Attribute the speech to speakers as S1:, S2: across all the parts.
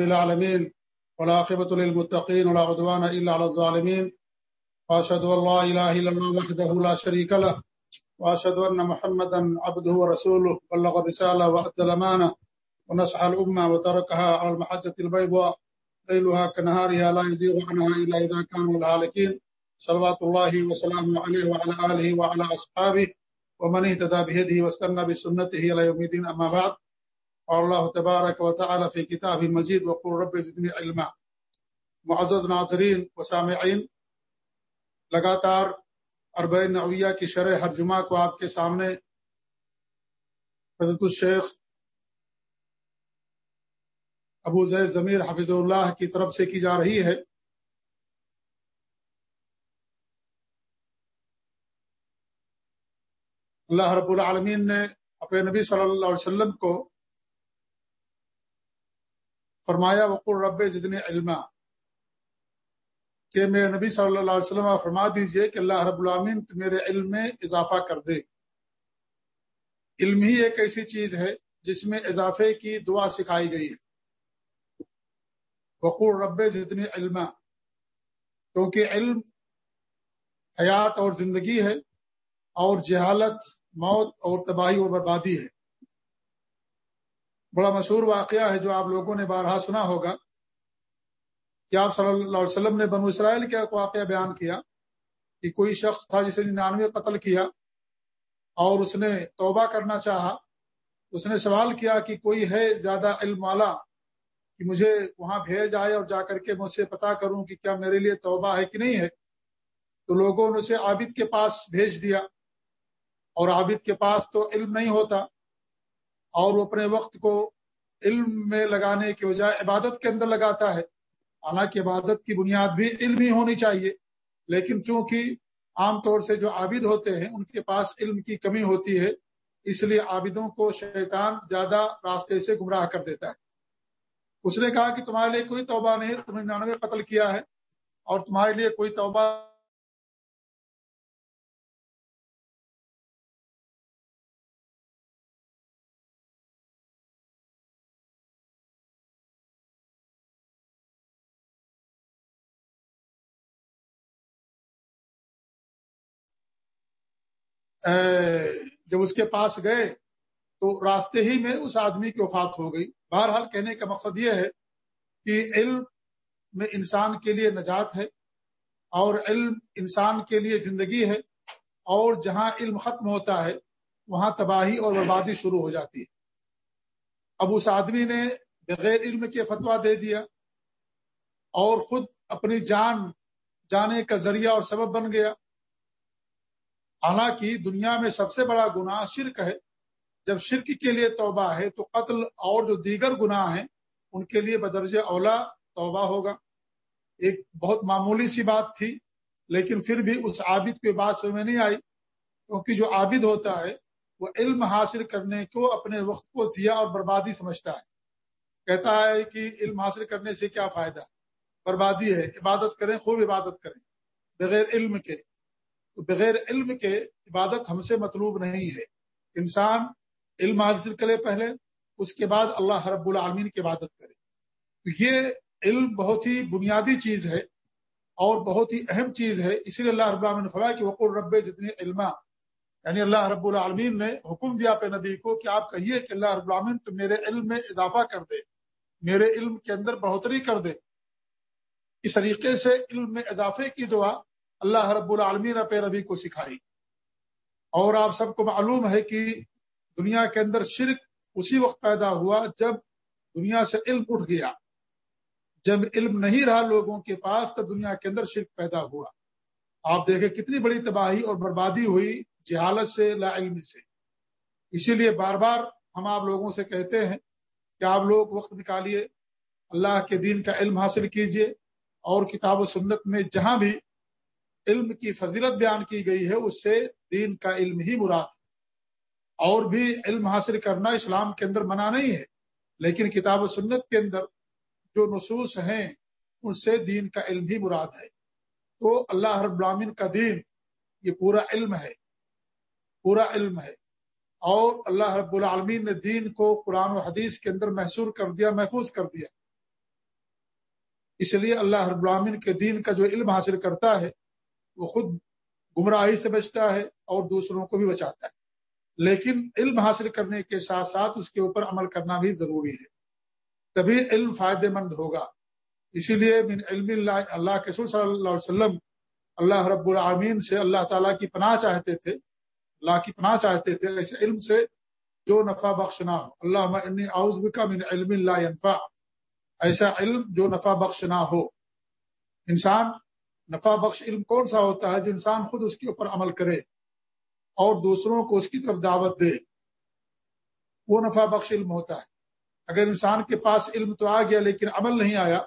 S1: العالمين والعاقبة للمتقين ولا عدوان إلا على الظالمين وأشهد أن لا إله إلا الله وحده لا شريك له وأشهد أن محمدا عبده ورسوله بلغ الرسالة وأدى الأمانة ونصح الأمة وتركها على المحجة البيضاء ليلها كنهارها لا يزيغ عنها إلا إذا كانوا الهالكين صلوات الله وسلامه عليه وعلى آله وعلى أصحابه ومن اهتدى بهده واستنى بسنته إلى يوم الدين أما بعد اور اللہ تبارک و تعالی فی کتاب مجید وقل رب زدنی علما. معزز ناظرین و سامعین، لگاتار اربع نویہ کی شرح ہر جمعہ کو آپ کے سامنے حضرت الشیخ ابو زید ضمیر حفظ اللہ کی طرف سے کی جا رہی ہے۔ اللہ رب العالمین نے اپنے نبی صلی اللہ علیہ وسلم کو فرمایا وقر رب زدنی علما۔ کہ میرے نبی صلی اللہ علیہ وسلم فرما دیجیے کہ اللہ رب العامین میرے علم میں اضافہ کر دے۔ علم ہی ایک ایسی چیز ہے جس میں اضافے کی دعا سکھائی گئی ہے۔ وقور رب زدنی علما۔ کیونکہ علم حیات اور زندگی ہے اور جہالت، موت اور تباہی اور بربادی ہے۔ بڑا مشہور واقعہ ہے جو آپ لوگوں نے بارہا سنا ہوگا کہ آپ صلی اللہ علیہ وسلم نے بنو اسرائیل کا واقعہ بیان کیا کہ کوئی شخص تھا جسے ننانوے قتل کیا اور اس نے توبہ کرنا چاہا، اس نے سوال کیا کہ کوئی ہے زیادہ علم والا کہ مجھے وہاں بھیج آئے اور جا کر کے مجھ سے پتا کروں کہ کیا میرے لیے توبہ ہے کہ نہیں ہے؟ تو لوگوں نے اسے عابد کے پاس بھیج دیا اور عابد کے پاس تو علم نہیں ہوتا۔ اور وہ اپنے وقت کو علم میں لگانے کے بجائے عبادت کے اندر لگاتا ہے۔ حالانکہ عبادت کی بنیاد بھی علم ہی ہونی چاہیے، لیکن چونکہ عام طور سے جو عابد ہوتے ہیں، ان کے پاس علم کی کمی ہوتی ہے، اس لیے عابدوں کو شیطان زیادہ راستے سے گمراہ کر دیتا ہے۔ اس نے کہا کہ تمہارے لیے کوئی توبہ نہیں، تم نے ننانوے قتل کیا ہے اور تمہارے لیے کوئی توبہ جب اس کے پاس گئے تو راستے ہی میں اس آدمی کی وفات ہو گئی۔ بہرحال کہنے کا مقصد یہ ہے کہ علم میں انسان کے لیے نجات ہے اور علم انسان کے لیے زندگی ہے اور جہاں علم ختم ہوتا ہے، وہاں تباہی اور بربادی شروع ہو جاتی ہے۔ اب اس آدمی نے بغیر علم کے فتوا دے دیا اور خود اپنی جان جانے کا ذریعہ اور سبب بن گیا۔ حالانکہ دنیا میں سب سے بڑا گناہ شرک ہے۔ جب شرک کے لیے توبہ ہے تو قتل اور جو دیگر گناہ ہیں، ان کے لیے بدرج اولا توبہ ہوگا۔ ایک بہت معمولی سی بات تھی، لیکن پھر بھی اس عابد کی بات سمجھ میں نہیں آئی۔ کیونکہ جو عابد ہوتا ہے، وہ علم حاصل کرنے کو اپنے وقت کو ضیاء اور بربادی سمجھتا ہے۔ کہتا ہے کہ علم حاصل کرنے سے کیا فائدہ؟ بربادی ہے، عبادت کریں، خوب عبادت کریں۔ بغیر علم کے۔ تو بغیر علم کے عبادت ہم سے مطلوب نہیں ہے۔ انسان علم حاصل کرے پہلے، اس کے بعد اللہ رب العالمین کی عبادت کرے۔ تو یہ علم بہت ہی بنیادی چیز ہے اور بہت ہی اہم چیز ہے۔ اسی لیے اللہ رب العالمین نے فرمایا کہ وقول رب جتنی علما۔ یعنی اللہ رب العالمین نے حکم دیا پہ نبی کو کہ آپ کہیے کہ اللہ رب العالمین تو میرے علم میں اضافہ کر دے، میرے علم کے اندر بڑھوتری کر دے۔ اس طریقے سے علم میں اضافے کی دعا اللہ رب العالمین پہ ربی کو سکھائی۔ اور آپ سب کو معلوم ہے کہ دنیا کے اندر شرک اسی وقت پیدا ہوا جب دنیا سے علم اٹھ گیا۔ جب علم نہیں رہا لوگوں کے پاس تب دنیا کے اندر شرک پیدا ہوا۔ آپ دیکھیں کتنی بڑی تباہی اور بربادی ہوئی جہالت سے، لا علم سے۔ اسی لیے بار بار ہم آپ لوگوں سے کہتے ہیں کہ آپ لوگ وقت نکالیے، اللہ کے دین کا علم حاصل کیجیے اور کتاب و سنت میں جہاں بھی علم کی فضیلت بیان کی گئی ہے، اس سے دین کا علم ہی مراد اور بھی علم حاصل کرنا اسلام کے اندر منع نہیں ہے، لیکن کتاب و سنت کے اندر جو نصوص ہیں، ان سے دین کا علم ہی مراد ہے۔ تو اللہ رب العالمین کا دین، یہ پورا علم ہے۔ پورا علم ہے۔ اور اللہ رب العالمین نے دین کو قرآن و حدیث کے اندر محسور کر دیا، محفوظ کر دیا۔ اس لیے اللہ رب العالمین کے دین کا جو علم حاصل کرتا ہے وہ خود گمراہی سے بچتا ہے اور دوسروں کو بھی بچاتا ہے۔ لیکن علم حاصل کرنے کے ساتھ ساتھ اس کے اوپر عمل کرنا بھی ضروری ہے۔ تبھی علم فائدے مند ہوگا۔ اسی لیے من علم اللہ اللہ کے صلی اللہ علیہ وسلم اللہ رب العامین سے اللہ تعالیٰ کی پناہ چاہتے تھے۔ اللہ کی پناہ چاہتے تھے۔ ایسے علم سے جو نفع بخش نہ ہو۔ اللہ کا من علم اللہ انفا ایسا علم جو نفع بخش نہ ہو۔ انسان نفع بخش علم کون سا ہوتا ہے جو انسان خود اس کے اوپر عمل کرے اور دوسروں کو اس کی طرف دعوت دے؟ وہ نفع بخش علم ہوتا ہے۔ اگر انسان کے پاس علم تو آ گیا لیکن عمل نہیں آیا،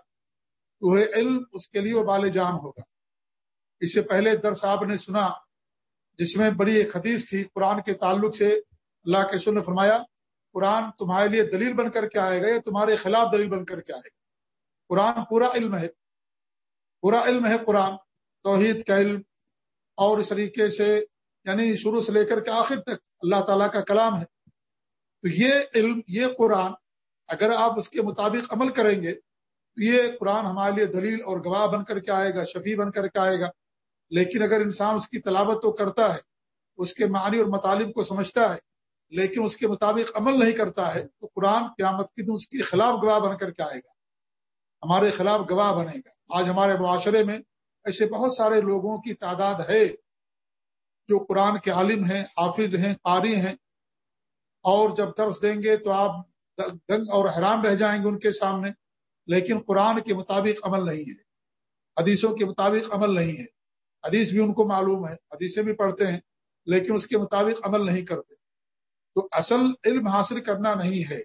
S1: تو وہ علم اس کے لیے وہ بال جان ہوگا۔ اس سے پہلے در صاحب نے سنا، جس میں بڑی ایک حدیث تھی، قرآن کے تعلق سے اللہ کے نے فرمایا، قرآن تمہارے لیے دلیل بن کر کے آئے گا یا تمہارے خلاف دلیل بن کر کے آئے گا؟ قرآن پورا علم ہے۔ پورا علم ہے قرآن، توحید کا علم، اور اس طریقے سے یعنی شروع سے لے کر کے آخر تک اللہ تعالیٰ کا کلام ہے۔ تو یہ علم، یہ قرآن، اگر آپ اس کے مطابق عمل کریں گے، تو یہ قرآن ہمارے لیے دلیل اور گواہ بن کر کے آئے گا، شفیع بن کر کے آئے گا۔ لیکن اگر انسان اس کی تلاوت تو کرتا ہے، اس کے معنی اور مطالب کو سمجھتا ہے، لیکن اس کے مطابق عمل نہیں کرتا ہے، تو قرآن قیامت کی دن اس کے خلاف گواہ بن کر کے آئے گا۔ ہمارے خلاف گواہ بنے گا۔ آج ہمارے معاشرے میں ایسے بہت سارے لوگوں کی تعداد ہے جو قرآن کے عالم ہیں، حافظ ہیں، قاری ہیں۔ اور جب درس دیں گے تو آپ دنگ اور حیران رہ جائیں گے ان کے سامنے۔ لیکن قرآن کے مطابق عمل نہیں ہے۔ حدیثوں کے مطابق عمل نہیں ہے۔ حدیث بھی ان کو معلوم ہے، حدیثیں بھی پڑھتے ہیں، لیکن اس کے مطابق عمل نہیں کرتے۔ تو اصل علم حاصل کرنا نہیں ہے۔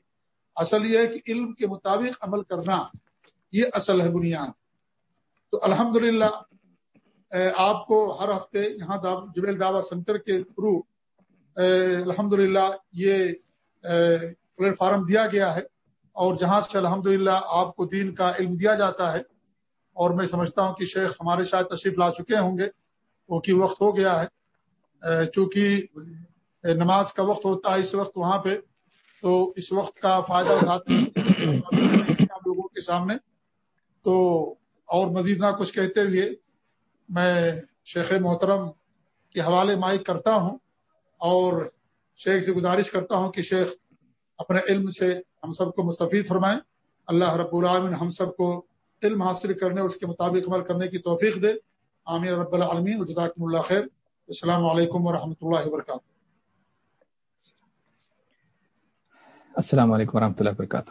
S1: اصل یہ ہے کہ علم کے مطابق عمل کرنا۔ یہ اصل ہے بنیاد۔ تو الحمد آپ کو ہر ہفتے یہاں جبیل دعوی سینٹر کے تھرو الحمد یہ پلیٹ فارم دیا گیا ہے۔ اور جہاں سے الحمد آپ کو دین کا علم دیا جاتا ہے، اور میں سمجھتا ہوں کہ شیخ ہمارے شاید تشریف لا چکے ہوں گے، کیونکہ وقت ہو گیا ہے۔ چونکہ نماز کا وقت ہوتا ہے اس وقت وہاں پہ، تو اس وقت کا فائدہ اٹھاتے ہیں۔ لوگوں کے سامنے تو اور مزید نہ کچھ کہتے ہوئے میں شیخ محترم کے حوالے مائک کرتا ہوں اور شیخ سے گزارش کرتا ہوں کہ شیخ اپنے علم سے ہم سب کو مستفید فرمائیں۔ اللہ رب العالمین ہم سب کو علم حاصل کرنے اور اس کے مطابق عمل کرنے کی توفیق دے۔ عامر رب العالمین۔ جزاکم اللہ خیر۔ السلام علیکم ورحمۃ اللہ وبرکاتہ۔
S2: السلام علیکم ورحمۃ اللہ وبرکاتہ۔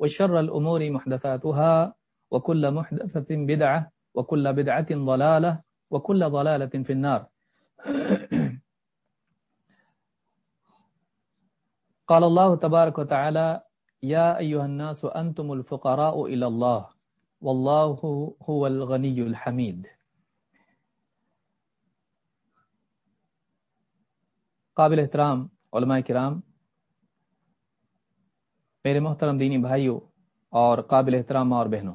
S2: وشر الأمور محدثاتها، وكل محدثة بدعة، وكل بدعة ضلالة، وكل ضلالة في النار. قال الله تبارك وتعالى يا أيها الناس أنتم الفقراء إلى الله، والله هو الغني الحميد. قابل احترام، علماء کرام میرے محترم دینی بھائیوں اور قابل احترام اور بہنوں،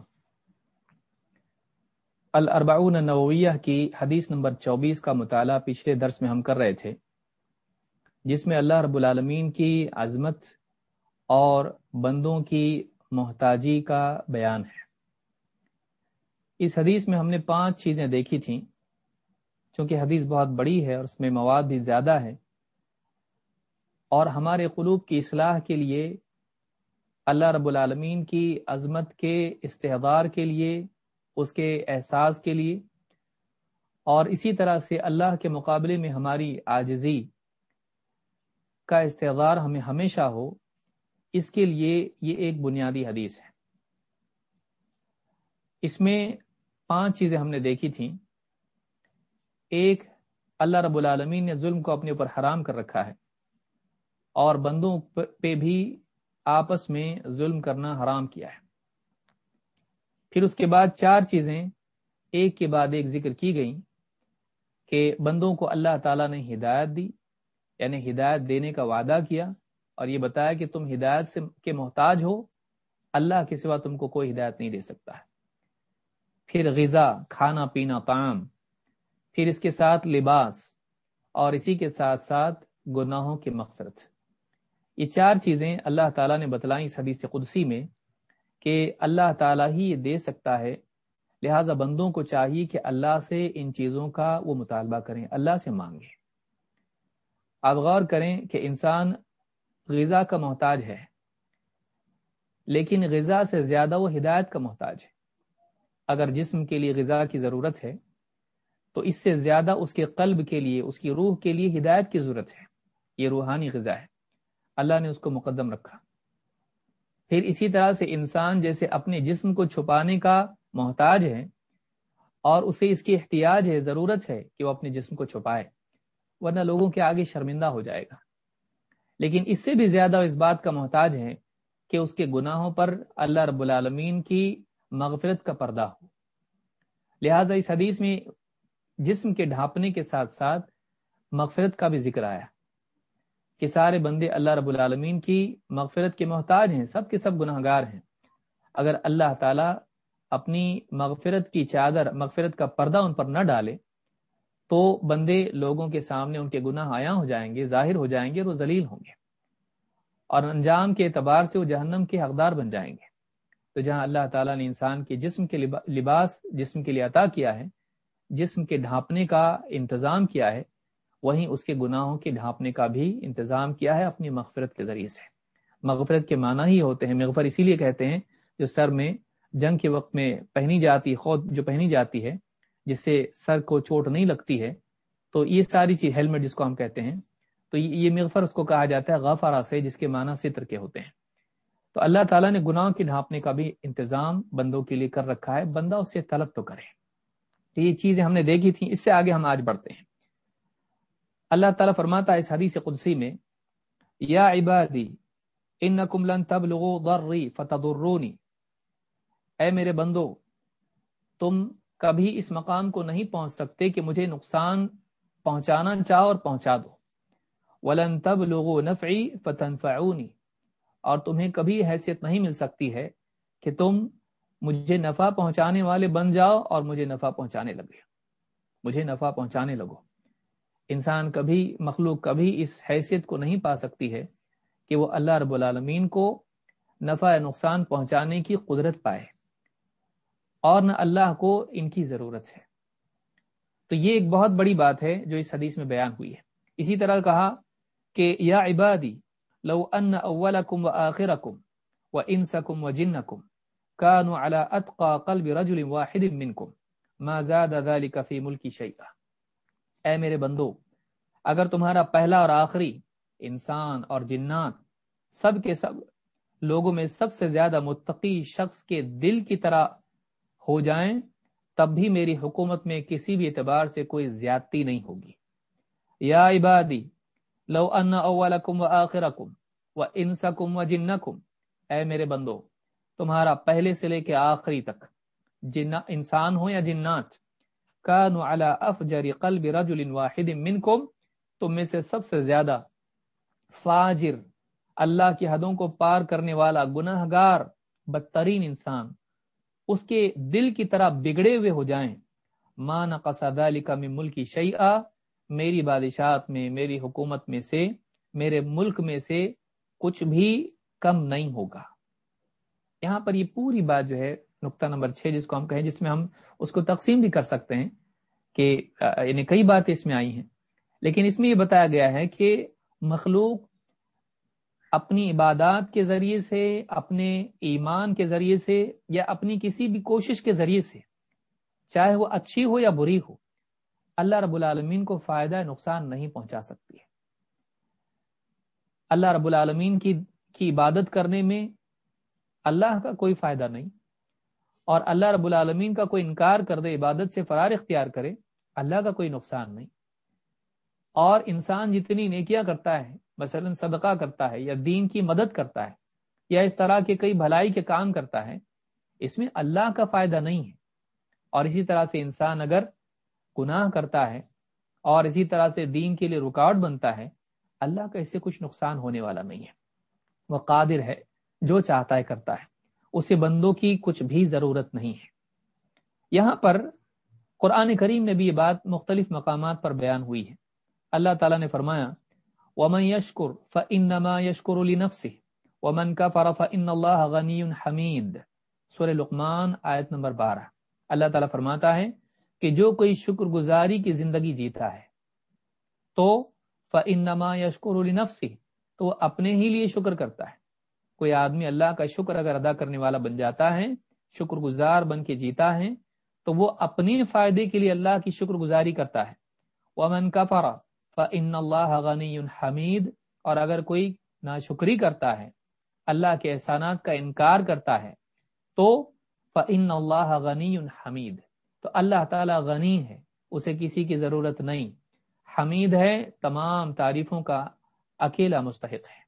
S2: الاربعون النوویہ کی حدیث نمبر چوبیس کا مطالعہ پچھلے درس میں ہم کر رہے تھے، جس میں اللہ رب العالمین کی عظمت اور بندوں کی محتاجی کا بیان ہے۔ اس حدیث میں ہم نے پانچ چیزیں دیکھی تھیں، چونکہ حدیث بہت بڑی ہے اور اس میں مواد بھی زیادہ ہے، اور ہمارے قلوب کی اصلاح کے لیے اللہ رب العالمین کی عظمت کے استحدار کے لیے، اس کے احساس کے لیے، اور اسی طرح سے اللہ کے مقابلے میں ہماری آجزی کا استحدار ہمیں ہمیشہ ہو، اس کے لیے یہ ایک بنیادی حدیث ہے۔ اس میں پانچ چیزیں ہم نے دیکھی تھیں۔ ایک، اللہ رب العالمین نے ظلم کو اپنے اوپر حرام کر رکھا ہے، اور بندوں پہ بھی آپس میں ظلم کرنا حرام کیا ہے۔ پھر اس کے بعد چار چیزیں ایک کے بعد ایک ذکر کی گئیں کہ بندوں کو اللہ تعالیٰ نے ہدایت دی یعنی ہدایت دینے کا وعدہ کیا اور یہ بتایا کہ تم ہدایت سے کے محتاج ہو، اللہ کے سوا تم کو کوئی ہدایت نہیں دے سکتا ہے۔ پھر غذا، کھانا، پینا تعام پھر اس کے ساتھ لباس اور اسی کے ساتھ ساتھ گناہوں کی مغفرت۔ یہ چار چیزیں اللہ تعالیٰ نے بتلائیں اس حدیث قدسی میں کہ اللہ تعالیٰ ہی یہ دے سکتا ہے، لہذا بندوں کو چاہیے کہ اللہ سے ان چیزوں کا وہ مطالبہ کریں، اللہ سے مانگیں۔ آپ غور کریں کہ انسان غذا کا محتاج ہے، لیکن غذا سے زیادہ وہ ہدایت کا محتاج ہے۔ اگر جسم کے لیے غذا کی ضرورت ہے، تو اس سے زیادہ اس کے قلب کے لیے، اس کی روح کے لیے ہدایت کی ضرورت ہے۔ یہ روحانی غذا ہے۔ اللہ نے اس کو مقدم رکھا۔ پھر اسی طرح سے انسان جیسے اپنے جسم کو چھپانے کا محتاج ہے اور اسے اس کی احتیاج ہے، ضرورت ہے کہ وہ اپنے جسم کو چھپائے، ورنہ لوگوں کے آگے شرمندہ ہو جائے گا۔ لیکن اس سے بھی زیادہ اس بات کا محتاج ہے کہ اس کے گناہوں پر اللہ رب العالمین کی مغفرت کا پردہ ہو۔ لہذا اس حدیث میں جسم کے ڈھانپنے کے ساتھ ساتھ مغفرت کا بھی ذکر آیا۔ کہ سارے بندے اللہ رب العالمین کی مغفرت کے محتاج ہیں، سب کے سب گناہ گار ہیں۔ اگر اللہ تعالیٰ اپنی مغفرت کی چادر، مغفرت کا پردہ ان پر نہ ڈالے، تو بندے لوگوں کے سامنے ان کے گناہ آیا ہو جائیں گے، ظاہر ہو جائیں گے اور وہ ذلیل ہوں گے۔ اور انجام کے اعتبار سے وہ جہنم کے حقدار بن جائیں گے۔ تو جہاں اللہ تعالیٰ نے انسان کے جسم کے لباس جسم کے لیے عطا کیا ہے، جسم کے ڈھانپنے کا انتظام کیا ہے وہیں اس کے گناہوں کے ڈھانپنے کا بھی انتظام کیا ہے اپنی مغفرت کے ذریعے سے۔ مغفرت کے معنی ہی ہوتے ہیں، مغفر اسی لیے کہتے ہیں جو سر میں، جنگ کے وقت میں پہنی جاتی، خود جو پہنی جاتی ہے، جس سے سر کو چوٹ نہیں لگتی ہے۔ تو یہ ساری چیز ہیلمٹ جس کو ہم کہتے ہیں، تو یہ مغفر اس کو کہا جاتا ہے غفارہ سے، جس کے معنی ستر کے ہوتے ہیں۔ تو اللہ تعالیٰ نے گناہوں کی ڈھانپنے کا بھی انتظام بندوں کے لیے کر رکھا ہے، بندہ اس سے طلب تو کرے۔ تو یہ چیزیں ہم نے دیکھی تھیں، اس سے آگے ہم آج بڑھتے ہیں۔ اللہ تعالیٰ فرماتا ہے اس حدیث قدسی میں، یا عبادی، انکم لن تبلغوا ضری فتضرونی. اے میرے بندو، تم کبھی اس مقام کو نہیں پہنچ سکتے کہ مجھے نقصان پہنچانا چاہو اور پہنچا دو. ولن تبلغوا نفعی فتنفعونی اور تمہیں کبھی حیثیت نہیں مل سکتی ہے کہ تم مجھے نفع پہنچانے والے بن جاؤ اور مجھے نفع پہنچانے لگے. مجھے نفع پہنچانے لگو. انسان کبھی مخلوق کبھی اس حیثیت کو نہیں پا سکتی ہے کہ وہ اللہ رب العالمین کو نفع نقصان پہنچانے کی قدرت پائے اور نہ اللہ کو ان کی ضرورت ہے۔ تو یہ ایک بہت بڑی بات ہے جو اس حدیث میں بیان ہوئی ہے۔ اسی طرح کہا کہ یا عبادی، لو ان اولکم و آخرکم و انسکم و جنکم کانو علی اتقا قلب رجل واحد منکم، ما زاد ذالک فی ملکی شیئا۔ اے میرے بندو، اگر تمہارا پہلا اور آخری انسان اور جنات سب کے سب لوگوں میں سب سے زیادہ متقی شخص کے دل کی طرح ہو جائیں، تب بھی میری حکومت میں کسی بھی اعتبار سے کوئی زیادتی نہیں ہوگی۔ یا عبادی، لو ان اولکم و آخرکم و انسکم و جنکم۔ اے میرے بندو، تمہارا پہلے سے لے کے آخری تک جن انسان ہو یا جنات کانو علی افجر قلب رجل واحد منکم تم میں سے سب سے زیادہ فاجر، اللہ کی حدوں کو پار کرنے والا گناہ گار بدترین انسان۔ اس کے دل کی طرح بگڑے ہوئے ہو جائیں۔ ما نقص ذلك من ملکی شیئا، میری بادشاہت میں، میری حکومت میں سے، میرے ملک میں سے کچھ بھی کم نہیں ہوگا۔ یہاں پر یہ پوری بات جو ہے نقطہ نمبر چھ، جس کو ہم کہیں، جس میں ہم اس کو تقسیم بھی کر سکتے ہیں کہ یعنی کئی باتیں اس میں آئی ہیں۔ لیکن اس میں یہ بتایا گیا ہے کہ مخلوق اپنی عبادات کے ذریعے سے، اپنے ایمان کے ذریعے سے یا اپنی کسی بھی کوشش کے ذریعے سے، چاہے وہ اچھی ہو یا بری ہو، اللہ رب العالمین کو فائدہ نقصان نہیں پہنچا سکتی ہے۔ اللہ رب العالمین کی کی عبادت کرنے میں اللہ کا کوئی فائدہ نہیں۔ اور اللہ رب العالمین کا کوئی انکار کر دے، عبادت سے فرار اختیار کرے، اللہ کا کوئی نقصان نہیں۔ اور انسان جتنی نیکیاں کرتا ہے، مثلا صدقہ کرتا ہے یا دین کی مدد کرتا ہے، یا اس طرح کے کئی بھلائی کے کام کرتا ہے، اس میں اللہ کا فائدہ نہیں ہے۔ اور اسی طرح سے انسان اگر گناہ کرتا ہے اور اسی طرح سے دین کے لیے رکاوٹ بنتا ہے، اللہ کا اس سے کچھ نقصان ہونے والا نہیں ہے۔ وہ قادر ہے جو چاہتا ہے کرتا ہے۔ اسے بندوں کی کچھ بھی ضرورت نہیں ہے۔ یہاں پر قرآن کریم میں بھی یہ بات مختلف مقامات پر بیان ہوئی ہے۔ اللہ تعالیٰ نے فرمایا، ومن یشکر فانما یشکر لنفسه ومن کفر فان اللہ غنی حمید سورہ لقمان آیت نمبر بارہ۔ اللہ تعالیٰ فرماتا ہے کہ جو کوئی شکر گزاری کی زندگی جیتا ہے، تو فانما یشکر لنفسه تو وہ اپنے ہی لیے شکر کرتا ہے۔ کوئی آدمی اللہ کا شکر اگر ادا کرنے والا بن جاتا ہے، شکر گزار بن کے جیتا ہے، تو وہ اپنے فائدے کے لیے اللہ کی شکر گزاری کرتا ہے۔ ومن کفر فان اللہ غنی حمید اور اگر کوئی ناشکری کرتا ہے، اللہ کے احسانات کا انکار کرتا ہے، تو فان اللہ غنی حمید تو اللہ تعالی غنی ہے، اسے کسی کی ضرورت نہیں۔ حمید ہے تمام تعریفوں کا اکیلا مستحق ہے۔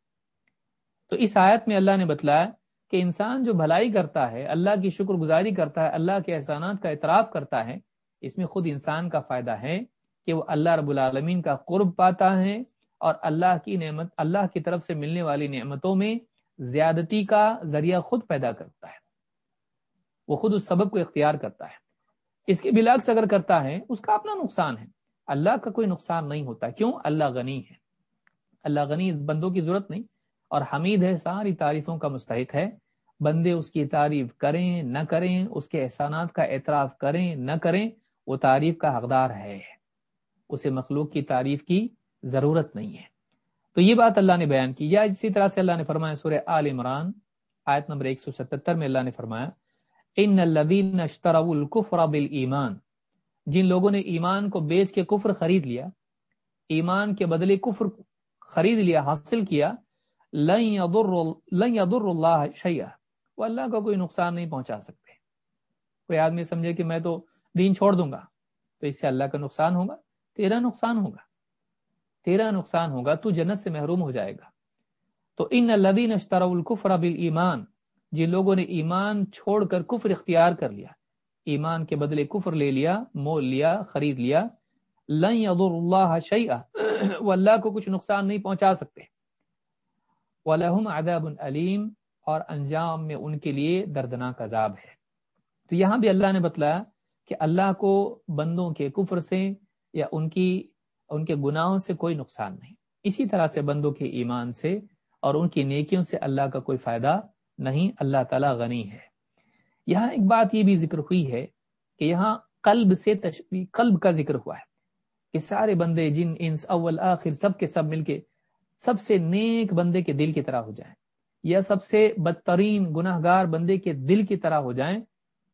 S2: تو اس آیت میں اللہ نے بتلایا کہ انسان جو بھلائی کرتا ہے، اللہ کی شکر گزاری کرتا ہے، اللہ کے احسانات کا اعتراف کرتا ہے، اس میں خود انسان کا فائدہ ہے کہ وہ اللہ رب العالمین کا قرب پاتا ہے اور اللہ کی نعمت، اللہ کی طرف سے ملنے والی نعمتوں میں زیادتی کا ذریعہ خود پیدا کرتا ہے۔ وہ خود اس سبب کو اختیار کرتا ہے۔ اس کے بلاکس اگر کرتا ہے، اس کا اپنا نقصان ہے۔ اللہ کا کوئی نقصان نہیں ہوتا۔ کیوں؟ اللہ غنی ہے۔ اللہ غنی بندوں کی ضرورت نہیں۔ اور حمید ہے، ساری تعریفوں کا مستحق ہے۔ بندے اس کی تعریف کریں، نہ کریں، اس کے احسانات کا اعتراف کریں، نہ کریں، وہ تعریف کا حقدار ہے۔ اسے مخلوق کی تعریف کی ضرورت نہیں ہے۔ تو یہ بات اللہ نے بیان کی۔ یا اسی طرح سے اللہ نے فرمایا سورہ آل عمران، آیت نمبر 177 میں اللہ نے فرمایا، ان الذين اشتروا الكفر بالایمان جن لوگوں نے ایمان کو بیچ کے کفر خرید لیا، ایمان کے بدلے کفر خرید لیا، حاصل کیا لن يضر لن يضر اللہ شیئا۔ وہ اللہ کا کوئی نقصان نہیں پہنچا سکتے۔ کوئی آدمی سمجھے کہ میں تو دین چھوڑ دوں گا، تو اس سے اللہ کا نقصان ہوگا، تیرا نقصان ہوگا۔ تیرا نقصان ہوگا، تو جنت سے محروم ہو جائے گا۔ تو ان الذين اشتروا الكفر بالایمان، جن لوگوں نے ایمان چھوڑ کر کفر اختیار کر لیا، ایمان کے بدلے کفر لے لیا، مول لیا، خرید لیا، لن يضر اللہ شیئا۔ وہ اللہ کو کچھ نقصان نہیں پہنچا سکتے۔ وَلَهُمْ عَذَابٌ علیم اور انجام میں ان کے لیے دردناک عذاب ہے۔ تو یہاں بھی اللہ نے بتلایا کہ اللہ کو بندوں کے کفر سے یا ان کی، ان کے گناہوں سے کوئی نقصان نہیں۔ اسی طرح سے بندوں کے ایمان سے اور ان کی نیکیوں سے اللہ کا کوئی فائدہ نہیں، اللہ تعالیٰ غنی ہے۔ یہاں ایک بات یہ بھی ذکر ہوئی ہے کہ یہاں قلب سے تشبیح قلب کا ذکر ہوا ہے کہ سارے بندے، جن، انس، اول، آخر، سب کے سب مل کے سب سے نیک بندے کے دل کی طرح ہو جائیں یا سب سے بدترین گناہ گار بندے کے دل کی طرح ہو جائیں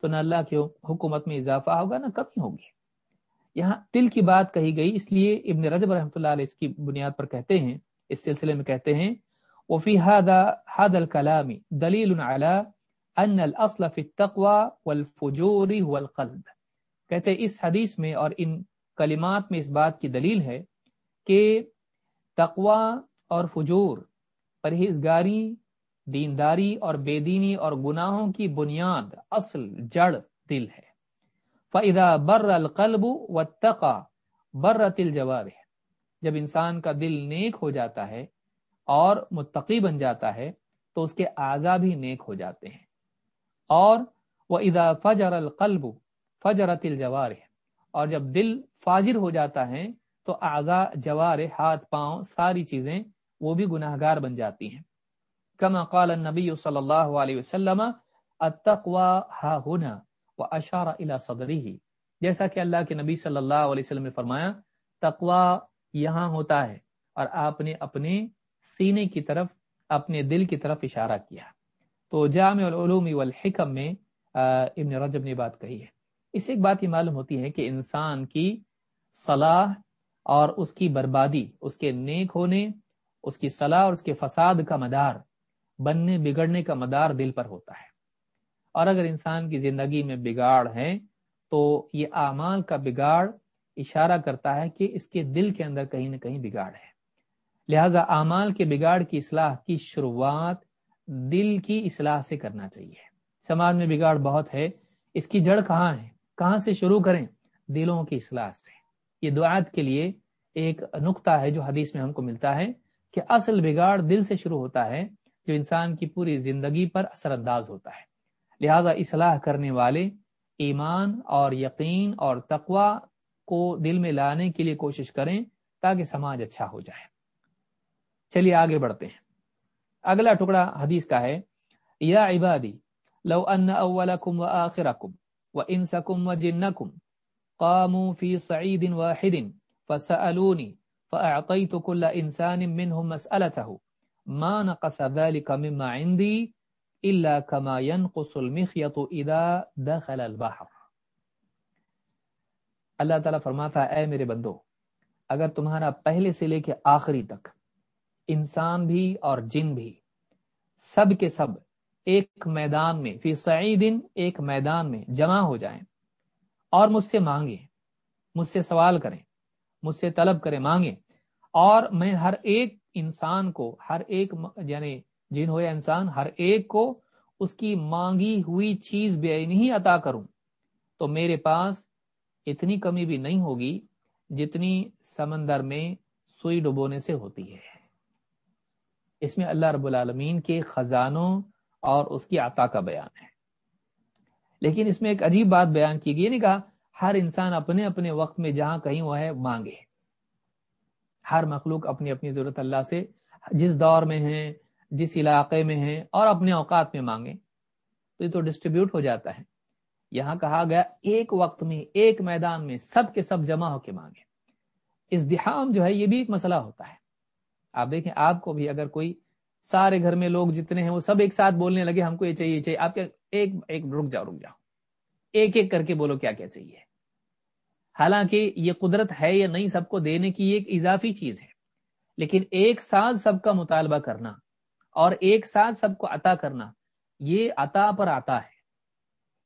S2: تو نہ اللہ کے حکومت میں اضافہ ہوگا نہ کمی ہوگی۔ یہاں دل کی بات کہی گئی، اس لیے ابن رجب رحمۃ اللہ علیہ اس کی بنیاد پر کہتے ہیں، اس سلسلے میں کہتے ہیں وفي هذا هذا الكلام دليل على ان الاصل في التقوى والفجور هو القلب کہتے اس حدیث میں اور ان کلمات میں اس بات کی دلیل ہے کہ تقوا اور فجور، پرہیزگاری، دینداری اور بے دینی اور گناہوں کی بنیاد، اصل، جڑ، دل ہے۔ فَإِذَا بَرَّ الْقَلْبُ وَاتَّقَى بَرَّتِ الْجَوَارِحِ۔ جب انسان کا دل نیک ہو جاتا ہے اور متقی بن جاتا ہے، تو اس کے اعضا بھی نیک ہو جاتے ہیں۔ اور وہ ادا فجر القلب فجرت الجوار اور جب دل فاجر ہو جاتا ہے، تو اعضا جوار ہاتھ، پاؤں، ساری چیزیں وہ بھی گناہ گار بن جاتی ہیں۔ کما قال النبی صلی اللہ علیہ وسلم التقوى ها هنا واشار الى صدره۔ جیسا کہ اللہ کے نبی صلی اللہ علیہ وسلم نے فرمایا تقوا یہاں ہوتا ہے اور آپ نے اپنے سینے کی طرف، اپنے دل کی طرف اشارہ کیا۔ تو جامع العلوم والحکم میں ابن رجب نے بات کہی ہے۔ اس ایک بات یہ معلوم ہوتی ہے کہ انسان کی صلاح اور اس کی بربادی، اس کے نیک ہونے اس کی صلاح اور اس کے فساد کا مدار، بننے، بگڑنے کا مدار دل پر ہوتا ہے۔ اور اگر انسان کی زندگی میں بگاڑ ہے تو یہ اعمال کا بگاڑ اشارہ کرتا ہے کہ اس کے دل کے اندر کہیں نہ کہیں بگاڑ ہے۔ لہذا اعمال کے بگاڑ کی اصلاح کی شروعات دل کی اصلاح سے کرنا چاہیے۔ سماج میں بگاڑ بہت ہے۔ اس کی جڑ کہاں ہے؟ کہاں سے شروع کریں؟ دلوں کی اصلاح سے۔ یہ دعات کے لیے ایک نقطہ ہے جو حدیث میں ہم کو ملتا ہے۔ کہ اصل بگاڑ دل سے شروع ہوتا ہے جو انسان کی پوری زندگی پر اثر انداز ہوتا ہے۔ لہذا اصلاح کرنے والے ایمان اور یقین اور تقوا کو دل میں لانے کے لیے کوشش کریں تاکہ سماج اچھا ہو جائے۔ چلیے آگے بڑھتے ہیں۔ اگلا ٹکڑا حدیث کا ہے۔ یا عبادی، لو ان اولکم و آخرکم و قاموا فی صعید واحد فسألونی فأعطیت کل انسان منهم مسألته. ما نقص ذلك مما عندي الا كما ينقص المخيط اذا دخل البحر. اللہ تعالیٰ فرماتا ہے، اے میرے بندو، اگر تمہارا پہلے سے لے کے آخری تک انسان بھی اور جن بھی سب کے سب ایک میدان میں، فی سعیدن ایک میدان میں جمع ہو جائیں اور مجھ سے مانگے مجھ سے سوال کریں، مجھ سے طلب کریں مانگے اور میں ہر ایک انسان کو، ہر ایک یعنی جن ہو یا انسان، ہر ایک کو اس کی مانگی ہوئی چیز بے نہیں عطا کروں۔ تو میرے پاس اتنی کمی بھی نہیں ہوگی جتنی سمندر میں سوئی ڈبونے سے ہوتی ہے۔ اس میں اللہ رب العالمین کے خزانوں اور اس کی عطا کا بیان ہے۔ لیکن اس میں ایک عجیب بات بیان کی گئی نہیں یعنی کہا ہر انسان اپنے اپنے وقت میں جہاں کہیں وہ ہے، مانگے۔ ہر مخلوق اپنی اپنی ضرورت اللہ سے جس دور میں ہے جس علاقے میں ہے اور اپنے اوقات میں مانگے تو یہ تو ڈسٹریبیوٹ ہو جاتا ہے۔ یہاں کہا گیا، ایک وقت میں، ایک میدان میں سب کے سب جمع ہو کے مانگے اس دہام جو ہے، یہ بھی ایک مسئلہ ہوتا ہے۔ آپ دیکھیں، آپ کو بھی اگر کوئی سارے گھر میں لوگ جتنے ہیں، وہ سب ایک ساتھ بولنے لگے، ہم کو یہ چاہیے یہ چاہیے۔ آپ کیا، ایک ایک، رک جاؤ رک جاؤ۔ ایک ایک کر کے بولو کیا کیا چاہیے۔ حالانکہ یہ قدرت ہے یا نہیں سب کو دینے کی ایک اضافی چیز ہے۔ لیکن ایک ساتھ سب کا مطالبہ کرنا اور ایک ساتھ سب کو عطا کرنا، یہ عطا پر آتا ہے۔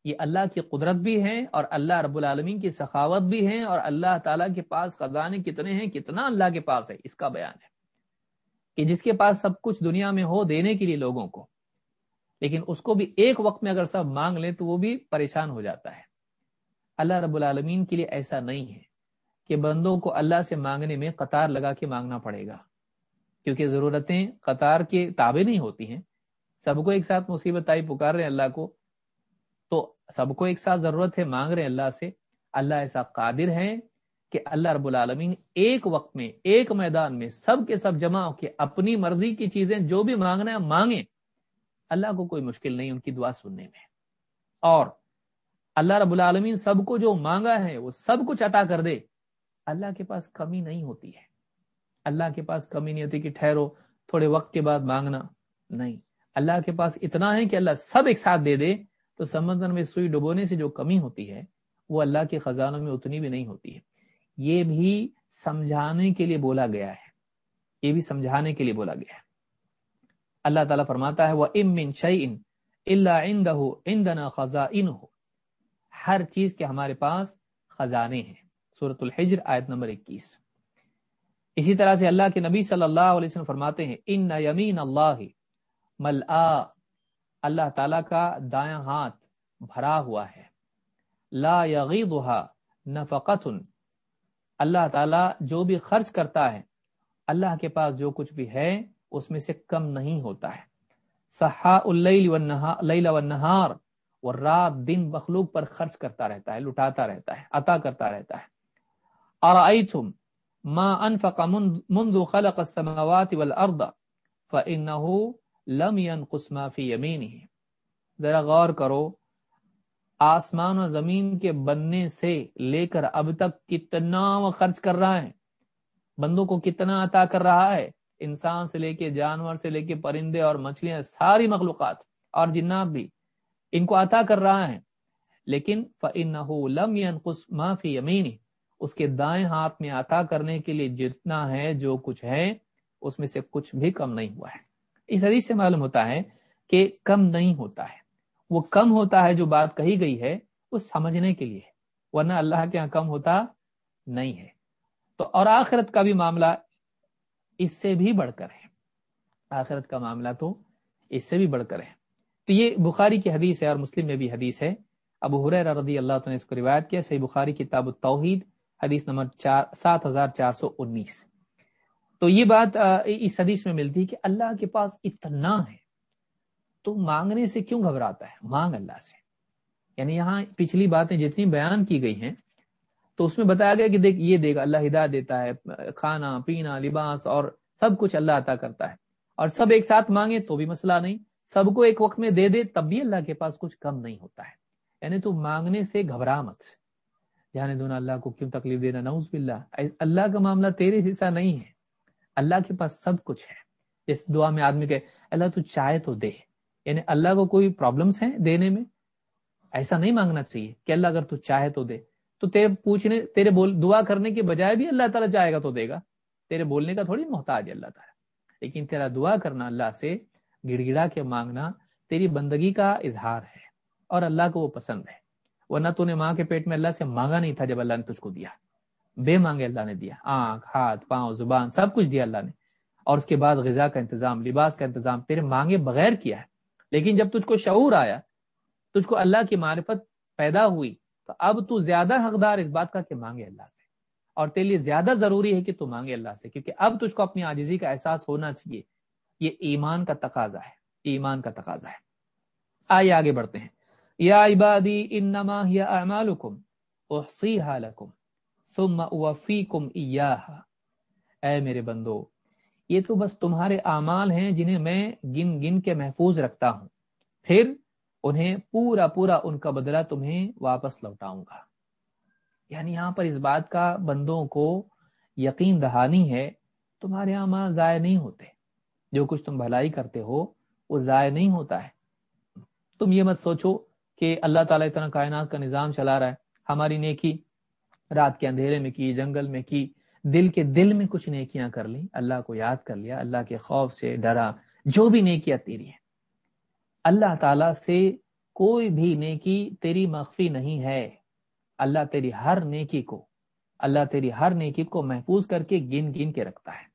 S2: یہ اللہ کی قدرت بھی ہے اور اللہ رب العالمین کی سخاوت بھی ہے اور اللہ تعالیٰ کے پاس خزانے کتنے ہیں، کتنا اللہ کے پاس ہے، اس کا بیان ہے۔ کہ جس کے پاس سب کچھ دنیا میں ہو دینے کے لیے لوگوں کو، لیکن اس کو بھی ایک وقت میں اگر سب مانگ لیں تو وہ بھی پریشان ہو جاتا ہے۔ اللہ رب العالمین کے لیے ایسا نہیں ہے کہ بندوں کو اللہ سے مانگنے میں قطار لگا کے مانگنا پڑے گا۔ کیونکہ ضرورتیں قطار کے تابع نہیں ہوتی ہیں۔ سب کو ایک ساتھ مصیبت آئی، پکار رہے اللہ کو۔ تو سب کو ایک ساتھ ضرورت ہے مانگ رہے اللہ سے۔ اللہ ایسا قادر ہے کہ اللہ رب العالمین ایک وقت میں، ایک میدان میں سب کے سب جمع ہو کے اپنی مرضی کی چیزیں جو بھی مانگنا ہے مانگیں۔ اللہ کو کوئی مشکل نہیں ان کی دعا سننے میں۔ اور اللہ رب العالمین سب کو جو مانگا ہے وہ سب کچھ عطا کر دے۔ اللہ کے پاس کمی نہیں ہوتی ہے۔ اللہ کے پاس کمی نہیں ہوتی کہ ٹھہرو، تھوڑے وقت کے بعد مانگنا۔ نہیں۔ اللہ کے پاس اتنا ہے کہ اللہ سب ایک ساتھ دے دے۔ تو سمندر میں سوئی ڈبونے سے جو کمی ہوتی ہے، وہ اللہ کے خزانوں میں اتنی بھی نہیں ہوتی ہے۔ یہ بھی سمجھانے کے لیے بولا گیا ہے۔ یہ بھی سمجھانے کے لیے بولا گیا ہے۔ اللہ تعالیٰ فرماتا ہے وہ امن شعین اللہ خزاں ہو ہر چیز کے ہمارے پاس خزانے ہیں۔ صورت الحجر آیت نمبر اکیس۔ اسی طرح سے اللہ کے نبی صلی اللہ علیہ وسلم فرماتے ہیں، ان یمین اللہ مل اللہ تعالی کا دایاں ہاتھ بھرا ہوا ہے۔ لا یغیضها نفقت اللہ تعالی جو بھی خرچ کرتا ہے، اللہ کے پاس جو کچھ بھی ہے، اس میں سے کم نہیں ہوتا ہے۔ صحا اللیل والنہار۔ اور رات دن مخلوق پر خرچ کرتا رہتا ہے، لٹاتا رہتا ہے، عطا کرتا رہتا ہے۔ اور ما انفق منذ خلق السماوات والارض فانه لم ينقص ما في يمينه۔ ذرا غور کرو، آسمان و زمین کے بننے سے لے کر اب تک کتنا وہ خرچ کر رہا ہے؟ بندوں کو کتنا عطا کر رہا ہے؟ انسان سے لے کے جانور سے لے کے پرندے اور مچھلیاں، ساری مخلوقات اور جنات بھی۔ ان کو عطا کر رہا ہے۔ لیکن فَإِنَّهُ لَمْ يَنْقُسْ مَا فِي يَمِينِ اس کے دائیں ہاتھ میں عطا کرنے کے لیے جتنا ہے جو کچھ ہے، اس میں سے کچھ بھی کم نہیں ہوا ہے۔ اس حدیث سے معلوم ہوتا ہے کہ کم نہیں ہوتا ہے۔ وہ کم ہوتا ہے جو بات کہی گئی ہے وہ سمجھنے کے لیے۔ ورنہ اللہ کے یہاں کم ہوتا نہیں ہے۔ تو اور آخرت کا بھی معاملہ اس سے بھی بڑھ کر ہے۔ آخرت کا معاملہ تو اس سے بھی بڑھ کر ہے۔ تو یہ بخاری کی حدیث ہے اور مسلم میں بھی حدیث ہے۔ ابو حریر رضی اللہ تعالیٰ نے اس کو روایت کیا، صحیح بخاری کتاب التوحید، حدیث نمبر چار، سات ہزار چار سو انیس۔ تو یہ بات اس حدیث میں ملتی ہے کہ اللہ کے پاس اتنا ہے، تو مانگنے سے کیوں گھبراتا ہے؟ مانگ اللہ سے۔ یعنی یہاں پچھلی باتیں جتنی بیان کی گئی ہیں، تو اس میں بتایا گیا کہ دیکھ، یہ دے گا اللہ ہدایت دیتا ہے، کھانا، پینا، لباس اور سب کچھ اللہ عطا کرتا ہے۔ اور سب ایک ساتھ مانگے تو بھی مسئلہ نہیں۔ سب کو ایک وقت میں دے دے، تب بھی اللہ کے پاس کچھ کم نہیں ہوتا ہے۔ یعنی تو مانگنے سے گھبرا مت۔ جانے دونوں اللہ کو کیوں تکلیف دینا؟ نوز باللہ۔ اللہ کا معاملہ تیرے جیسا نہیں ہے۔ اللہ کے پاس سب کچھ ہے۔ اس دعا میں آدمی کہ اللہ تو چاہے تو دے۔ یعنی اللہ کو کوئی پرابلمس ہیں دینے میں؟ ایسا نہیں مانگنا چاہیے کہ اللہ اگر تو چاہے تو دے۔ تو تیرے پوچھنے، تیرے بول، دعا کرنے کے بجائے بھی اللہ تعالیٰ چاہے گا تو دے گا۔ تیرے بولنے کا تھوڑی محتاج ہے اللہ تعالیٰ۔ لیکن تیرا دعا کرنا اللہ سے گڑ گڑا کے مانگنا تیری بندگی کا اظہار ہے اور اللہ کو وہ پسند ہے۔ ورنہ تو نے ماں کے پیٹ میں اللہ سے مانگا نہیں تھا جب اللہ نے تجھ کو دیا۔ بے مانگے اللہ نے دیا۔ آنکھ، ہاتھ، پاؤں، زبان، سب کچھ دیا اللہ نے۔ اور اس کے بعد غذا کا انتظام، لباس کا انتظام تیرے مانگے بغیر کیا ہے۔ لیکن جب تجھ کو شعور آیا، تجھ کو اللہ کی معرفت پیدا ہوئی، تو اب تو زیادہ حقدار اس بات کا کہ مانگے اللہ سے۔ اور تیرے لیے زیادہ ضروری ہے کہ تو مانگے اللہ سے، کیونکہ اب تجھ کو اپنی آجزی کا احساس ہونا چاہیے۔ یہ ایمان کا تقاضا ہے، ایمان کا تقاضا ہے۔ آئیے آگے بڑھتے ہیں۔ یا عبادی انما ہی اعمالکم احصیها لکم ثم اوفیکم ایاہا۔ اے میرے بندو، یہ تو بس تمہارے اعمال ہیں جنہیں میں گن گن کے محفوظ رکھتا ہوں۔ پھر انہیں پورا پورا ان کا بدلہ تمہیں واپس لوٹاؤں گا۔ یعنی یہاں پر اس بات کا بندوں کو یقین دہانی ہے، تمہارے اعمال ضائع نہیں ہوتے۔ جو کچھ تم بھلائی کرتے ہو، وہ ضائع نہیں ہوتا ہے۔ تم یہ مت سوچو کہ اللہ تعالیٰ اتنا کائنات کا نظام چلا رہا ہے۔ ہماری نیکی رات کے اندھیرے میں کی، جنگل میں کی، دل کے دل میں کچھ نیکیاں کر لی اللہ کو یاد کر لیا، اللہ کے خوف سے ڈرا۔ جو بھی نیکیاں تیری ہیں۔ اللہ تعالی سے کوئی بھی نیکی تیری مخفی نہیں ہے۔ اللہ تیری ہر نیکی کو، اللہ تیری ہر نیکی کو محفوظ کر کے گن گن کے رکھتا ہے۔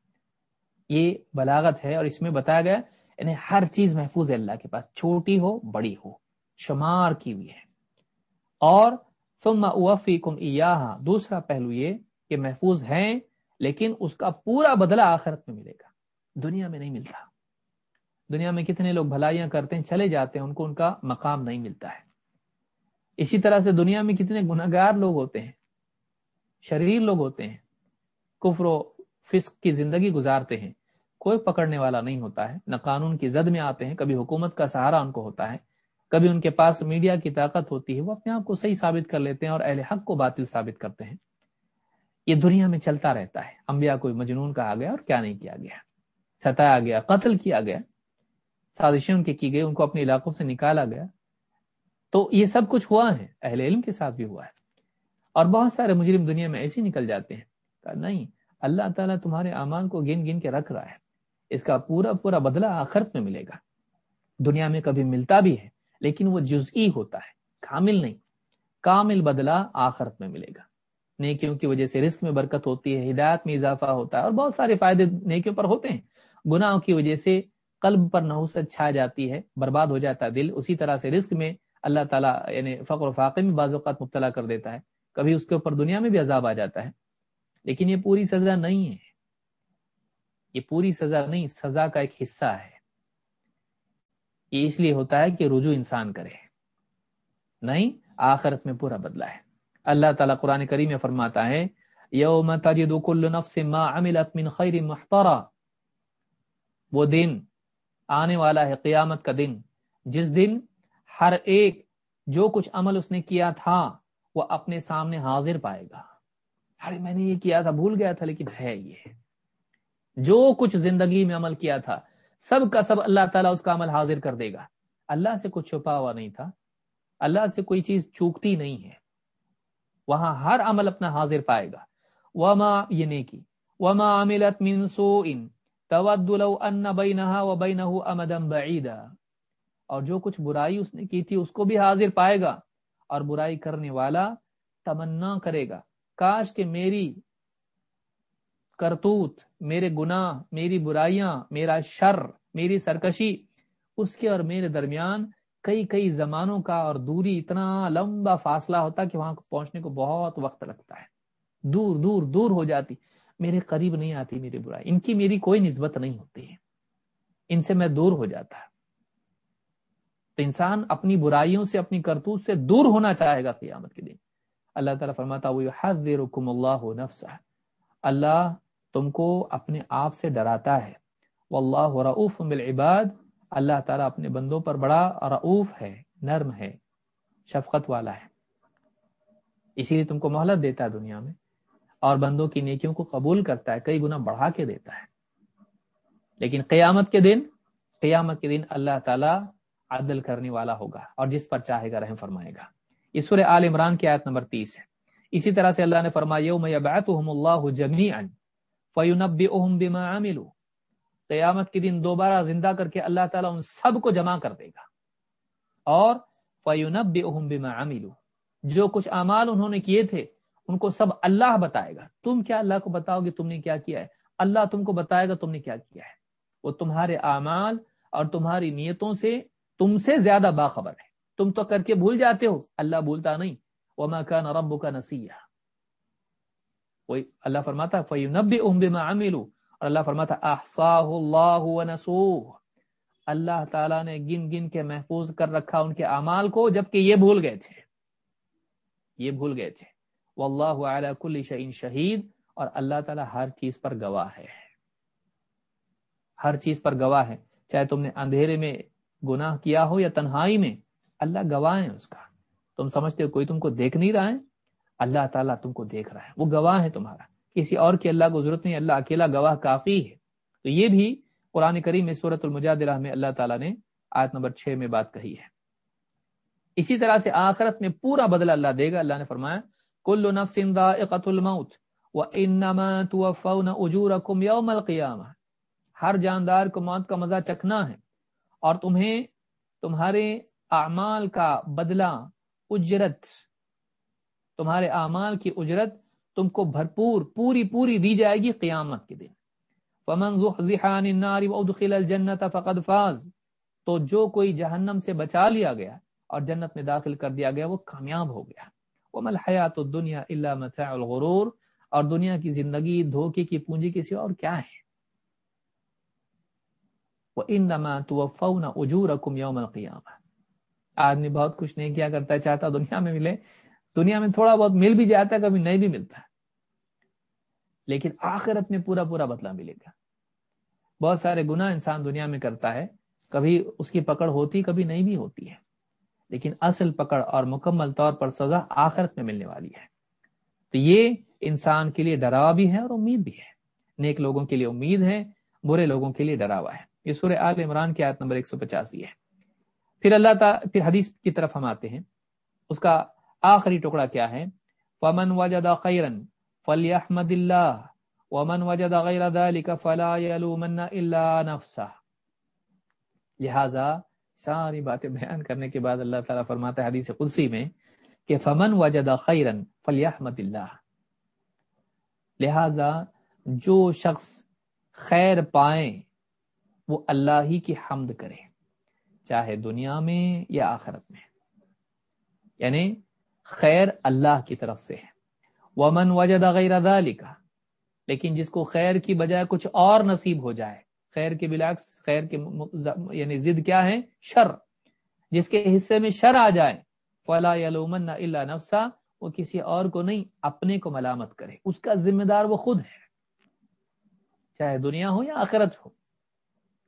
S2: یہ بلاغت ہے اور اس میں بتایا گیا یعنی ہر چیز محفوظ ہے اللہ کے پاس، چھوٹی ہو، بڑی ہو، شمار کی ہوئی ہے۔ اور ثم اوفیکم ایاہا، دوسرا پہلو یہ کہ محفوظ ہیں، لیکن اس کا پورا بدلہ آخرت میں ملے گا۔ دنیا میں نہیں ملتا۔ دنیا میں کتنے لوگ بھلائیاں کرتے ہیں، چلے جاتے ہیں، ان کو ان کا مقام نہیں ملتا ہے۔ اسی طرح سے دنیا میں کتنے گناگار لوگ ہوتے ہیں، شریر لوگ ہوتے ہیں، کفر و فسق کی زندگی گزارتے ہیں۔ کوئی پکڑنے والا نہیں ہوتا ہے، نہ قانون کی زد میں آتے ہیں، کبھی حکومت کا سہارا ان کو ہوتا ہے۔ کبھی ان کے پاس میڈیا کی طاقت ہوتی ہے، وہ اپنے آپ کو صحیح ثابت کر لیتے ہیں اور اہل حق کو باطل ثابت کرتے ہیں۔ یہ دنیا میں چلتا رہتا ہے۔ انبیاء کوئی مجنون کہا گیا اور کیا نہیں کیا گیا۔ ستایا گیا، قتل کیا گیا۔ سازشیں ان کی کی گئی، ان کو اپنے علاقوں سے نکالا گیا۔ تو یہ سب کچھ ہوا ہے، اہل علم کے ساتھ بھی ہوا ہے۔ اور بہت سارے مجرم دنیا میں ایسے نکل جاتے ہیں۔ کہ نہیں، اللہ تعالیٰ تمہارے امان کو گن گن کے رکھ رہا ہے۔ اس کا پورا پورا بدلہ آخرت میں ملے گا۔ دنیا میں کبھی ملتا بھی ہے، لیکن وہ جزئی ہوتا ہے، کامل نہیں۔ کامل بدلہ آخرت میں ملے گا۔ نیکیوں کی وجہ سے رزق میں برکت ہوتی ہے، ہدایت میں اضافہ ہوتا ہے اور بہت سارے فائدے نیکیوں پر ہوتے ہیں۔ گناہوں کی وجہ سے قلب پر نحوست چھا جاتی ہے، برباد ہو جاتا ہے دل۔ اسی طرح سے رزق میں اللہ تعالیٰ یعنی فقر و فاقے میں بعض اوقات مبتلا کر دیتا ہے۔ کبھی اس کے اوپر دنیا میں بھی عذاب آ جاتا ہے۔ لیکن یہ پوری سزا نہیں ہے۔ یہ پوری سزا نہیں، سزا کا ایک حصہ ہے۔ یہ اس لیے ہوتا ہے کہ رجوع انسان کرے۔ نہیں، آخرت میں پورا بدلا ہے۔ اللہ تعالیٰ قرآن کریم میں فرماتا ہے، یوم تجد کل نفس ما عملت من خیر محترا۔ وہ دن آنے والا ہے، قیامت کا دن۔ جس دن ہر ایک جو کچھ عمل اس نے کیا تھا، وہ اپنے سامنے حاضر پائے گا۔ ارے، میں نے یہ کیا تھا، بھول گیا تھا، لیکن ہے یہ۔ جو کچھ زندگی میں عمل کیا تھا، سب کا سب اللہ تعالیٰ اس کا عمل حاضر کر دے گا۔ اللہ سے کچھ چھپا ہوا نہیں تھا۔ اللہ سے کوئی چیز چوکتی نہیں ہے۔ وہاں ہر عمل اپنا حاضر پائے گا۔ وما، یہ نیکی۔ وما عملت من سوء۔ تود لو ان بینها وبینه امدا بعیدا اور جو کچھ برائی اس نے کی تھی، اس کو بھی حاضر پائے گا۔ اور برائی کرنے والا تمنا کرے گا۔ کاش کہ میری کرتوت میرے گناہ، میری برائیاں، میرا شر، میری سرکشی، اس کے اور میرے درمیان کئی کئی زمانوں کا اور دوری اتنا لمبا فاصلہ ہوتا کہ وہاں پہنچنے کو بہت وقت لگتا ہے۔ دور دور دور ہو جاتی۔ میرے قریب نہیں آتی میری برائی۔ ان کی میری کوئی نسبت نہیں ہوتی ہے۔ ان سے میں دور ہو جاتا تو انسان اپنی برائیوں سے، اپنی کرتوت سے دور ہونا چاہے گا قیامت کے دن۔ اللہ تعالیٰ فرماتا حضرکم اللہ نفسہ اللہ تم کو اپنے آپ سے ڈراتا ہے۔ واللہ رعوف بالعباد، اللہ تعالیٰ اپنے بندوں پر بڑا رعوف ہے، نرم ہے، شفقت والا ہے۔ اسی لیے تم کو مہلت دیتا ہے دنیا میں۔ اور بندوں کی نیکیوں کو قبول کرتا ہے، کئی گنا بڑھا کے دیتا ہے۔ لیکن قیامت کے دن، قیامت کے دن اللہ تعالیٰ عدل کرنے والا ہوگا اور جس پر چاہے گا رحم فرمائے گا۔ اس سورہ آل عمران کی آیت نمبر تیس ہے۔ اسی طرح سے اللہ نے فرمایا اللہ بما عملوا۔ قیامت کے دن دوبارہ زندہ کر کے اللہ تعالیٰ ان سب کو جمع کر دے گا۔ اور فیونب بما عملوا۔ جو کچھ اعمال انہوں نے کیے تھے، ان کو سب اللہ بتائے گا۔ تم کیا اللہ کو بتاؤ گے تم نے کیا کیا ہے؟ اللہ تم کو بتائے گا تم نے کیا کیا ہے۔ وہ تمہارے اعمال اور تمہاری نیتوں سے تم سے زیادہ باخبر ہے۔ تم تو کر کے بھول جاتے ہو، اللہ بھولتا نہیں۔ وما كان ربك نسيا وہی اللہ فرماتا فينبئهم بما عملوا۔ اور اللہ فرماتا احصاه الله ونسوه۔ اللہ تعالیٰ نے گن گن کے محفوظ کر رکھا ان کے اعمال کو، جبکہ یہ بھول گئے تھے۔ یہ بھول گئے تھے۔ واللہ علی کل شيء شہید اور اللہ تعالیٰ ہر چیز پر گواہ ہے۔ ہر چیز پر گواہ ہے۔ چاہے تم نے اندھیرے میں گناہ کیا ہو یا تنہائی میں، اللہ گواہ ہے اس کا۔ تم سمجھتے ہو، کوئی تم کو دیکھ نہیں رہا ہے؟ اللہ تعالیٰ تم کو دیکھ رہا ہے۔ وہ گواہ ہے تمہارا۔ کسی اور کی اللہ کو ضرورت نہیں، اللہ اکیلا گواہ کافی ہے۔ تو یہ بھی قرآن کریم میں صورت المجادلہ میں اللہ تعالیٰ نے آیت نمبر چھ میں بات کہی ہے۔ اسی طرح سے آخرت میں پورا بدلہ اللہ دے گا۔ اللہ نے فرمایا، کل نفس ذائقۃ الموت وانما توفون اجورکم یوم القیامہ۔ ہر جاندار کو موت کا مزہ چکھنا ہے اور تمہیں، تمہارے اعمال کا بدلہ اجرت تمہارے اعمال کی اجرت تم کو بھرپور پوری پوری دی جائے گی قیامت کے دن۔ فمن زحزح النار وادخل فقد فاز۔ تو جو کوئی جہنم سے بچا لیا گیا اور جنت میں داخل کر دیا گیا وہ کامیاب ہو گیا۔ ومل حیات الدنیا الا متاع الغرور۔ اور دنیا کی زندگی، دھوکے کی پونجی کسی اور کیا ہے؟ وانما توفون اجورکم یوم القیامہ آدمی بہت کچھ نہیں کیا کرتا چاہتا دنیا میں ملے۔ دنیا میں تھوڑا بہت مل بھی جاتا ہے، کبھی نہیں بھی ملتا لیکن آخرت میں پورا پورا بدلہ ملے گا۔ بہت سارے گناہ انسان دنیا میں کرتا ہے۔ کبھی اس کی پکڑ ہوتی، کبھی نہیں بھی ہوتی ہے۔ لیکن اصل پکڑ اور مکمل طور پر سزا آخرت میں ملنے والی ہے۔ تو یہ انسان کے لیے ڈراوا بھی ہے اور امید بھی ہے۔ نیک لوگوں کے لیے امید ہے، برے لوگوں کے لیے ڈراوا ہے۔ یہ سورہ آل عمران کی آیت نمبر 185 ہے۔ پھر اللہ تعالی، پھر حدیث کی طرف ہم آتے ہیں۔ اس کا آخری ٹکڑا کیا ہے؟ فمن وجد خیرا فلیحمد اللہ ومن وجد غیر ذلك فلا يلومن الا نفسه۔ لہذا ساری باتیں بیان کرنے کے بعد اللہ تعالیٰ فرماتا ہے حدیث قدسی میں کہ فمن وجد خیرا فلیحمد اللہ لہذا جو شخص خیر پائیں وہ اللہ ہی کی حمد کرے، چاہے دنیا میں یا آخرت میں۔ یعنی خیر اللہ کی طرف سے ہے۔ ومن وجد غیر ذالک لیکن جس کو خیر کی بجائے کچھ اور نصیب ہو جائے، خیر کے بلاکس، خیر کے یعنی ضد کیا ہے؟ شر۔ جس کے حصے میں شر آ جائے، فلا یلومن الا نفسا۔ وہ کسی اور کو نہیں، اپنے کو ملامت کرے۔ اس کا ذمہ دار وہ خود ہے۔ چاہے دنیا ہو یا آخرت ہو۔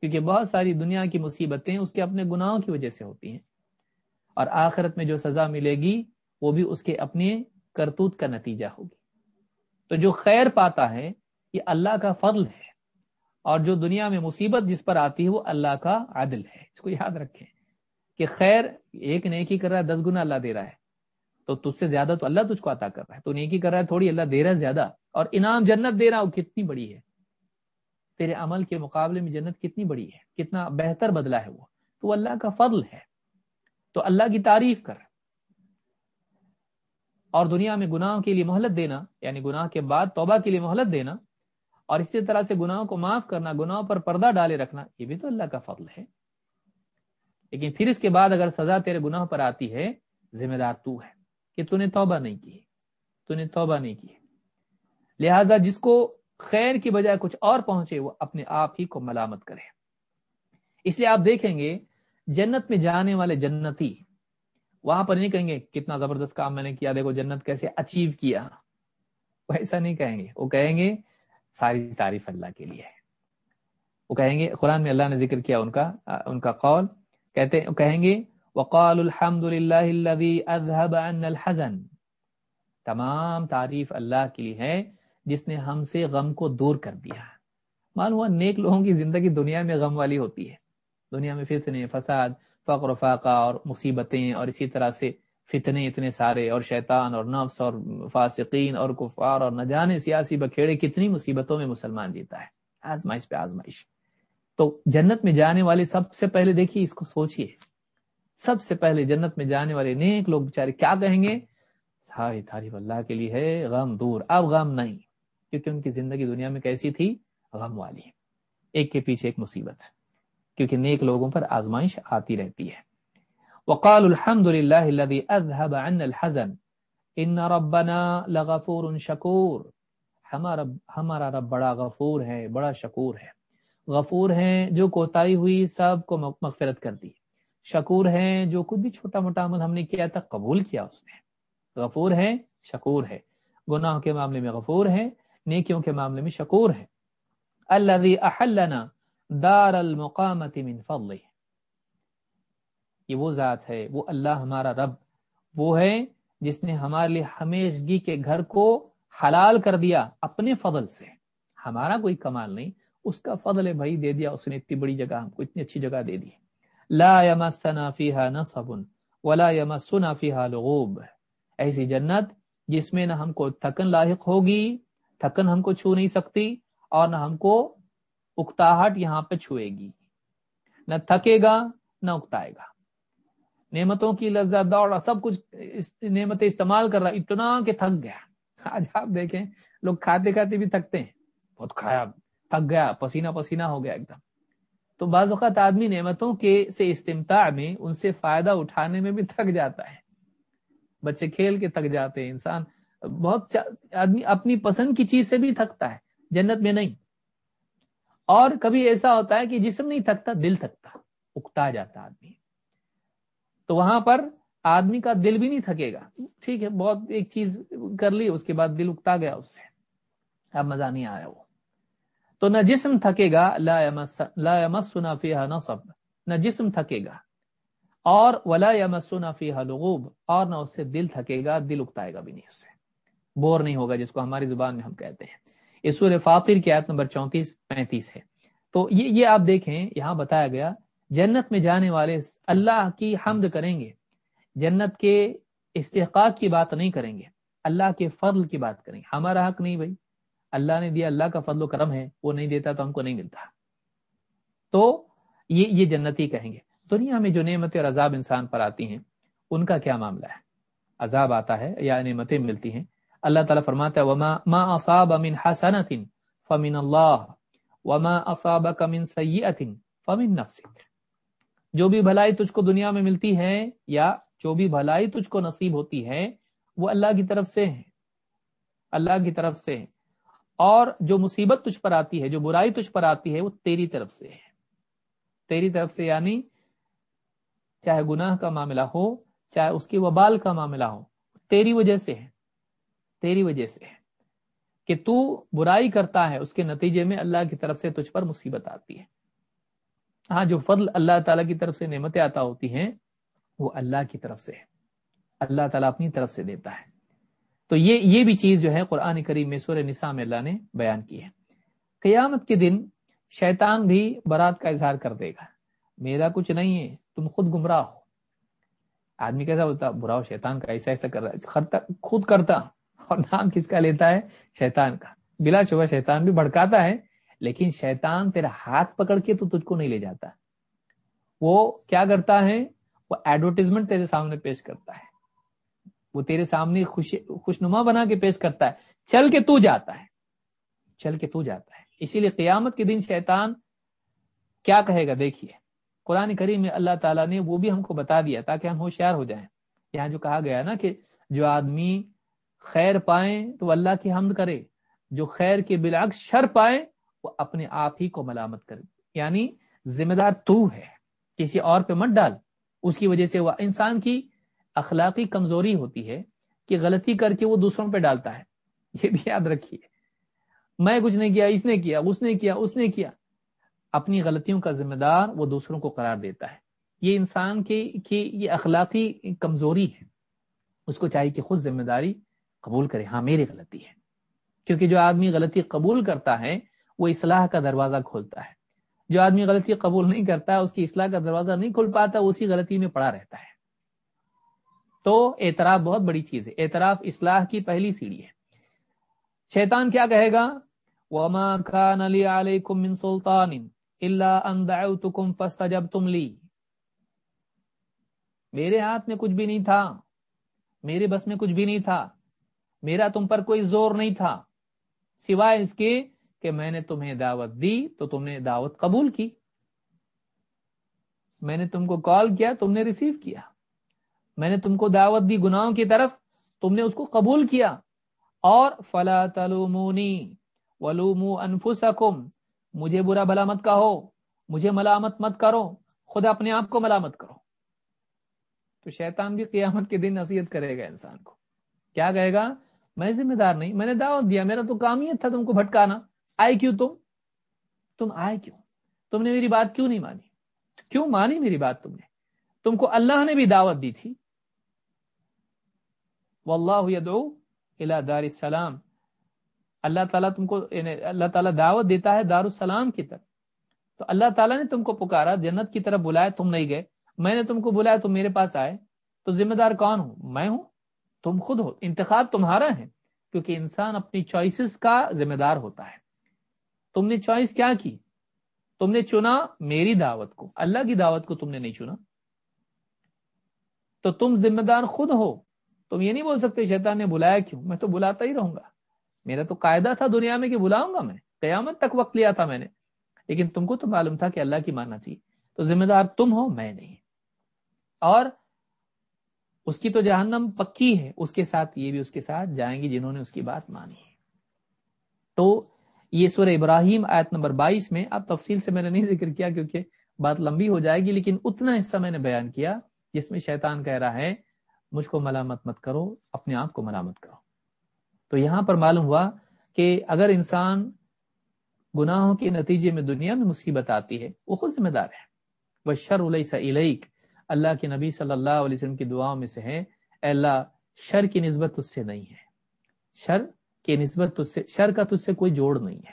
S2: کیونکہ بہت ساری دنیا کی مصیبتیں اس کے اپنے گناہوں کی وجہ سے ہوتی ہیں۔ اور آخرت میں جو سزا ملے گی وہ بھی اس کے اپنے کرتوت کا نتیجہ ہوگی۔ تو جو خیر پاتا ہے، یہ اللہ کا فضل ہے۔ اور جو دنیا میں مصیبت جس پر آتی ہے، وہ اللہ کا عدل ہے۔ اس کو یاد رکھیں کہ خیر ایک نیکی کر رہا ہے، دس گنا اللہ دے رہا ہے۔ تو تجھ سے زیادہ تو اللہ تجھ کو عطا کر رہا ہے۔ تو نیکی کر رہا ہے، تھوڑی اللہ دے رہا ہے زیادہ۔ اور انعام جنت دے رہا وہ کتنی بڑی ہے۔ تیرے عمل کے مقابلے میں جنت کتنی بڑی ہے، کتنا بہتر بدلا ہے وہ۔ تو اللہ کا فضل ہے۔ تو اللہ کی تعریف کر۔ اور دنیا میں گناہوں کے لیے مہلت دینا یعنی گناہ کے بعد توبہ کے لیے مہلت دینا، اور اسی طرح سے گناہوں کو معاف کرنا، گناہوں پر پردہ ڈالے رکھنا، یہ بھی تو اللہ کا فضل ہے۔ لیکن پھر اس کے بعد اگر سزا تیرے گناہ پر آتی ہے، ذمہ دار تو ہے کہ تو نے توبہ نہیں کی، تو نے توبہ نہیں کی۔ لہذا جس کو خیر کی بجائے کچھ اور پہنچے، وہ اپنے آپ ہی کو ملامت کرے۔ اس لیے آپ دیکھیں گے، جنت میں جانے والے جنتی وہاں پر نہیں کہیں گے کتنا زبردست کام میں نے کیا، دیکھو جنت کیسے اچیو کیا۔ وہ ایسا نہیں کہیں گے۔ وہ کہیں گے ساری تعریف اللہ کے لیے وہ کہیں گے، قرآن میں اللہ نے ذکر کیا ان کا ان کا قول۔ کہتے کہیں گے وقال الحمد للہ الحزن۔ تمام تعریف اللہ کے لیے ہے جس نے ہم سے غم کو دور کر دیا۔ معلوم ہوا نیک لوگوں کی زندگی دنیا میں غم والی ہوتی ہے۔ دنیا میں فتنے فساد فقر و فاقہ اور مصیبتیں اور اسی طرح سے فتنے اتنے سارے اور شیطان اور نفس اور فاسقین اور کفار اور نہ جانے سیاسی بکھیڑے کتنی مصیبتوں میں مسلمان جیتا ہے۔ آزمائش پہ آزمائش۔ تو جنت میں جانے والے سب سے پہلے دیکھیے اس کو سوچئے۔ سب سے پہلے جنت میں جانے والے نیک لوگ بےچارے کیا کہیں گے؟ ساری تعریف اللہ کے لیے ہے، غم دور۔ اب غم نہیں، کیونکہ ان کی زندگی دنیا میں کیسی تھی؟ غم والی۔ ایک کے پیچھے ایک مصیبت۔ کیونکہ نیک لوگوں پر آزمائش آتی رہتی ہے۔ وقال الحمد للہ الذي اذهب عنا الحزن، ان ربنا لغفور شکور۔ ہمارا ہمارا رب بڑا غفور ہے، بڑا شکور ہے۔ غفور ہے جو کوتاہی ہوئی سب کو مغفرت کر دی۔ شکور ہے جو کچھ بھی چھوٹا موٹا عمل ہم نے کیا تھا قبول کیا اس نے۔ غفور ہے، شکور ہے۔ گناہ کے معاملے میں غفور ہے، نیکیوں کے معاملے میں شکور ہے۔ الذي احلنا دار المقامت من فضله۔ یہ وہ ذات ہے، وہ اللہ ہمارا رب۔ وہ ہے جس نے ہمارے لیے ہمیشگی کے گھر کو حلال کر دیا اپنے فضل سے۔ ہمارا کوئی کمال نہیں، اس کا فضل ہے بھائی دے دیا، اس نے اتنی بڑی جگہ ہم کو اتنی اچھی جگہ دے دی۔ لا یمسنا فیہا نصب ولا یمسنا فیہا لغوب۔ ایسی جنت جس میں نہ ہم کو تھکن لاحق ہوگی، تھکن ہم کو چھو نہیں سکتی اور نہ ہم کو اکتاہٹ یہاں پہ چھوئے گی۔ نہ تھکے گا، نہ اکتائے گا۔ نعمتوں کی لذت دوڑ سب کچھ نعمتیں استعمال کر رہا، اتنا کہ تھک گیا۔ آج آپ دیکھیں، لوگ کھاتے کھاتے بھی تھکتے ہیں۔ بہت کھایا، تھک گیا، پسینہ پسینہ ہو گیا ایک دم۔ تو بعض اوقات آدمی نعمتوں کے سے استمتاع میں ان سے فائدہ اٹھانے میں بھی تھک جاتا ہے۔ بچے کھیل کے تھک جاتے ہیں، انسان بہت آدمی اپنی پسند کی چیز سے بھی تھکتا ہے، جنت میں نہیں۔ اور کبھی ایسا ہوتا ہے کہ جسم نہیں تھکتا، دل تھکتا، اکتا جاتا آدمی۔ تو وہاں پر آدمی کا دل بھی نہیں تھکے گا۔ ٹھیک ہے، بہت ایک چیز کر لی، اس کے بعد دل اکتا گیا اس سے۔ اب مزہ نہیں آیا وہ۔ تو نہ جسم تھکے گا، لا یمسنا فیہا نصب۔ نہ جسم تھکے گا اور ولا یمسنا فیہا لغوب۔ اور نہ اس سے دل تھکے گا، دل اکتائے گا بھی نہیں اس سے۔ بور نہیں ہوگا جس کو ہماری زبان میں ہم کہتے ہیں۔ اس سورہ فاطر کی آیت نمبر چونتیس پینتیس ہے۔ تو یہ یہ آپ دیکھیں، یہاں بتایا گیا، جنت میں جانے والے اللہ کی حمد کریں گے۔ جنت کے استحقاق کی بات نہیں کریں گے۔ اللہ کے فضل کی بات کریں گے۔ ہمارا حق نہیں بھائی۔ اللہ نے دیا، اللہ کا فضل و کرم ہے، وہ نہیں دیتا تو ہم کو نہیں ملتا۔ تو یہ یہ جنتی کہیں گے۔ دنیا میں جو نعمتیں اور عذاب انسان پر آتی ہیں، ان کا کیا معاملہ ہے؟ عذاب آتا ہے یا نعمتیں ملتی ہیں۔ اللہ تعالیٰ فرماتا ہے، وما ما اصاب من حسنت فمن اللہ وما اصابك من سیئت فمن نفسك۔ جو بھی بھلائی تجھ کو دنیا میں ملتی ہے یا جو بھی بھلائی تجھ کو نصیب ہوتی ہے، وہ اللہ کی طرف سے ہے۔ اللہ کی طرف سے ہے۔ اور جو مصیبت تجھ پر آتی ہے، جو برائی تجھ پر آتی ہے، وہ تیری طرف سے ہے۔ تیری طرف سے یعنی چاہے گناہ کا معاملہ ہو، چاہے اس کی وبال کا معاملہ ہو، تیری وجہ سے ہے۔ تیری وجہ سے ہے کہ تو برائی کرتا ہے، اس کے نتیجے میں اللہ کی طرف سے تجھ پر مصیبت آتی ہے۔ ہاں جو فضل اللہ تعالیٰ کی طرف سے نعمتیں آتا ہوتی ہیں، وہ اللہ کی طرف سے ہے اللہ تعالیٰ اپنی طرف سے دیتا ہے۔ تو یہ یہ بھی چیز جو ہے قرآن کریم میں سور نساء میں اللہ نے بیان کی ہے۔ قیامت کے دن شیطان بھی برات کا اظہار کر دے گا۔ میرا کچھ نہیں ہے، تم خود گمراہ ہو۔ آدمی کیسا ہوتا برا ہو، شیطان کا ایسا ایسا کر رہا ہے خود کرتا اور نام کس کا لیتا ہے؟ شیطان کا۔ بلا شبہ شیطان بھی بھڑکاتا ہے، لیکن شیطان تیرا ہاتھ پکڑ کے تو تجھ کو نہیں لے جاتا۔ وہ کیا کرتا ہے؟ وہ ایڈورٹیزمنٹ تیرے سامنے پیش کرتا ہے۔ وہ تیرے سامنے خوش، خوشنما بنا کے پیش کرتا ہے۔ چل کے تو جاتا ہے۔ چل کے تو جاتا ہے۔ اسی لیے قیامت کے دن شیطان کیا کہے گا؟ دیکھیے، قرآن کریم میں اللہ تعالیٰ نے وہ بھی ہم کو بتا دیا تاکہ ہم ہوشیار ہو جائیں۔ یہاں جو کہا گیا نا کہ جو آدمی خیر پائیں تو اللہ کی حمد کرے۔ جو خیر کے بالعکس شر پائیں وہ اپنے آپ ہی کو ملامت کرے۔ یعنی ذمہ دار تو ہے، کسی اور پہ مت ڈال۔ اس کی وجہ سے وہ انسان کی اخلاقی کمزوری ہوتی ہے کہ غلطی کر کے وہ دوسروں پہ ڈالتا ہے۔ یہ بھی یاد رکھیے۔ میں کچھ نہیں کیا، اس نے کیا، اس نے کیا، اس نے کیا۔ اپنی غلطیوں کا ذمہ دار وہ دوسروں کو قرار دیتا ہے۔ یہ انسان کی، یہ اخلاقی کمزوری ہے۔ اس کو چاہیے کہ خود ذمہ داری قبول کرے ہاں میری غلطی ہے۔ کیونکہ جو آدمی غلطی قبول کرتا ہے، وہ اصلاح کا دروازہ کھولتا ہے۔ جو آدمی غلطی قبول نہیں کرتا، اس کی اصلاح کا دروازہ نہیں کھول پاتا اسی غلطی میں پڑا رہتا ہے۔ تو اعتراف بہت بڑی چیز ہے۔ اعتراف اصلاح کی پہلی سیڑھی ہے۔ شیطان کیا کہے گا؟ وما كان لي عليكم من سلطان الا ان دعوتكم فاستجبتم لي۔ میرے ہاتھ میں کچھ بھی نہیں تھا، میرے بس میں کچھ بھی نہیں تھا۔ میرا تم پر کوئی زور نہیں تھا۔ سوائے اس کے کہ میں نے تمہیں دعوت دی تو تم نے دعوت قبول کی۔ میں نے تم کو کال کیا، تم نے ریسیو کیا۔ میں نے تم کو دعوت دی گناہوں کی طرف، تم نے اس کو قبول کیا۔ اور فلا تلومونی، ولومو انفسکم، مجھے برا بلا مت کہو، مجھے ملامت مت کرو، خود اپنے آپ کو ملامت کرو۔ تو شیطان بھی قیامت کے دن نصیحت کرے گا انسان کو۔ کیا کہے گا؟ میں ذمہ دار نہیں، میں نے دعوت دیا، میرا تو کام ہی تھا تم کو بھٹکانا۔ آئے کیوں تم؟ تم آئے کیوں؟ تم نے میری بات کیوں نہیں مانی؟ کیوں مانی میری بات تم نے؟ تم کو اللہ نے بھی دعوت دی تھی۔ واللہ یدعو الى دار السلام۔ اللہ تعالیٰ تم کو یعنی اللہ تعالیٰ دعوت دیتا ہے دار السلام کی طرف۔ تو اللہ تعالیٰ نے تم کو پکارا، جنت کی طرف بلایا تم نہیں گئے۔ میں نے تم کو بلایا تم میرے پاس آئے۔ تو ذمہ دار کون ہوں؟ میں ہوں؟ تم خود ہو، انتخاب تمہارا ہے، کیونکہ انسان اپنی چوائسز کا ذمہ دار ہوتا ہے۔ تم نے چوائس کیا کی؟ تم نے چنا میری دعوت کو، اللہ کی دعوت کو تم نے نہیں چنا۔ تو تم ذمہ دار خود ہو۔ تم یہ نہیں بول سکتے شیطان نے بلایا کیوں؟ میں تو بلاتا ہی رہوں گا۔ میرا تو قاعدہ تھا دنیا میں کہ بلاؤں گا میں۔ قیامت تک وقت لیا تھا میں نے۔ لیکن تم کو تو معلوم تھا کہ اللہ کی ماننا چاہیے۔ تو ذمہ دار تم ہو، میں نہیں۔ اور اس کی تو جہنم پکی ہے، اس کے ساتھ یہ بھی اس کے ساتھ جائیں گی جنہوں نے اس کی بات مانی۔ تو یہ سورہ ابراہیم آیت نمبر بائیس میں، اب تفصیل سے میں نے نہیں ذکر کیا کیونکہ بات لمبی ہو جائے گی، لیکن اتنا حصہ میں نے بیان کیا جس میں شیطان کہہ رہا ہے، مجھ کو ملامت مت کرو، اپنے آپ کو ملامت کرو۔ تو یہاں پر معلوم ہوا کہ اگر انسان گناہوں کے نتیجے میں دنیا میں مصیبت آتی ہے، وہ خود ذمہ دار ہے۔ وہ شر علیک اللہ کے نبی صلی اللہ علیہ وسلم کی دعاؤں میں سے ہے اے اللہ، شر کی نسبت اس سے نہیں ہے۔ شر کی نسبت سے، شر کا تجھ سے کوئی جوڑ نہیں ہے۔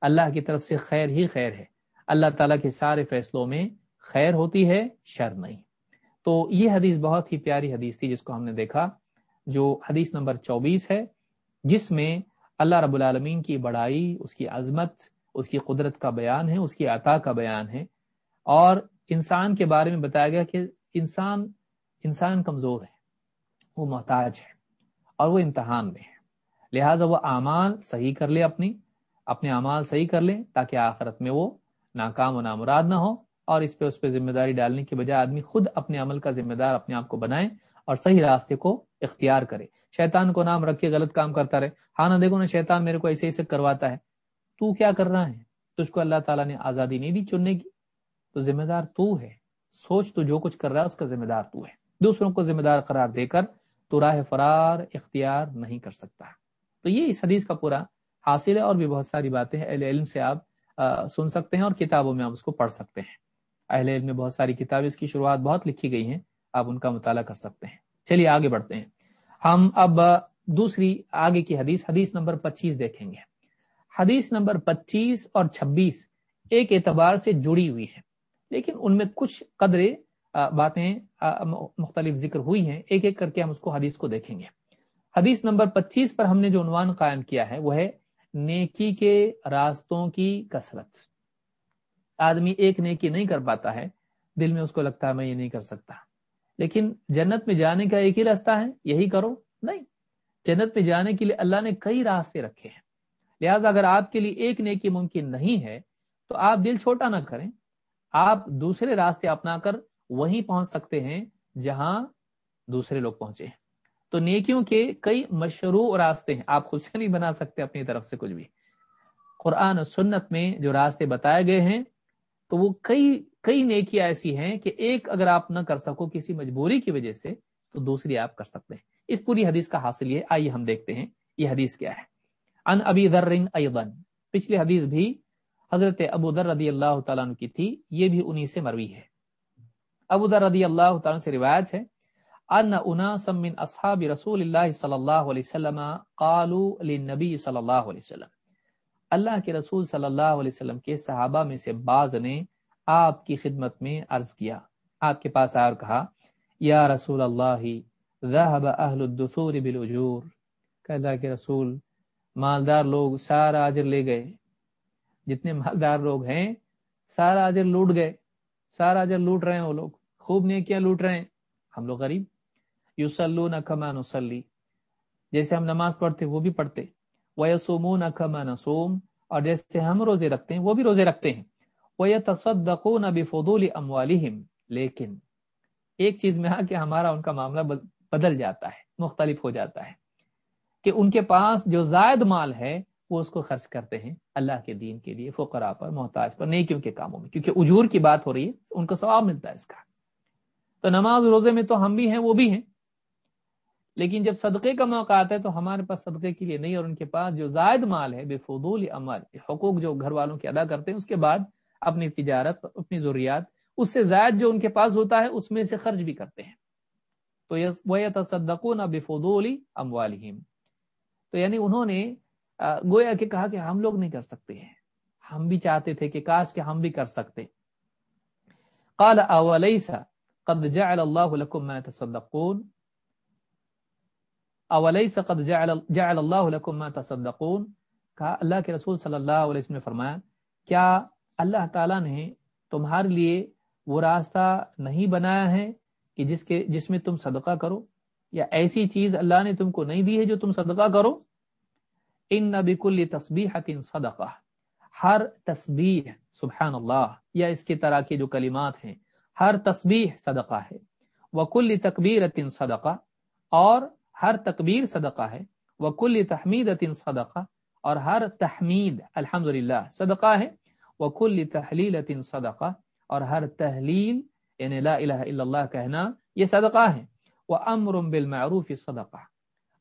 S2: اللہ کی طرف سے خیر ہی خیر ہے۔ اللہ تعالیٰ کے سارے فیصلوں میں خیر ہوتی ہے، شر نہیں۔ تو یہ حدیث بہت ہی پیاری حدیث تھی جس کو ہم نے دیکھا، جو حدیث نمبر چوبیس ہے، جس میں اللہ رب العالمین کی بڑائی، اس کی عظمت، اس کی قدرت کا بیان ہے، اس کی عطا کا بیان ہے۔ اور انسان کے بارے میں بتایا گیا کہ انسان انسان کمزور ہے، وہ محتاج ہے اور وہ امتحان میں ہے۔ لہٰذا وہ اعمال صحیح کر لے اپنی، اپنے اعمال صحیح کر لے تاکہ آخرت میں وہ ناکام و نامراد نہ ہو اور اس پہ اس پہ ذمہ داری ڈالنے کی بجائے آدمی خود اپنے عمل کا ذمہ دار اپنے آپ کو بنائے اور صحیح راستے کو اختیار کرے۔ شیطان کو نام رکھ کے غلط کام کرتا رہے۔ ہاں نہ دیکھو نا، شیطان میرے کو ایسے ایسے کرواتا ہے۔ تو کیا کر رہا ہے؟ تجھ کو اللہ تعالیٰ نے آزادی نہیں دی چننے کی۔ تو ذمہ دار تو ہے۔ سوچ تو جو کچھ کر رہا ہے اس کا ذمہ دار تو ہے۔ دوسروں کو ذمہ دار قرار دے کر تو راہ فرار اختیار نہیں کر سکتا۔ تو یہ اس حدیث کا پورا حاصل ہے اور بھی بہت ساری باتیں ہیں۔ اہل علم سے آپ سن سکتے ہیں اور کتابوں میں آپ اس کو پڑھ سکتے ہیں۔ اہل علم میں بہت ساری کتابیں اس کی شروعات بہت لکھی گئی ہیں۔ آپ ان کا مطالعہ کر سکتے ہیں۔ چلیے آگے بڑھتے ہیں۔ ہم اب دوسری آگے کی حدیث حدیث نمبر پچیس دیکھیں گے۔ حدیث نمبر پچیس اور چھبیس ایک اعتبار سے جڑی ہوئی ہے لیکن ان میں کچھ قدرے باتیں مختلف ذکر ہوئی ہیں۔ ایک ایک کر کے ہم اس کو حدیث کو دیکھیں گے۔ حدیث نمبر پچیس پر ہم نے جو عنوان قائم کیا ہے، وہ ہے نیکی کے راستوں کی کثرت۔ آدمی ایک نیکی نہیں کر پاتا ہے، دل میں اس کو لگتا ہے میں یہ نہیں کر سکتا۔ لیکن جنت میں جانے کا ایک ہی راستہ ہے، یہی کرو۔ نہیں، جنت میں جانے کے لیے اللہ نے کئی راستے رکھے ہیں۔ لہٰذا اگر آپ کے لیے ایک نیکی ممکن نہیں ہے، تو آپ دل چھوٹا نہ کریں۔ آپ دوسرے راستے اپنا کر وہیں پہنچ سکتے ہیں جہاں دوسرے لوگ پہنچے ہیں۔ تو نیکیوں کے کئی مشروع راستے ہیں۔ آپ خود سے نہیں بنا سکتے اپنی طرف سے کچھ بھی۔ قرآن و سنت میں جو راستے بتائے گئے ہیں، تو وہ کئی کئی نیکیاں ایسی ہیں کہ ایک اگر آپ نہ کر سکو کسی مجبوری کی وجہ سے، تو دوسری آپ کر سکتے ہیں۔ اس پوری حدیث کا حاصل یہ آئیے ہم دیکھتے ہیں یہ حدیث کیا ہے۔ ان ابی ذر ایضن پچھلی حدیث بھی حضرت ابو ذر رضی اللہ تعالیٰ عنہ کی تھی، یہ بھی انہی سے مروی ہے۔ ابو ذر رضی اللہ تعالیٰ سے روایت ہے، ان اناسا من اصحاب رسول اللہ صلی اللہ علیہ وسلم قالوا للنبی صلی اللہ علیہ وسلم۔ اللہ کے رسول صلی اللہ علیہ وسلم کے صحابہ میں سے بعض نے آپ کی خدمت میں عرض کیا۔ آپ کے پاس آیا اور کہا، یا رسول اللہ ذهب اہل الدثور بالاجور کہ اللہ کے رسول، مالدار لوگ سارا اجر لے گئے۔ جتنے مالدار لوگ ہیں، سارا اجر لوٹ گئے، سارا اجر لوٹ رہے ہیں وہ لوگ۔ خوب نیکیاں لوٹ رہے ہیں۔ ہم لوگ غریب۔ یوسلون کما نصلی۔ جیسے ہم نماز پڑھتے، وہ بھی پڑھتے۔ ویسومون کما نصوم۔ اور جیسے ہم روزے رکھتے ہیں، وہ بھی روزے رکھتے ہیں۔ وَيَتَصَدَّقُونَ بِفُضُولِ أَمْوَالِهِمْ لیکن ایک چیز میں آ کہ ہمارا ان کا معاملہ بدل جاتا ہے، مختلف ہو جاتا ہے کہ ان کے پاس جو زائد مال ہے وہ اس کو خرچ کرتے ہیں اللہ کے دین کے لیے، فقراء پر، محتاج پر، نیکیوں کے کاموں میں۔ کیونکہ اجور کی بات ہو رہی ہے، ان کو ثواب ملتا ہے اس کا۔ تو نماز روزے میں تو ہم بھی ہیں، وہ بھی ہیں۔ لیکن جب صدقے کا موقع آتا ہے تو ہمارے پاس صدقے کے لیے نہیں، اور ان کے پاس جو زائد مال ہے بے فضول عمل، حقوق جو گھر والوں کے ادا کرتے ہیں، اس کے بعد اپنی تجارت، اپنی ضروریات، اس سے زائد جو ان کے پاس ہوتا ہے، اس میں سے خرچ بھی کرتے ہیں۔ تو وہ تصدقون بفضول اموالہم تو یعنی انہوں نے گویا کہ کہا کہ ہم لوگ نہیں کر سکتے ہیں۔ ہم بھی چاہتے تھے کہ کاش کہ ہم بھی کر سکتے۔ قال اولیس قد جعل اللہ لکم ما تصدقون؟ اولیس قد جعل, جعل اللہ لکم ما تصدقون؟ کہا اللہ کے رسول صلی اللہ علیہ وسلم نے فرمایا کیا اللہ تعالیٰ نے تمہارے لیے وہ راستہ نہیں بنایا ہے کہ جس کے جس میں تم صدقہ کرو؟ یا ایسی چیز اللہ نے تم کو نہیں دی ہے جو تم صدقہ کرو؟ ان نبی تصبیح صدقہ ہر تسبیح سبحان اللہ یا اس کی طرح کے جو کلمات ہیں، ہر تسبیح صدقہ ہے۔ وکل تکبیر صدقہ، اور ہر تکبیر صدقہ ہے۔ وکل تحمید صدقہ، اور ہر تحمید الحمد صدقہ ہے۔ وکل تحلیل صدقہ، اور ہر تحلیل یعنی لا الہ الا اللہ کہنا، یہ صدقہ ہے۔ وہ امر بالمعروف صدقہ،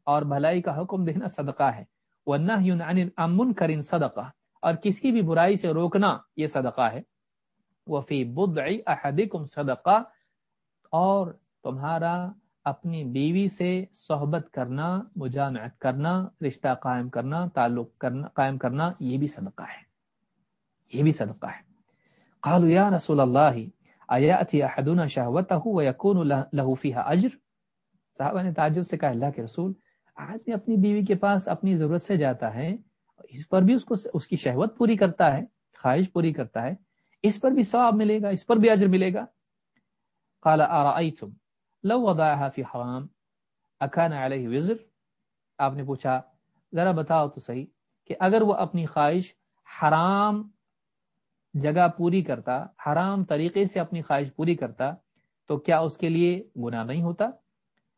S2: اور بھلائی کا حکم دینا صدقہ ہے۔ وہ نہ کرن صدقہ، اور کسی بھی برائی سے روکنا یہ صدقہ ہے۔ وہ فی بدع احدکم صدقہ، اور تمہارا اپنی بیوی سے صحبت کرنا، مجامعت کرنا، رشتہ قائم کرنا، تعلق کرنا، قائم کرنا، یہ بھی صدقہ ہے۔ یہ بھی صدقہ ہے۔ قالوا یا رسول اللہ، ایاتی احدنا شہوته ويكون له فيها اجر؟ صحابہ نے تعجب سے کہا، اللہ کے رسول آدمی اپنی بیوی کے پاس اپنی ضرورت سے جاتا ہے، اس پر بھی اس کو اس کی شہوت پوری کرتا ہے، خواہش پوری کرتا ہے۔ اس پر بھی ثواب ملے گا، اس پر بھی اجر ملے گا۔ قال ارائیتم لو وضعها في حرام اكان عليه وزر۔ آپ نے پوچھا، ذرا بتاؤ تو صحیح کہ اگر وہ اپنی خواہش حرام جگہ پوری کرتا، حرام طریقے سے اپنی خواہش پوری کرتا، تو کیا اس کے لیے گناہ نہیں ہوتا؟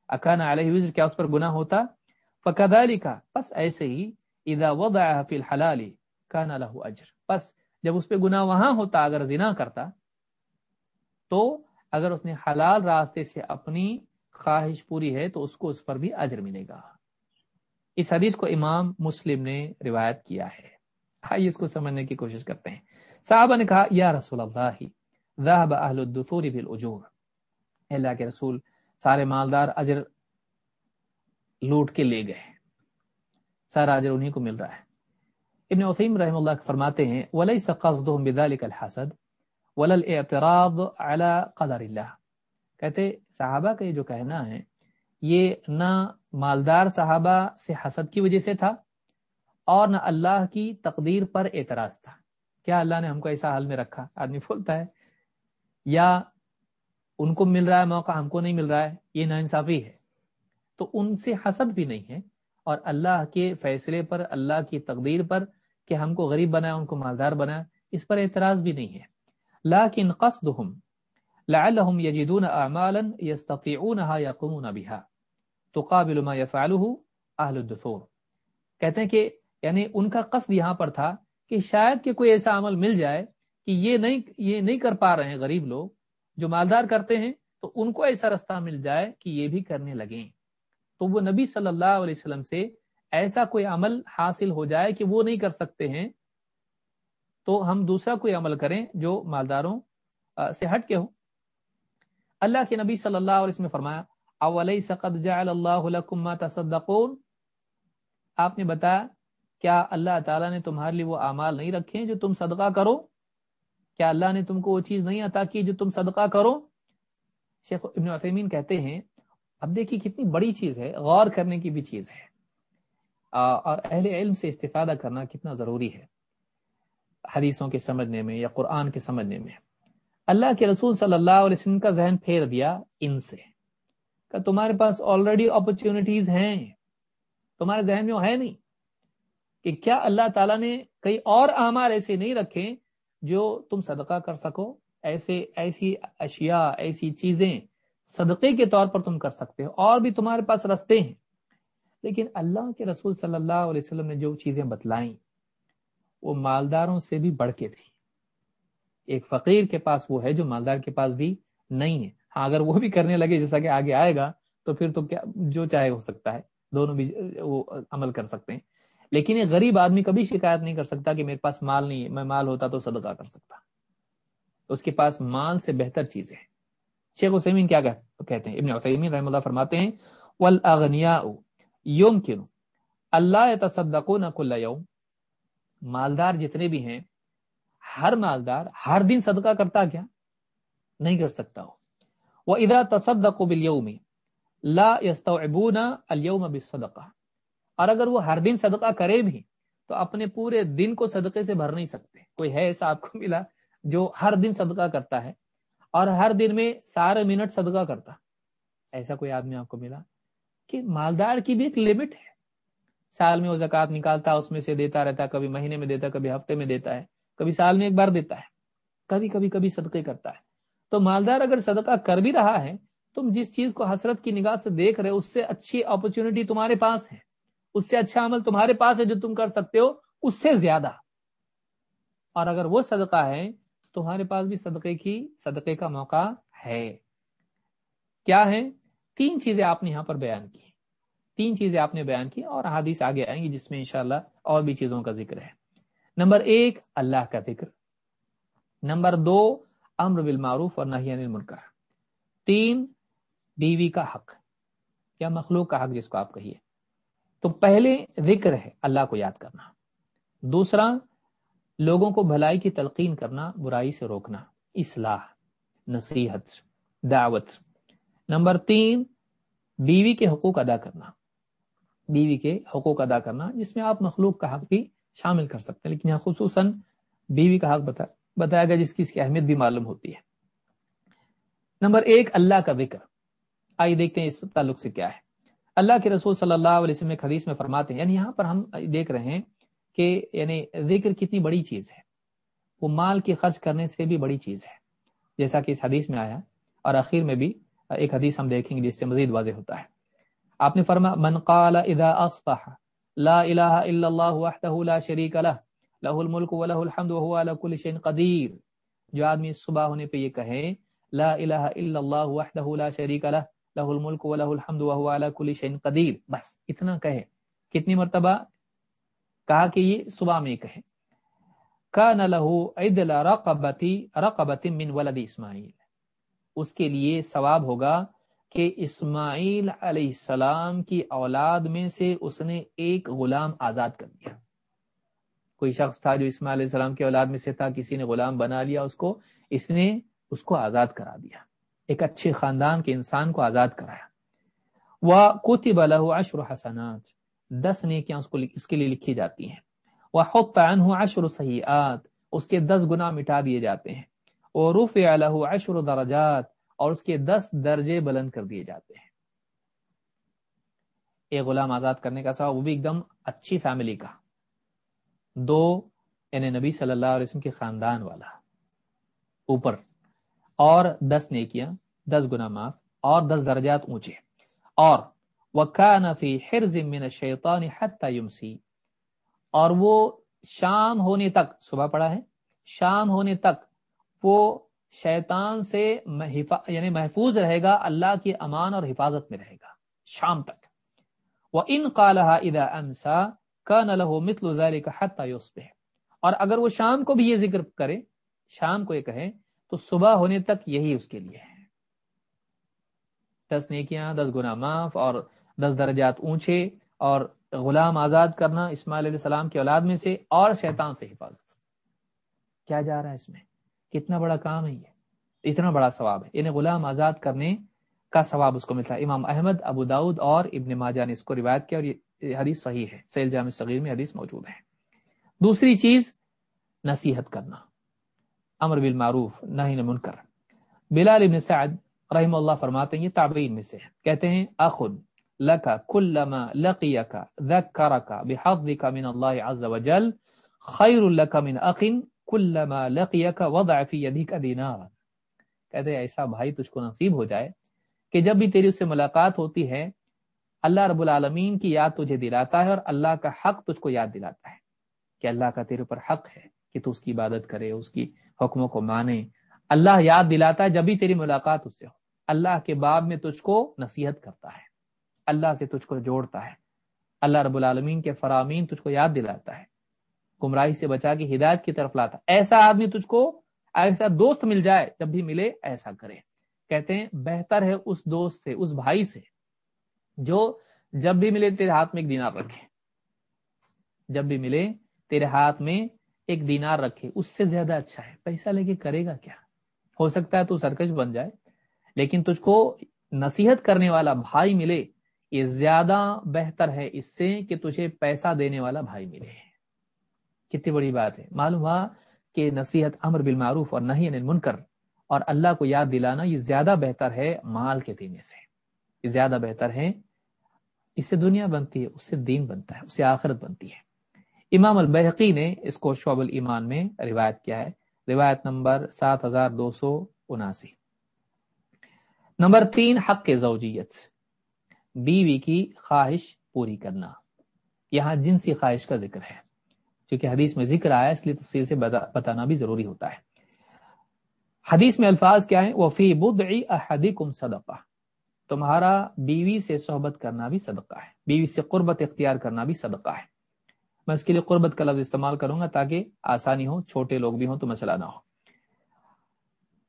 S2: اکان علیہ وزر، کیا اس پر گناہ ہوتا؟ فقدالی کا بس ایسے ہی، اذا وضع فی الحلال کان له اجر۔ بس جب اس پہ گناہ وہاں ہوتا، اگر زنا کرتا، تو اگر اس نے حلال راستے سے اپنی خواہش پوری ہے، تو اس کو اس پر بھی اجر ملے گا۔ اس حدیث کو امام مسلم نے روایت کیا ہے۔ آئیے اس کو سمجھنے کی کوشش کرتے ہیں۔ صحابہ نے کہا، یا رسول اللہ ذهب اہل الدثور بالاجور اللہ کے رسول، سارے مالدار اجر لوٹ کے لے گئے۔ سارا اجر انہی کو مل رہا ہے۔ ابن عثیم رحم اللہ فرماتے ہیں ولیس قصدهم بذلك الحسد ولا الاعتراض على قدر اللہ کہتے صحابہ کا یہ جو کہنا ہے، یہ نہ مالدار صحابہ سے حسد کی وجہ سے تھا اور نہ اللہ کی تقدیر پر اعتراض تھا۔ کیا اللہ نے ہم کو ایسا حال میں رکھا؟ آدمی بولتا ہے، یا ان کو مل رہا ہے، موقع ہم کو نہیں مل رہا ہے، یہ نا انصافی ہے۔ تو ان سے حسد بھی نہیں ہے۔ اور اللہ کے فیصلے پر، اللہ کی تقدیر پر کہ ہم کو غریب بنایا ان کو مالدار بنایا اس پر اعتراض بھی نہیں ہے۔ لیکن قصدهم لعلهم يجدون اعمالا يستطيعونها يقومون بها تقابل ما يفعله اهل الدثور۔ کہتے ہیں کہ یعنی ان کا قصد یہاں پر تھا کہ شاید کہ کوئی ایسا عمل مل جائے کہ یہ نہیں یہ نہیں کر پا رہے ہیں غریب لوگ جو مالدار کرتے ہیں، تو ان کو ایسا رستہ مل جائے کہ یہ بھی کرنے لگیں۔ تو وہ نبی صلی اللہ علیہ وسلم سے ایسا کوئی عمل حاصل ہو جائے کہ وہ نہیں کر سکتے ہیں، تو ہم دوسرا کوئی عمل کریں جو مالداروں سے ہٹ کے ہو۔ اللہ کے نبی صلی اللہ علیہ وسلم نے فرمایا سقد جعل اللہ لکم ما تصدقون؟ آپ نے بتایا، کیا اللہ تعالیٰ نے تمہارے لیے وہ اعمال نہیں رکھے ہیں جو تم صدقہ کرو؟ کیا اللہ نے تم کو وہ چیز نہیں عطا کی جو تم صدقہ کرو؟ شیخ ابن عثیمین کہتے ہیں اب دیکھیے کتنی بڑی چیز ہے، غور کرنے کی بھی چیز ہے۔ اور اہل علم سے استفادہ کرنا کتنا ضروری ہے۔ حدیثوں کے سمجھنے میں یا قرآن کے سمجھنے میں۔ اللہ کے رسول صلی اللہ علیہ وسلم کا ذہن پھیر دیا ان سے۔ کہ تمہارے پاس آلریڈی اپرچونٹیز ہیں۔ تمہارے ذہن میں وہ ہے نہیں۔ کہ کیا اللہ تعالیٰ نے کئی اور اعمال ایسے نہیں رکھے جو تم صدقہ کر سکو؟ ایسے، ایسی اشیاء، ایسی چیزیں صدقے کے طور پر تم کر سکتے ہو، اور بھی تمہارے پاس رستے ہیں۔ لیکن اللہ کے رسول صلی اللہ علیہ وسلم نے جو چیزیں بتلائیں، وہ مالداروں سے بھی بڑھ کے تھی ایک فقیر کے پاس وہ ہے جو مالدار کے پاس بھی نہیں ہے۔ ہاں اگر وہ بھی کرنے لگے جیسا کہ آگے آئے گا، تو پھر تو کیا، جو چاہے ہو سکتا ہے۔ دونوں بھی وہ عمل کر سکتے ہیں۔ لیکن یہ غریب آدمی کبھی شکایت نہیں کر سکتا کہ میرے پاس مال نہیں ہے، میں مال ہوتا تو صدقہ کر سکتا۔ اس کے پاس مال سے بہتر چیزیں ہیں۔ شیخ حسین کیا کہتے ہیں؟ ابن عثیمین رحم اللہ فرماتے ہیں یوم کیوں اللہ تصدقون کل یوم. مالدار جتنے بھی ہیں، ہر مالدار ہر دن صدقہ کرتا کیا؟ نہیں کر سکتا ہو۔ وہ ادا تصدق باليوم لا يستوعبون اليوم بالصدقہ اور اگر وہ ہر دن صدقہ کرے بھی، تو اپنے پورے دن کو صدقے سے بھر نہیں سکتے۔ کوئی ہے ایسا آپ کو ملا جو ہر دن صدقہ کرتا ہے؟ اور ہر دن میں سارے منٹ صدقہ کرتا۔ ایسا کوئی آدمی آپ کو ملا کہ مالدار کی بھی ایک لمٹ ہے۔ سال میں وہ زکات نکالتا، اس میں سے دیتا رہتا، کبھی مہینے میں دیتا، کبھی ہفتے میں دیتا ہے، کبھی سال میں ایک بار دیتا ہے، کبھی کبھی کبھی صدقے کرتا ہے۔ تو مالدار اگر صدقہ کر بھی رہا ہے، تم جس چیز کو حسرت کی نگاہ سے دیکھ رہے اس سے اچھی اپرچونٹی تمہارے پاس ہے۔ اس سے اچھا عمل تمہارے پاس ہے جو تم کر سکتے ہو، اس سے زیادہ۔ اور اگر وہ صدقہ ہے تمہارے پاس بھی صدقے کی، صدقے کا موقع ہے۔ کیا ہے؟ تین چیزیں آپ نے یہاں پر بیان کی۔ تین چیزیں آپ نے بیان کی اور حادث آگے آئیں گی جس میں انشاءاللہ اور بھی چیزوں کا ذکر ہے۔ نمبر ایک، اللہ کا ذکر۔ نمبر دو، امر بالمعروف اور نہیں المنکر۔ تین، بیوی کا حق۔ یا مخلوق کا حق جس کو آپ کہیے۔ تو پہلے ذکر ہے اللہ کو یاد کرنا۔ دوسرا لوگوں کو بھلائی کی تلقین کرنا، برائی سے روکنا، اصلاح، نصیحت، دعوت. نمبر تین، بیوی کے حقوق ادا کرنا. بیوی کے حقوق ادا کرنا، جس میں آپ مخلوق کا حق بھی شامل کر سکتے ہیں، لیکن یہاں خصوصاً بیوی کا حق بتا، بتایا گیا، جس کی اس کی اہمیت بھی معلوم ہوتی ہے. نمبر ایک، اللہ کا ذکر. آئیے دیکھتے ہیں اس تعلق سے کیا ہے. اللہ کے رسول صلی اللہ علیہ وسلم حدیث میں فرماتے ہیں یعنی یہاں پر ہم دیکھ رہے ہیں کہ یعنی ذکر کتنی بڑی چیز ہے، وہ مال کی خرچ کرنے سے بھی بڑی چیز ہے۔ جیسا کہ اس حدیث میں آیا اور آخر میں بھی ایک حدیث ہم دیکھیں گے جس سے مزید واضح ہوتا ہے۔ آپ نے فرما من قال اذا اصبح، لا الہ الا اللہ وحدہ لا شریک لہ لہ الملک و لہ الحمد وهو على كل شيء قدیر۔ جو آدمی صبح ہونے پہ یہ کہے، لا الہ الا اللہ وحدہ لا شریک لہ لہ الملک و لہ الحمد وهو على كل شيء قدیر۔ بس اتنا کہے۔ کتنی مرتبہ کہا کہ یہ صبح میں کہے۔ کان له عدل رقبتی رقبت من ولد اسماعیل۔ اس کے لیے ثواب ہوگا کہ اسماعیل علیہ السلام کی اولاد میں سے اس نے ایک غلام آزاد کر دیا۔ کوئی شخص تھا جو اسماعیل علیہ السلام کی اولاد میں سے تھا، کسی نے غلام بنا لیا اس کو، اس نے اس کو آزاد کرا دیا۔ ایک اچھے خاندان کے انسان کو آزاد کرایا۔ وہ کوتی بلا عشر حسنات۔ دس نیکیاں اس کو اس کے لیے لکھی جاتی ہیں۔ وہ خود ہوں عشر صحیحات اس کے دس گنا مٹا دیے جاتے ہیں۔ اور روف الہ عشر درجات، اور اس کے دس درجے بلند کر دیے جاتے ہیں۔ ایک غلام آزاد کرنے کا سواب وہ بھی ایک دم اچھی فیملی کا۔ دو یعنی نبی صلی اللہ علیہ وسلم کے خاندان والا۔ اوپر۔ اور دس نیکیاں، دس گنا معاف، اور دس درجات اونچے۔ اور وکانفی حرز من الشیطان حتی یمسی اور وہ شام ہونے تک، صبح پڑا ہے شام ہونے تک وہ شیطان سے یعنی محفوظ رہے گا، اللہ کی امان اور حفاظت میں رہے گا، شام تک۔ وہ ان قالحہ ادا انسا کا نہ لہو مثل کا حت اور اگر وہ شام کو بھی یہ ذکر کرے، شام کو یہ کہے، تو صبح ہونے تک یہی اس کے لیے ہے۔ دس نیکیاں، دس گنا معاف اور دس درجات اونچے اور غلام آزاد کرنا اسماعیل علیہ السلام کی اولاد میں سے اور شیطان سے حفاظت۔ کیا جا رہا ہے اس میں؟ کتنا بڑا کام ہے یہ؟ اتنا بڑا ثواب ہے۔ یعنی غلام آزاد کرنے کا ثواب اس کو ملتا ہے۔ امام احمد، ابو داود اور ابن ماجہ نے اس کو روایت کیا اور یہ حدیث صحیح ہے۔ سیل جامع صغیر میں حدیث موجود ہے۔ دوسری چیز، نصیحت کرنا۔ امر بالمعروف نہ منکر بلال ابن سعد رحم اللہ فرماتے ہیں، یہ تعبین میں سے کہتے ہیں اخن لکا کلما لقیکا ذکرکا بحظکا من اللہ عز وجل خیر لکا من اخن کلما لقیکا وضع فی یدیکا دینارا کہتے ہیں ایسا بھائی، تجھ کو نصیب ہو جائے کہ جب بھی تیری اس سے ملاقات ہوتی ہے، اللہ رب العالمین کی یاد تجھے دلاتا ہے اور اللہ کا حق تجھ کو یاد دلاتا ہے کہ اللہ کا تیرے پر حق ہے کہ تو اس کی عبادت کرے، اس کی حکموں کو مانے۔ اللہ یاد دلاتا ہے جب بھی تیری ملاقات اس سے ہو۔ اللہ کے باب میں تجھ کو نصیحت کرتا ہے۔ اللہ سے تجھ کو جوڑتا ہے۔ اللہ رب العالمین کے فرامین تجھ کو یاد دلاتا ہے۔ گمراہی سے بچا کے ہدایت کی طرف لاتا۔ ایسا آدمی تجھ کو، ایسا دوست مل جائے، جب بھی ملے ایسا کرے۔ کہتے ہیں، بہتر ہے اس دوست سے، اس بھائی سے، جو جب بھی ملے تیرے ہاتھ میں ایک دینار رکھے۔ جب بھی ملے تیرے ہاتھ میں ایک دینار رکھے، اس سے زیادہ اچھا ہے۔ پیسہ لے کے کرے گا کیا؟ ہو سکتا ہے تو سرکش بن جائے، لیکن تجھ کو نصیحت کرنے والا بھائی ملے یہ زیادہ بہتر ہے اس سے کہ تجھے پیسہ دینے والا بھائی ملے۔ کتنی بڑی بات ہے۔ معلوم ہوا کہ نصیحت امر بالمعروف اور نہیں منکر اور اللہ کو یاد دلانا یہ زیادہ بہتر ہے مال کے دینے سے۔ یہ زیادہ بہتر ہے۔ اس سے دنیا بنتی ہے، اس سے دین بنتا ہے، اس سے آخرت بنتی ہے۔ امام البحقی نے اس کو شعب الایمان میں روایت کیا ہے۔ روایت نمبر سات ہزار دو سو اناسی۔ نمبر تین، حق کے زوجیت۔ بیوی کی خواہش پوری کرنا۔ یہاں جنسی خواہش کا ذکر ہے، کیونکہ حدیث میں ذکر آیا اس لیے تفصیل سے بتانا بھی ضروری ہوتا ہے۔ حدیث میں الفاظ کیا ہیں؟ وفی احدکم صدقہ تمہارا بیوی سے صحبت کرنا بھی صدقہ ہے۔ بیوی سے قربت اختیار کرنا بھی صدقہ ہے۔ میں اس کے لیے قربت کا لفظ استعمال کروں گا تاکہ آسانی ہو، چھوٹے لوگ بھی ہوں تو مسئلہ نہ ہو۔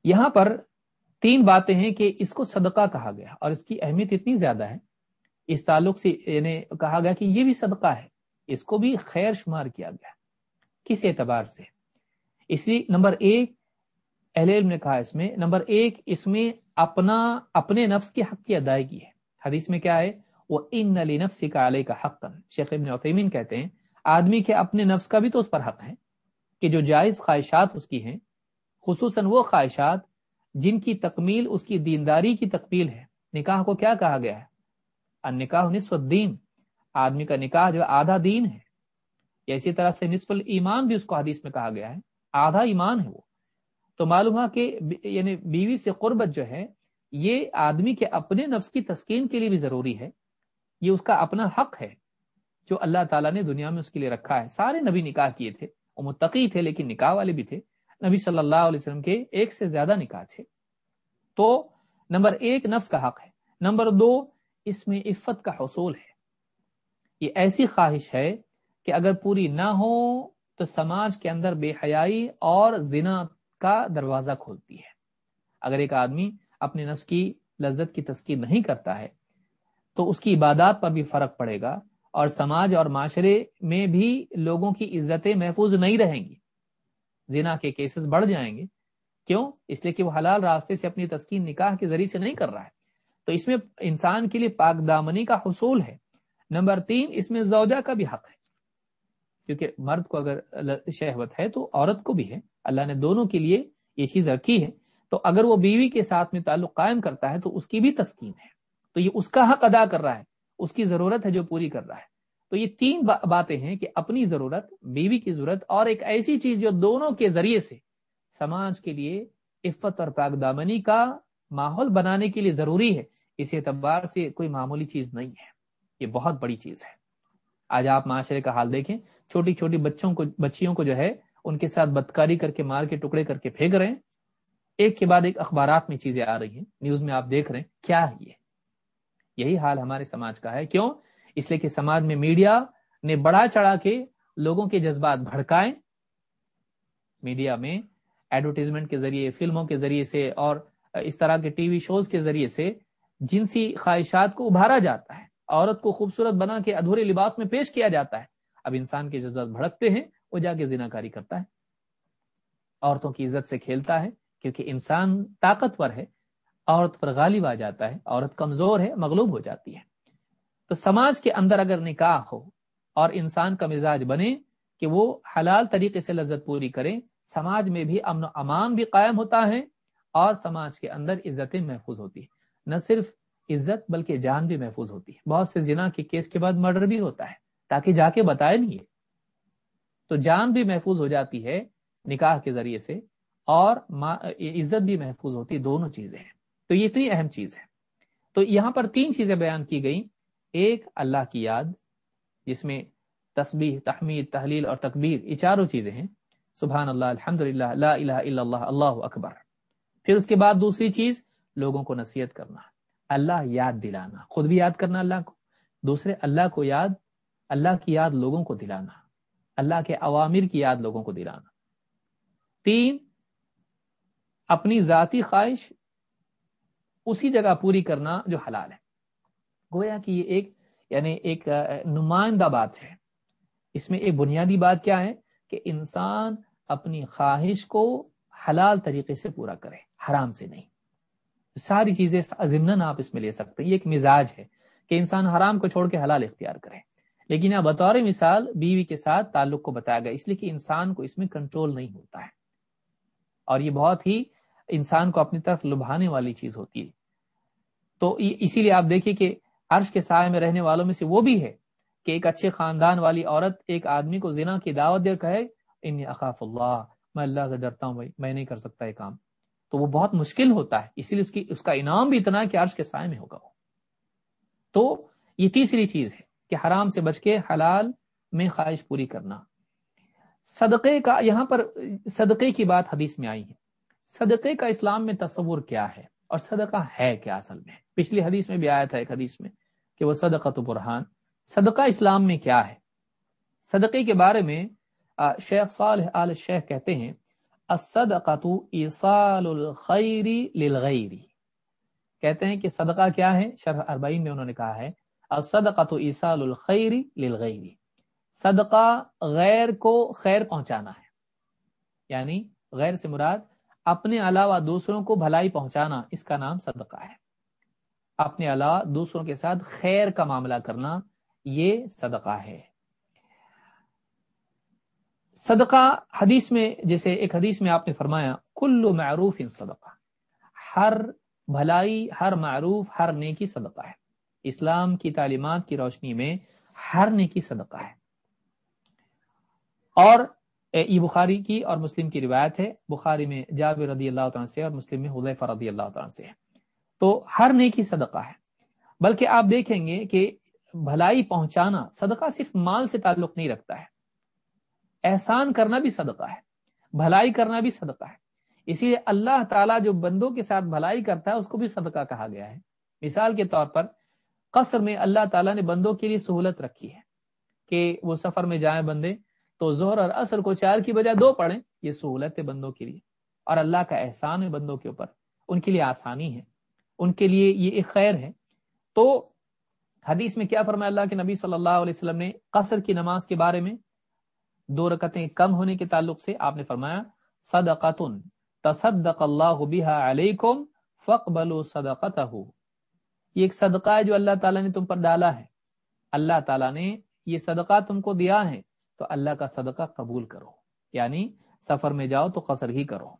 S2: یہاں پر تین باتیں ہیں کہ اس کو صدقہ کہا گیا اور اس کی اہمیت اتنی زیادہ ہے اس تعلق سے یعنی کہا گیا کہ یہ بھی صدقہ ہے، اس کو بھی خیر شمار کیا گیا کس اعتبار سے؟ اس لیے نمبر ایک اہل علم نے کہا اس میں، نمبر ایک اس میں اپنا، اپنے نفس کی حق کی ادائیگی ہے۔ حدیث میں کیا ہے؟ وہ ان علی نفس کا علیہ کا حق شیخ ابن عثیمین کہتے ہیں، آدمی کے اپنے نفس کا بھی تو اس پر حق ہے کہ جو جائز خواہشات اس کی ہیں، خصوصاً وہ خواہشات جن کی تکمیل اس کی دینداری کی تکمیل ہے۔ نکاح کو کیا کہا گیا ہے؟ نکاح نصف الدین۔ آدمی کا نکاح جو آدھا دین ہے۔ یا اسی طرح سے نصف الایمان بھی اس کو حدیث میں کہا گیا ہے۔ آدھا ایمان ہے وہ۔ تو معلوم ہے کہ یعنی بیوی سے قربت جو ہے، یہ آدمی کے اپنے نفس کی تسکین کے لیے بھی ضروری ہے۔ یہ اس کا اپنا حق ہے۔ جو اللہ تعالیٰ نے دنیا میں اس کے لیے رکھا ہے۔ سارے نبی نکاح کیے تھے۔ وہ متقی تھے لیکن نکاح والے بھی تھے۔ نبی صلی اللہ علیہ وسلم کے ایک سے زیادہ نکاح تھے۔ تو نمبر ایک نفس کا حق ہے۔ نمبر دو اس میں عفت کا حصول ہے۔ یہ ایسی خواہش ہے کہ اگر پوری نہ ہو تو سماج کے اندر بے حیائی اور زنا کا دروازہ کھولتی ہے۔ اگر ایک آدمی اپنے نفس کی لذت کی تسکیر نہیں کرتا ہے تو اس کی عبادات پر بھی فرق پڑے گا اور سماج اور معاشرے میں بھی لوگوں کی عزتیں محفوظ نہیں رہیں گی۔ زنا کے کیسز بڑھ جائیں گے۔ کیوں؟ اس لیے کہ وہ حلال راستے سے اپنی تسکین نکاح کے ذریعے سے نہیں کر رہا ہے۔ تو اس میں انسان کے لیے پاک دامنی کا حصول ہے۔ نمبر تین، اس میں زوجہ کا بھی حق ہے۔ کیونکہ مرد کو اگر شہوت ہے تو عورت کو بھی ہے۔ اللہ نے دونوں کے لیے یہ چیز رکھی ہے۔ تو اگر وہ بیوی کے ساتھ میں تعلق قائم کرتا ہے تو اس کی بھی تسکین ہے۔ تو یہ اس کا حق ادا کر رہا ہے۔ اس کی ضرورت ہے جو پوری کر رہا ہے۔ تو یہ تین باتیں ہیں کہ اپنی ضرورت، بیوی کی ضرورت اور ایک ایسی چیز جو دونوں کے ذریعے سے سماج کے لیے عفت اور پاک دامنی کا ماحول بنانے کے لیے ضروری ہے، اس اعتبار سے کوئی معمولی چیز نہیں ہے۔ یہ بہت بڑی چیز ہے۔ آج آپ معاشرے کا حال دیکھیں، چھوٹی چھوٹی بچوں کو، بچیوں کو جو ہے، ان کے ساتھ بدکاری کر کے، مار کے ٹکڑے کر کے پھینک رہے ہیں۔ ایک کے بعد ایک اخبارات میں چیزیں آ رہی ہیں، نیوز میں آپ دیکھ رہے ہیں، کیا ہے یہ؟ یہی حال ہمارے سماج کا ہے۔ کیوں؟ اس لیے کہ سماج میں میڈیا نے بڑا چڑھا کے لوگوں کے جذبات بھڑکائے۔ میڈیا میں ایڈورٹیزمنٹ کے ذریعے، فلموں کے ذریعے سے اور اس طرح کے ٹی وی شوز کے ذریعے سے جنسی خواہشات کو ابھارا جاتا ہے۔ عورت کو خوبصورت بنا کے ادھورے لباس میں پیش کیا جاتا ہے۔ اب انسان کے جذبات بھڑکتے ہیں، وہ جا کے زنا کاری کرتا ہے۔ عورتوں کی عزت سے کھیلتا ہے، کیونکہ انسان طاقتور ہے۔ عورت پر غالب آ جاتا ہے، عورت کمزور ہے، مغلوب ہو جاتی ہے۔ تو سماج کے اندر اگر نکاح ہو اور انسان کا مزاج بنے کہ وہ حلال طریقے سے لذت پوری کرے سماج میں بھی امن و امان بھی قائم ہوتا ہے۔ اور سماج کے اندر عزتیں محفوظ ہوتی ہے نہ صرف عزت بلکہ جان بھی محفوظ ہوتی ہے۔ بہت سے زنا کے کیس کے بعد مرڈر بھی ہوتا ہے تاکہ جا کے بتائے نہیں ہے۔ تو جان بھی محفوظ ہو جاتی ہے نکاح کے ذریعے سے اور عزت بھی محفوظ ہوتی ہے۔ دونوں چیزیں ہیں۔ تو یہ اتنی اہم چیز ہے۔ تو یہاں پر تین چیزیں بیان کی گئی ایک، اللہ کی یاد، جس میں تسبیح، تحمید، تحلیل اور تکبیر، یہ چاروں چیزیں ہیں۔ سبحان اللہ الحمد للہ اللہ الہ الا اللہ اللہ اکبر۔ پھر اس کے بعد دوسری چیز، لوگوں کو نصیحت کرنا۔ اللہ یاد دلانا، خود بھی یاد کرنا اللہ کو۔ دوسرے، اللہ کو یاد، اللہ کی یاد لوگوں کو دلانا۔ اللہ کے عوامر کی یاد لوگوں کو دلانا۔ تین، اپنی ذاتی خواہش اسی جگہ پوری کرنا جو حلال ہے۔ گویا کہ یہ ایک یعنی ایک نمائندہ بات ہے۔ اس میں ایک بنیادی بات کیا ہے؟ کہ انسان اپنی خواہش کو حلال طریقے سے پورا کرے۔ حرام سے نہیں۔ ساری چیزیں ضمن آپ اس میں لے سکتے ہیں۔ یہ ایک مزاج ہے کہ انسان حرام کو چھوڑ کے حلال اختیار کرے۔ لیکن یہاں بطور مثال بیوی کے ساتھ تعلق کو بتایا گیا، اس لیے کہ انسان کو اس میں کنٹرول نہیں ہوتا ہے۔ اور یہ بہت ہی انسان کو اپنی طرف لبھانے والی چیز ہوتی ہے۔ تو اسی لیے آپ دیکھیے کہ عرش کے سائے میں رہنے والوں میں سے وہ بھی ہے کہ ایک اچھے خاندان والی عورت ایک آدمی کو زنا کی دعوت دے کہے ان اخاف اللہ، میں اللہ سے ڈرتا ہوں، بھائی، میں نہیں کر سکتا یہ کام۔ تو وہ بہت مشکل ہوتا ہے۔ اسی لیے اس کی، اس کا انعام بھی اتنا ہے کہ عرش کے سائے میں ہوگا وہ۔ تو یہ تیسری چیز ہے کہ حرام سے بچ کے حلال میں خواہش پوری کرنا۔ صدقے کا، یہاں پر صدقے کی بات حدیث میں آئی ہے۔ صدقے کا اسلام میں تصور کیا ہے اور صدقہ ہے کیا اصل میں؟ پچھلی حدیث میں بھی آیا تھا ایک حدیث میں کہ وہ صدقہ تو برہان صدقہ اسلام میں کیا ہے؟ صدقے کے بارے میں شیخ صالح آل شیخ کہتے ہیں ایصال الخیر للغیر کہتے ہیں کہ صدقہ کیا ہے؟ شرح اربعین میں انہوں نے کہا ہے الصدقہ ایصال الخیر للغیر صدقہ غیر کو خیر پہنچانا ہے. یعنی غیر سے مراد اپنے علاوہ دوسروں کو بھلائی پہنچانا، اس کا نام صدقہ ہے. اپنے علاوہ دوسروں کے ساتھ خیر کا معاملہ کرنا، یہ صدقہ ہے. صدقہ حدیث میں، جیسے ایک حدیث میں آپ نے فرمایا کلو معروف ان صدقہ۔ ہر بھلائی، ہر معروف، ہر نیکی صدقہ ہے۔ اسلام کی تعلیمات کی روشنی میں ہر نیکی صدقہ ہے۔ اور یہ بخاری کی اور مسلم کی روایت ہے۔ بخاری میں جابر رضی اللہ تعالیٰ سے اور مسلم میں حضیفہ رضی اللہ تعالیٰ سے۔ تو ہر نیکی صدقہ ہے۔ بلکہ آپ دیکھیں گے کہ بھلائی پہنچانا صدقہ صرف مال سے تعلق نہیں رکھتا ہے۔ احسان کرنا بھی صدقہ ہے، بھلائی کرنا بھی صدقہ ہے۔ اسی لیے اللہ تعالیٰ جو بندوں کے ساتھ بھلائی کرتا ہے، اس کو بھی صدقہ کہا گیا ہے۔ مثال کے طور پر قصر میں اللہ تعالیٰ نے بندوں کے لیے سہولت رکھی ہے کہ وہ سفر میں جائیں بندے، تو زہر اور اصل کو چار کی بجائے دو پڑھیں، یہ سہولت ہے بندوں کے لیے۔ اور اللہ کا احسان ہے بندوں کے اوپر، ان کے لیے آسانی ہے، ان کے لیے یہ ایک خیر ہے۔ تو حدیث میں کیا فرمایا اللہ کے نبی صلی اللہ علیہ وسلم نے قصر کی نماز کے بارے میں؟ دو رکتیں کم ہونے کے تعلق سے آپ نے فرمایا، صدقتن، تصدق اللہ بها علیکم فقبلوا صدقتہ یہ ایک صدقہ ہے جو اللہ تعالیٰ نے تم پر ڈالا ہے۔ اللہ تعالیٰ نے یہ صدقہ تم کو دیا ہے، تو اللہ کا صدقہ قبول کرو۔ یعنی سفر میں جاؤ تو قصر ہی کرو۔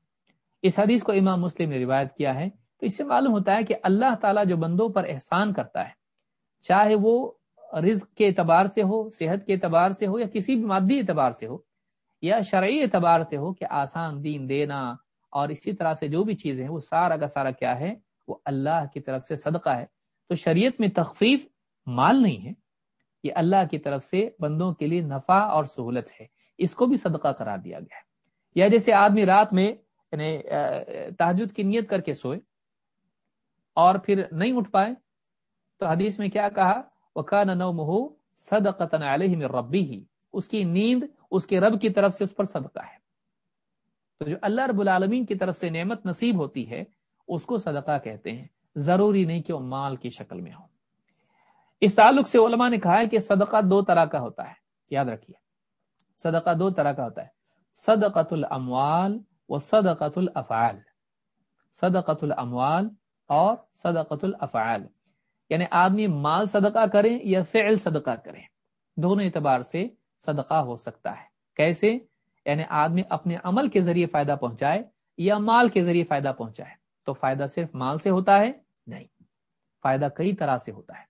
S2: اس حدیث کو امام مسلم نے روایت کیا ہے۔ تو اس سے معلوم ہوتا ہے کہ اللہ تعالیٰ جو بندوں پر احسان کرتا ہے، چاہے وہ رزق کے اعتبار سے ہو، صحت کے اعتبار سے ہو یا کسی بھی مادی اعتبار سے ہو یا شرعی اعتبار سے ہو کہ آسان دین دینا اور اسی طرح سے جو بھی چیزیں ہیں، وہ سارا کا سارا کیا ہے؟ وہ اللہ کی طرف سے صدقہ ہے۔ تو شریعت میں تخفیف مال نہیں ہے، یہ اللہ کی طرف سے بندوں کے لیے نفع اور سہولت ہے۔ اس کو بھی صدقہ قرار دیا گیا ہے۔ یا جیسے آدمی رات میں یعنی تحجد کی نیت کر کے سوئے اور پھر نہیں اٹھ پائے، تو حدیث میں کیا کہا؟ وہ کا نو مہو صد قطن علیہ ربی ہی اس کی نیند اس کے رب کی طرف سے اس پر صدقہ ہے۔ تو جو اللہ رب العالمین کی طرف سے نعمت نصیب ہوتی ہے، اس کو صدقہ کہتے ہیں۔ ضروری نہیں کہ وہ مال کی شکل میں ہو۔ اس تعلق سے علماء نے کہا ہے کہ صدقہ دو طرح کا ہوتا ہے۔ یاد رکھیے۔ صدقہ دو طرح کا ہوتا ہے۔ صدقت الاموال و صدقت الافعال۔ صدقت الاموال اور صدقت الافعال۔ یعنی آدمی مال صدقہ کریں یا فعل صدقہ کریں، دونوں اعتبار سے صدقہ ہو سکتا ہے۔ کیسے؟ یعنی آدمی اپنے عمل کے ذریعے فائدہ پہنچائے یا مال کے ذریعے فائدہ پہنچائے۔ تو فائدہ صرف مال سے ہوتا ہے، نہیں، فائدہ کئی طرح سے ہوتا ہے۔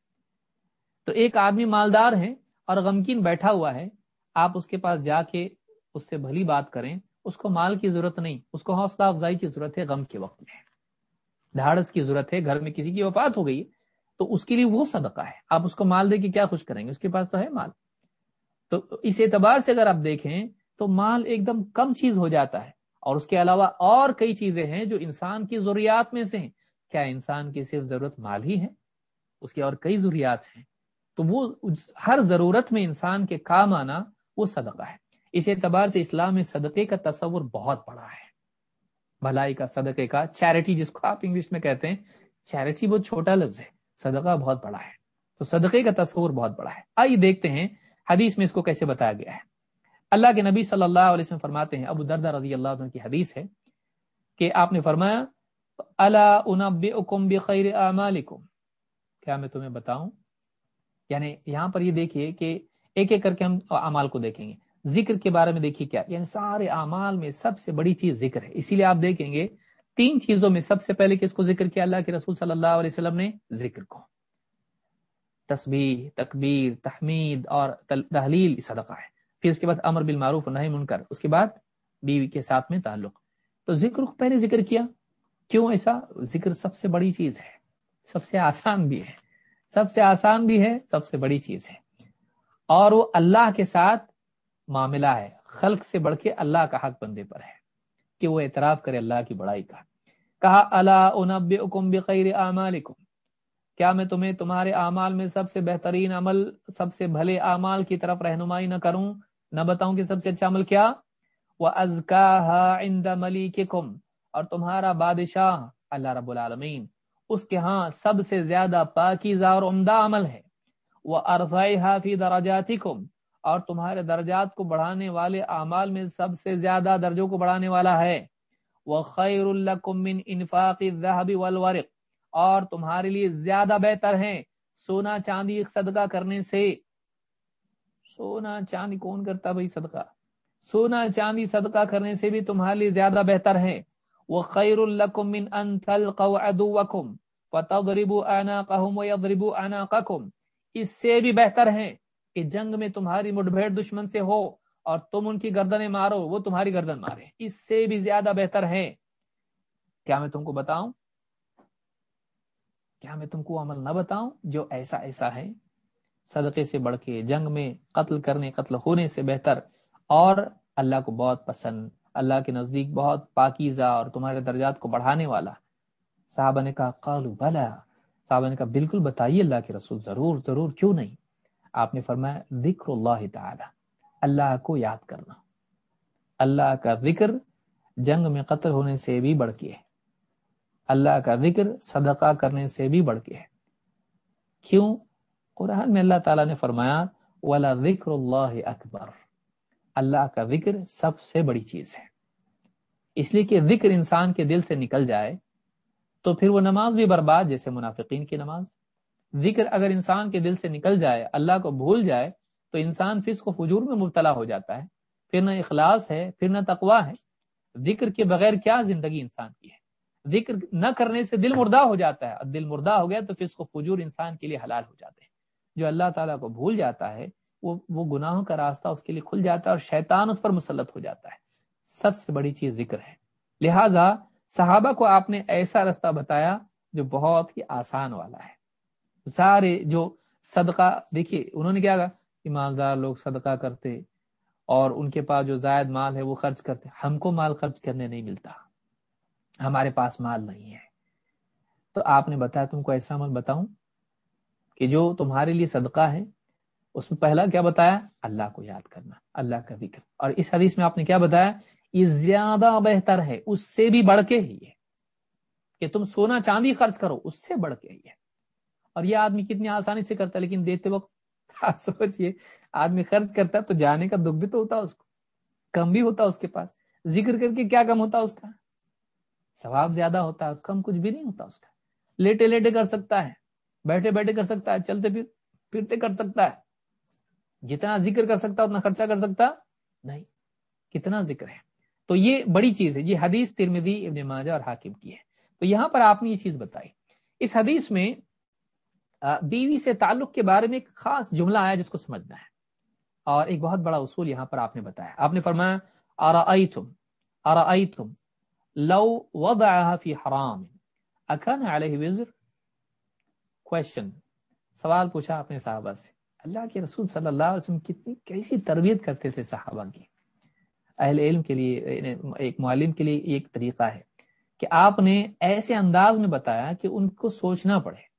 S2: تو ایک آدمی مالدار ہے اور غمکین بیٹھا ہوا ہے، آپ اس کے پاس جا کے اس سے بھلی بات کریں۔ اس کو مال کی ضرورت نہیں، اس کو حوصلہ افزائی کی ضرورت ہے غم کے وقت میں۔ دھاڑس کی ضرورت ہے، گھر میں کسی کی وفات ہو گئی تو اس کے لیے وہ صدقہ ہے۔ آپ اس کو مال دے کے کیا خوش کریں گے؟ اس کے پاس تو ہے مال۔ تو اس اعتبار سے اگر آپ دیکھیں تو مال ایک دم کم چیز ہو جاتا ہے۔ اور اس کے علاوہ اور کئی چیزیں ہیں جو انسان کی ضروریات میں سے ہیں۔ کیا انسان کی صرف ضرورت مال ہی ہے؟ اس کی اور کئی ضروریات ہیں۔ تو وہ ہر ضرورت میں انسان کے کام آنا وہ صدقہ ہے۔ اس اعتبار سے اسلام میں صدقے کا تصور بہت بڑا ہے۔ بھلائی کا صدقے کا، چیریٹی جس کو آپ انگلش میں کہتے ہیں، چیریٹی بہت چھوٹا لفظ ہے۔ صدقہ بہت بڑا ہے۔ تو صدقے کا تصور بہت بڑا ہے۔ آئیے دیکھتے ہیں حدیث میں اس کو کیسے بتایا گیا ہے۔ اللہ کے نبی صلی اللہ علیہ وسلم فرماتے ہیں، ابو دردہ رضی اللہ عنہ کی حدیث ہے کہ آپ نے فرمایا اللہ بخیر اعمالکم کیا میں تمہیں بتاؤں؟ یعنی یہاں پر یہ دیکھیے کہ ایک ایک کر کے ہم اعمال کو دیکھیں گے۔ ذکر کے بارے میں دیکھیے کیا۔ یعنی سارے اعمال میں سب سے بڑی چیز ذکر ہے۔ اسی لیے آپ دیکھیں گے تین چیزوں میں سب سے پہلے کس کو ذکر کیا اللہ کے رسول صلی اللہ علیہ وسلم نے ذکر کو۔ تسبیح، تکبیر، تحمید اور تحلیل صدقہ ہے۔ پھر اس کے بعد امر بالمعروف نہیں من کر اس کے بعد بیوی کے ساتھ میں تعلق۔ تو ذکر کو پہلے ذکر کیا۔ کیوں ایسا؟ ذکر سب سے بڑی چیز ہے۔ سب سے آسان بھی ہے۔ سب سے آسان بھی ہے، سب سے بڑی چیز ہے۔ اور وہ اللہ کے ساتھ معاملہ ہے۔ خلق سے بڑھ کے اللہ کا حق بندے پر ہے۔ کہ وہ اعتراف کرے اللہ کی بڑائی کا۔ کہا اللہ بخیر اعمالکم۔ کیا میں تمہیں تمہارے اعمال میں سب سے بہترین عمل، سب سے بھلے اعمال کی طرف رہنمائی نہ کروں؟ نہ بتاؤں کہ سب سے اچھا عمل کیا؟ وہ عند ملیککم۔ اور تمہارا بادشاہ، اللہ رب العالمین، اس کے ہاں سب سے زیادہ پاکیزہ اور عمدہ عمل ہے۔ وہ ارفائی فی درجاتکم۔ اور تمہارے درجات کو بڑھانے والے اعمال میں سب سے زیادہ درجوں کو بڑھانے والا ہے۔ وہ خیر من انفاق الذهب والورق۔ اور تمہارے لیے زیادہ بہتر ہیں سونا چاندی صدقہ کرنے سے۔ سونا چاندی کون کرتا بھائی صدقہ؟ سونا چاندی صدقہ کرنے سے بھی تمہارے لیے زیادہ بہتر ہے وہ خیر الکم من ان تلقوا عدوکم فتضربوا اعناقهم ويضربوا اعناقكم اس سے بھی بہتر ہیں۔ کہ جنگ میں تمہاری مٹ بھیڑ دشمن سے ہو اور تم ان کی گردنیں مارو، وہ تمہاری گردن مارے۔ اس سے بھی زیادہ بہتر ہے کیا میں تم کو بتاؤں؟ کیا میں تم کو عمل نہ بتاؤں جو ایسا ایسا ہے؟ صدقے سے بڑھ کے، جنگ میں قتل کرنے، قتل ہونے سے بہتر۔ اور اللہ کو بہت پسند، اللہ کے نزدیک بہت پاکیزہ اور تمہارے درجات کو بڑھانے والا۔ صحابہ نے کہا قالو بلا صحابہ نے کہا، بالکل بتائیے اللہ کے رسول، ضرور ضرور، کیوں نہیں؟ آپ نے فرمایا ذکر اللہ تعالی، اللہ کو یاد کرنا۔ اللہ کا ذکر جنگ میں قتل ہونے سے بھی بڑھ کے ہے۔ اللہ کا ذکر صدقہ کرنے سے بھی بڑھ کے ہے۔ کیوں؟ قرآن میں اللہ تعالیٰ نے فرمایا، ولا ذکر اللہ اکبر اللہ کا ذکر سب سے بڑی چیز ہے۔ اس لیے کہ ذکر انسان کے دل سے نکل جائے تو پھر وہ نماز بھی برباد، جیسے منافقین کی نماز۔ ذکر اگر انسان کے دل سے نکل جائے، اللہ کو بھول جائے، تو انسان فسق و فجور میں مبتلا ہو جاتا ہے۔ پھر نہ اخلاص ہے، پھر نہ تقوا ہے۔ ذکر کے بغیر کیا زندگی انسان کی ہے؟ ذکر نہ کرنے سے دل مردہ ہو جاتا ہے۔ دل مردہ ہو گیا تو فسق و فجور انسان کے لیے حلال ہو جاتے ہیں۔ جو اللہ تعالیٰ کو بھول جاتا ہے، وہ وہ گناہوں کا راستہ اس کے لیے کھل جاتا ہے اور شیطان اس پر مسلط ہو جاتا ہے۔ سب سے بڑی چیز ذکر ہے۔ لہذا صحابہ کو آپ نے ایسا رستہ بتایا جو بہت ہی آسان والا ہے۔ سارے جو صدقہ، دیکھیے، انہوں نے کیا کہا؟ ایماندار لوگ صدقہ کرتے اور ان کے پاس جو زائد مال ہے وہ خرچ کرتے۔ ہم کو مال خرچ کرنے نہیں ملتا۔ ہمارے پاس مال نہیں ہے۔ تو آپ نے بتایا، تم کو ایسا عمل بتاؤں کہ جو تمہارے لیے صدقہ ہے، اس میں پہلا کیا بتایا؟ اللہ کو یاد کرنا، اللہ کا ذکر۔ اور اس حدیث میں آپ نے کیا بتایا؟ یہ زیادہ بہتر ہے، اس سے بھی بڑھ کے ہی ہے۔ کہ تم سونا چاندی خرچ کرو، اس سے بڑھ کے ہی ہے۔ اور یہ آدمی کتنی آسانی سے کرتا ہے، لیکن دیتے وقت سوچئے، آدمی خرچ کرتا ہے تو جانے کا دکھ بھی تو ہوتا اس کو، کم بھی ہوتا اس کے پاس۔ ذکر کر کے کیا کم ہوتا اس کا؟ ثواب زیادہ ہوتا ہے، کم کچھ بھی نہیں ہوتا اس کا۔ لیٹے لیٹے کر سکتا ہے، بیٹھے بیٹھے کر سکتا ہے، چلتے پھر، پھرتے کر سکتا ہے۔ جتنا ذکر کر سکتا اتنا خرچہ کر سکتا نہیں۔ کتنا ذکر ہے۔ تو یہ بڑی چیز ہے۔ یہ حدیث ترمدی ابن ماجہ اور حاکم کی ہے۔ تو یہاں پر آپ نے یہ چیز بتائی۔ اس حدیث میں بیوی سے تعلق کے بارے میں ایک خاص جملہ آیا جس کو سمجھنا ہے۔ اور ایک بہت بڑا اصول یہاں پر آپ نے بتایا۔ آپ نے فرمایا، ارائیتم ارائیتم، لو وضعها فی حرام۔ اکان علیہ وزر؟ کوشچن سوال پوچھا اپنے صحابہ سے۔ اللہ کے رسول صلی اللہ علیہ وسلم کتنی، کیسی تربیت کرتے تھے صحابہ کی؟ اہل علم کے لیے یعنی ایک معلم کے لیے ایک طریقہ ہے کہ آپ نے ایسے انداز میں بتایا کہ ان کو سوچنا پڑے۔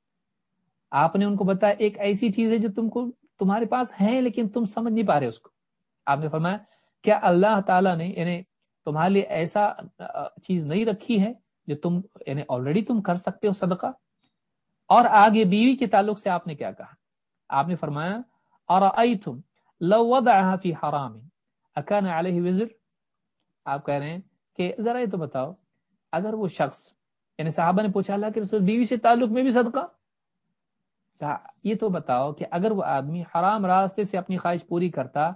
S2: آپ نے ان کو بتایا، ایک ایسی چیز ہے جو تم کو تمہارے پاس ہے لیکن تم سمجھ نہیں پا رہے اس کو۔ آپ نے فرمایا، کیا اللہ تعالیٰ نے یعنی تمہارے لیے ایسا چیز نہیں رکھی ہے جو تم یعنی آلریڈی تم کر سکتے ہو صدقہ؟ اور آگے بیوی کے تعلق سے آپ نے کیا کہا؟ آپ نے فرمایا اور حرام۔ وزر۔ آپ کہہ رہے ہیں کہ ذرا یہ تو بتاؤ، اگر وہ شخص یعنی صحابہ نے پوچھا اللہ کہ رسول بیوی سے تعلق میں بھی صدقہ؟ یہ تو بتاؤ کہ اگر وہ آدمی حرام راستے سے اپنی خواہش پوری کرتا،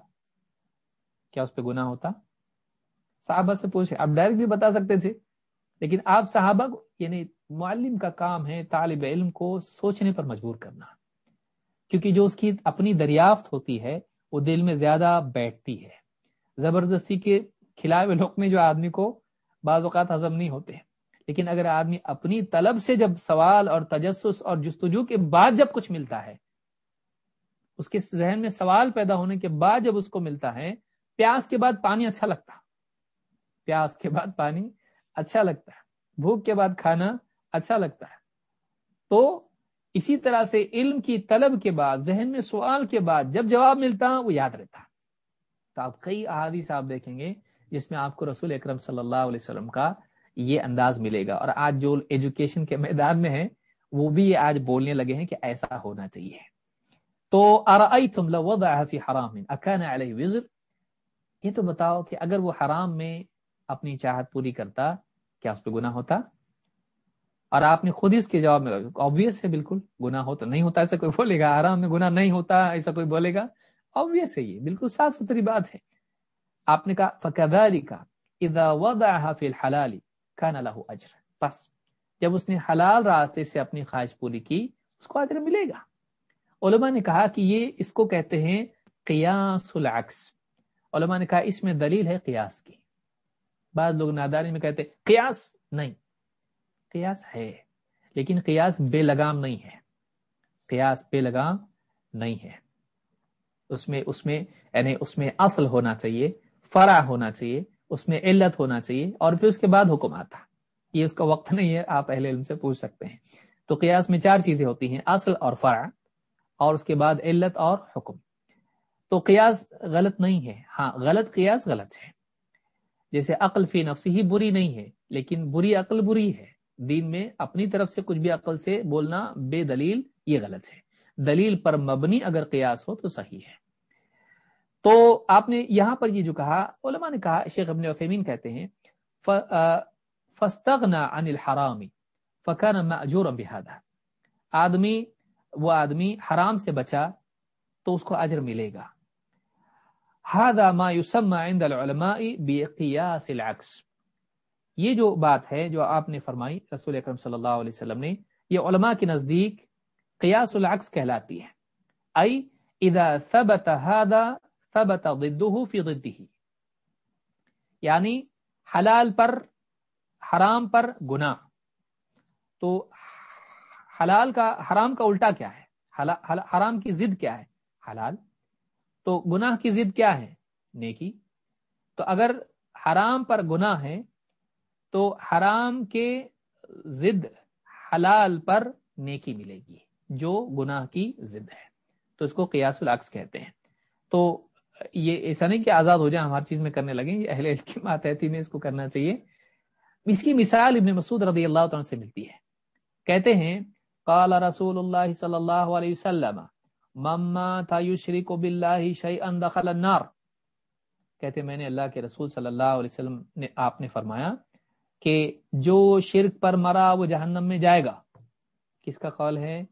S2: کیا اس پہ گناہ ہوتا؟ صحابہ سے پوچھے آپ ڈائریکٹ بھی بتا سکتے تھے، لیکن آپ صحابہ کو یعنی معلم کا کام ہے طالب علم کو سوچنے پر مجبور کرنا۔ کیونکہ جو اس کی اپنی دریافت ہوتی ہے، وہ دل میں زیادہ بیٹھتی ہے۔ زبردستی کے کھلائے لوگ میں جو آدمی کو بعض اوقات ہضم نہیں ہوتے۔ لیکن اگر آدمی اپنی طلب سے جب سوال اور تجسس اور جستجو کے بعد جب کچھ ملتا ہے، اس کے ذہن میں سوال پیدا ہونے کے بعد جب اس کو ملتا ہے، پیاس کے بعد پانی اچھا لگتا۔ پیاس کے بعد پانی اچھا لگتا ہے۔ بھوک کے بعد کھانا اچھا لگتا ہے۔ تو اسی طرح سے علم کی طلب کے بعد، ذہن میں سوال کے بعد جب جواب ملتا، وہ یاد رہتا۔ تو آپ کئی احادیث آپ دیکھیں گے، جس میں آپ کو رسول اکرم صلی اللہ علیہ وسلم کا یہ انداز ملے گا۔ اور آج جو ایجوکیشن کے میدان میں ہے وہ بھی آج بولنے لگے ہیں کہ ایسا ہونا چاہیے۔ تو حرام علیہ وزر؟ یہ تو بتاؤ کہ اگر وہ حرام میں اپنی چاہت پوری کرتا، کیا اس پہ گناہ ہوتا؟ اور آپ نے خود ہی اس کے جواب میں آبویس ہے بالکل، گناہ ہوتا نہیں ہوتا، ایسا کوئی بولے گا، حرام میں گناہ نہیں ہوتا، ایسا کوئی بولے گا۔ آبویس ہے یہ، بالکل صاف ستھری بات ہے۔ آپ نے کہا فقداری کا اذا وضعها في الحلال كان له اجر۔ بس۔ جب اس نے حلال راستے سے اپنی خواہش پوری کی، اس کو اجر ملے گا۔ علماء نے کہا کہ یہ اس کو کہتے ہیں قیاس العکس۔ علماء نے کہا اس میں دلیل ہے قیاس کی۔ بعض لوگ نادانی میں کہتے قیاس نہیں۔ قیاس ہے، لیکن قیاس بے لگام نہیں ہے۔ قیاس بے لگام نہیں ہے۔ اس میں اس میں یعنی اس میں اصل ہونا چاہیے فرا ہونا چاہیے۔ اس میں علت ہونا چاہیے اور پھر اس کے بعد حکم آتا یہ اس کا وقت نہیں ہے، آپ اہل علم سے پوچھ سکتے ہیں۔ تو قیاس میں چار چیزیں ہوتی ہیں، اصل اور فرا اور اس کے بعد علت اور حکم۔ تو قیاس غلط نہیں ہے۔ ہاں غلط قیاس غلط ہے۔ جیسے عقل فی نفس ہی بری نہیں ہے، لیکن بری عقل بری ہے۔ دین میں اپنی طرف سے کچھ بھی عقل سے بولنا بے دلیل یہ غلط ہے۔ دلیل پر مبنی اگر قیاس ہو تو صحیح ہے۔ تو آپ نے یہاں پر یہ جو کہا، علماء نے کہا، شیخ ابن عثیمین کہتے ہیں فستغنا عن الحرام فکان ماجورا بهذا۔ آدمی، وہ آدمی حرام سے بچا تو اس کو اجر ملے گا۔ هذا ما يسمى عند العلماء بقياس العكس۔ یہ جو بات ہے جو آپ نے فرمائی رسول اکرم صلی اللہ علیہ وسلم نے، یہ علماء کے نزدیک قیاس العکس کہلاتی ہے۔ ای اذا ثبت هذا ثبت ضده في ضده. یعنی حلال پر، حرام پر گناہ. تو حلال کا، حرام کا الٹا کیا ہے؟ حرام کی ضد کیا ہے؟ حلال. تو گناہ کی ضد کیا ہے؟ نیکی. تو اگر حرام پر گناہ ہے، تو حرام کے ضد حلال پر نیکی ملے گی، جو گناہ کی ضد ہے. تو اس کو قیاس العکس کہتے ہیں. تو یہ ایسا نہیں کہ آزاد ہو جائیں، ہم ہر چیز میں کرنے لگیں، یہ اہل کی ماتحتی میں اس کو کرنا چاہیے۔ اس کی مثال ابن مسعود رضی اللہ عنہ سے ملتی ہے۔ کہتے ہیں، قال رسول اللہ صلی اللہ علیہ وسلم مما تھا یشرک باللہ شیئا دخل النار. کہتے میں نے اللہ کے رسول صلی اللہ علیہ وسلم نے، آپ نے فرمایا کہ جو شرک پر مرا وہ جہنم میں جائے گا۔ کس کا قول ہے؟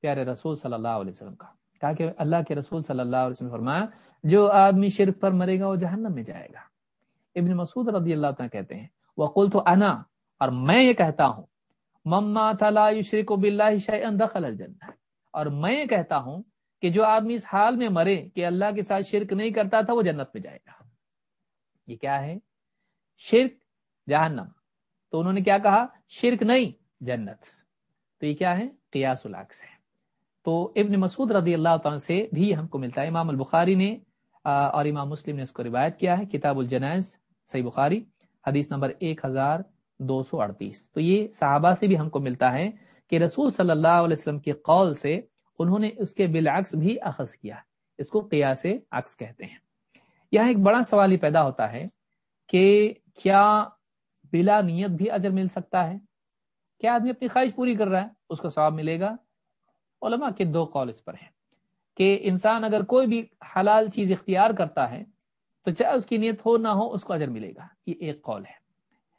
S2: پیارے رسول صلی اللہ علیہ وسلم کا۔ کہا کہ اللہ کے رسول صلی اللہ علیہ وسلم فرمایا جو آدمی شرک پر مرے گا وہ جہنم میں جائے گا۔ ابن مسعود رضی اللہ تعالیٰ کہتے ہیں وہ تو انا اور میں یہ کہتا ہوں مما تلا شرک دخل الجنہ اور میں یہ کہتا ہوں کہ جو آدمی اس حال میں مرے کہ اللہ کے ساتھ شرک نہیں کرتا تھا، وہ جنت میں جائے گا۔ یہ کیا ہے؟ شرک، جہنم۔ تو انہوں نے کیا کہا؟ شرک نہیں، جنت۔ تو یہ کیا ہے؟ قیاس العکس ہے۔ تو ابن مسعود رضی اللہ تعالیٰ سے بھی ہم کو ملتا ہے۔ امام البخاری نے اور امام مسلم نے اس کو روایت کیا ہے، کتاب الجنائز، صحیح بخاری، حدیث نمبر ایک ہزار دو سو اڑتیس۔ تو یہ صحابہ سے بھی ہم کو ملتا ہے کہ رسول صلی اللہ علیہ وسلم کے قول سے انہوں نے اس کے بالعکس بھی اخذ کیا اس کو قیاس عکس کہتے ہیں۔ یہاں ایک بڑا سوال ہی پیدا ہوتا ہے کہ کیا بلا نیت بھی اجر مل سکتا ہے؟ کیا آدمی اپنی خواہش پوری کر رہا ہے؟ اس کو ثواب ملے گا؟ علماء کے دو قول اس پر ہیں۔ کہ انسان اگر کوئی بھی حلال چیز اختیار کرتا ہے، تو چاہے اس کی نیت ہو نہ ہو، اس کو اجر ملے گا۔ یہ ایک قول ہے۔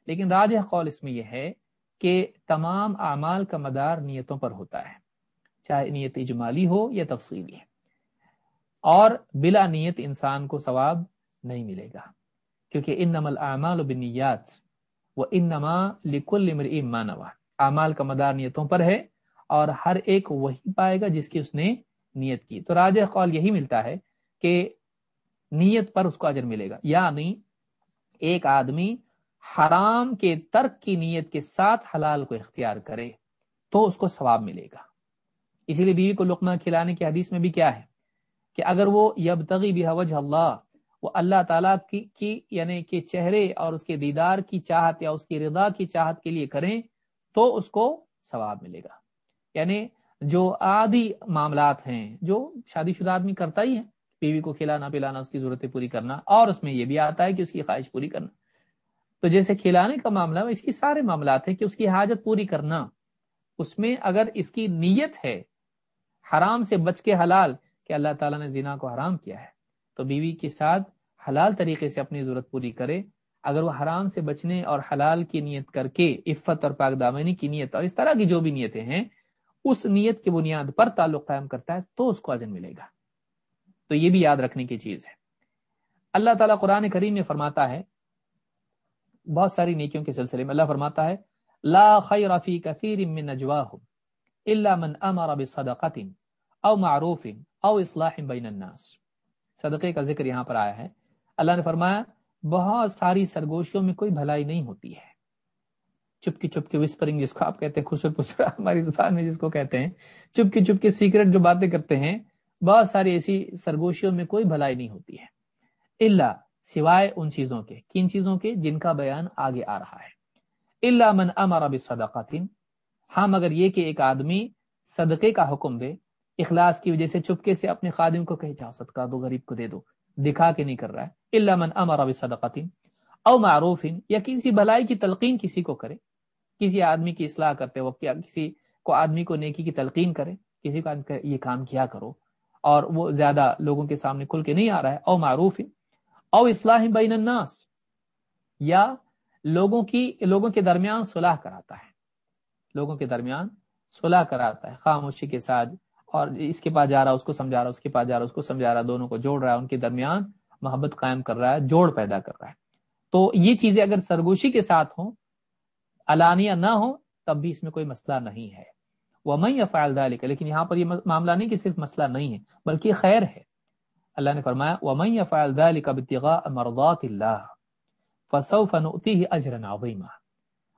S2: لیکن راج قول اس میں یہ ہے کہ تمام اعمال کا مدار نیتوں پر ہوتا ہے۔ چاہے نیت اجمالی ہو یا تفصیلی۔ ہے اور بلا نیت انسان کو ثواب نہیں ملے گا۔ کیونکہ ان نمل اعمال و بنیات وہ ان نما لکل مانوا اعمال کا مدار نیتوں پر ہے اور ہر ایک وہی پائے گا جس کی اس نے نیت کی۔ تو راج قول یہی ملتا ہے کہ نیت پر اس کو اجر ملے گا۔ یعنی ایک آدمی حرام کے ترک کی نیت کے ساتھ حلال کو اختیار کرے تو اس کو ثواب ملے گا۔ اسی لیے بیوی کو لقمہ کھلانے کی حدیث میں بھی کیا ہے کہ اگر وہ یب تغی بھی وجہ اللہ، وہ اللہ تعالیٰ کی کی یعنی کہ چہرے اور اس کے دیدار کی چاہت یا اس کی رضا کی چاہت کے لیے کریں تو اس کو ثواب ملے گا۔ یعنی جو آدھی معاملات ہیں، جو شادی شدہ آدمی کرتا ہی ہے، بیوی کو کھلانا، پلانا، اس کی ضرورتیں پوری کرنا، اور اس میں یہ بھی آتا ہے کہ اس کی خواہش پوری کرنا۔ تو جیسے کھلانے کا معاملہ، اس کی سارے معاملات ہیں کہ اس کی حاجت پوری کرنا۔ اس میں اگر اس کی نیت ہے حرام سے بچ کے حلال کہ اللہ تعالیٰ نے زنا کو حرام کیا ہے، تو بیوی کے ساتھ حلال طریقے سے اپنی ضرورت پوری کرے۔ اگر وہ حرام سے بچنے اور حلال کی نیت کر کے، عفت اور پاک دامنی کی نیت اور اس طرح کی جو بھی نیتیں ہیں اس نیت کی بنیاد پر تعلق قائم کرتا ہے تو اس کو اجن ملے گا۔ تو یہ بھی یاد رکھنے کی چیز ہے۔ اللہ تعالیٰ قرآن کریم میں فرماتا ہے، بہت ساری نیکیوں کے سلسلے میں اللہ فرماتا ہے، لا خیر فی کثیر من نجواہم الا من امر بصدقت او معروف او اصلاح بین الناس۔ صدقے کا ذکر یہاں پر آیا ہے۔ اللہ نے فرمایا، بہت ساری سرگوشیوں میں کوئی بھلائی نہیں ہوتی ہے۔ چپ کی چپ کی وسپرنگ جس کو آپ کہتے ہیں خوشر پسرا ہماری زبان میں جس کو کہتے ہیں۔ چپ کی چپ کی سیکرٹ جو باتیں کرتے ہیں، بہت ساری ایسی سرگوشیوں میں کوئی بھلائی نہیں ہوتی ہے۔ اللہ سوائے ان چیزوں کے۔ کن چیزوں کے؟ جن کا بیان آگے آ رہا ہے۔ اللہ من امر بصدقات ہاں مگر یہ کہ ایک آدمی صدقے کا حکم دے، اخلاص کی وجہ سے چپکے سے اپنے خادم کو کہے جاؤ صدقہ دو، غریب کو دے دو۔ دکھا کے نہیں کر رہا ہے۔ اللہ من امر بصدقات او معروف، یا کسی بھلائی کی تلقین کسی کو کرے۔ کسی آدمی کی اصلاح کرتے وقت یا کسی کو آدمی کو نیکی کی تلقین کرے، کسی کو یہ کام کیا کرو، اور وہ زیادہ لوگوں کے سامنے کھل کے نہیں آ رہا ہے، او معروف او اصلاح بین الناس، یا لوگوں کی، لوگوں کے درمیان صلاح کراتا ہے۔ لوگوں کے درمیان صلاح کراتا ہے، خاموشی کے ساتھ، اور اس کے پاس جا رہا، اس کو سمجھا رہا، اس کے پاس جا رہا، اس کو سمجھا رہا، دونوں کو جوڑ رہا ہے، ان کے درمیان محبت قائم کر رہا ہے، جوڑ پیدا کر رہا ہے۔ تو یہ چیزیں اگر سرگوشی کے ساتھ ہوں علانیہ نہ ہو تب بھی اس میں کوئی مسئلہ نہیں ہے۔ وہ میں یا فائدہ لیکن یہاں پر یہ معاملہ نہیں کہ صرف مسئلہ نہیں ہے، بلکہ خیر ہے۔ اللہ نے فرمایا، وَمَن يَفْعَلْ ذَلِكَ بِاتِّغَاءَ مَرْضَاتِ اللَّهِ فَسَوْفَ نُؤْتِيهِ أَجْرًا عَظِيمًا۔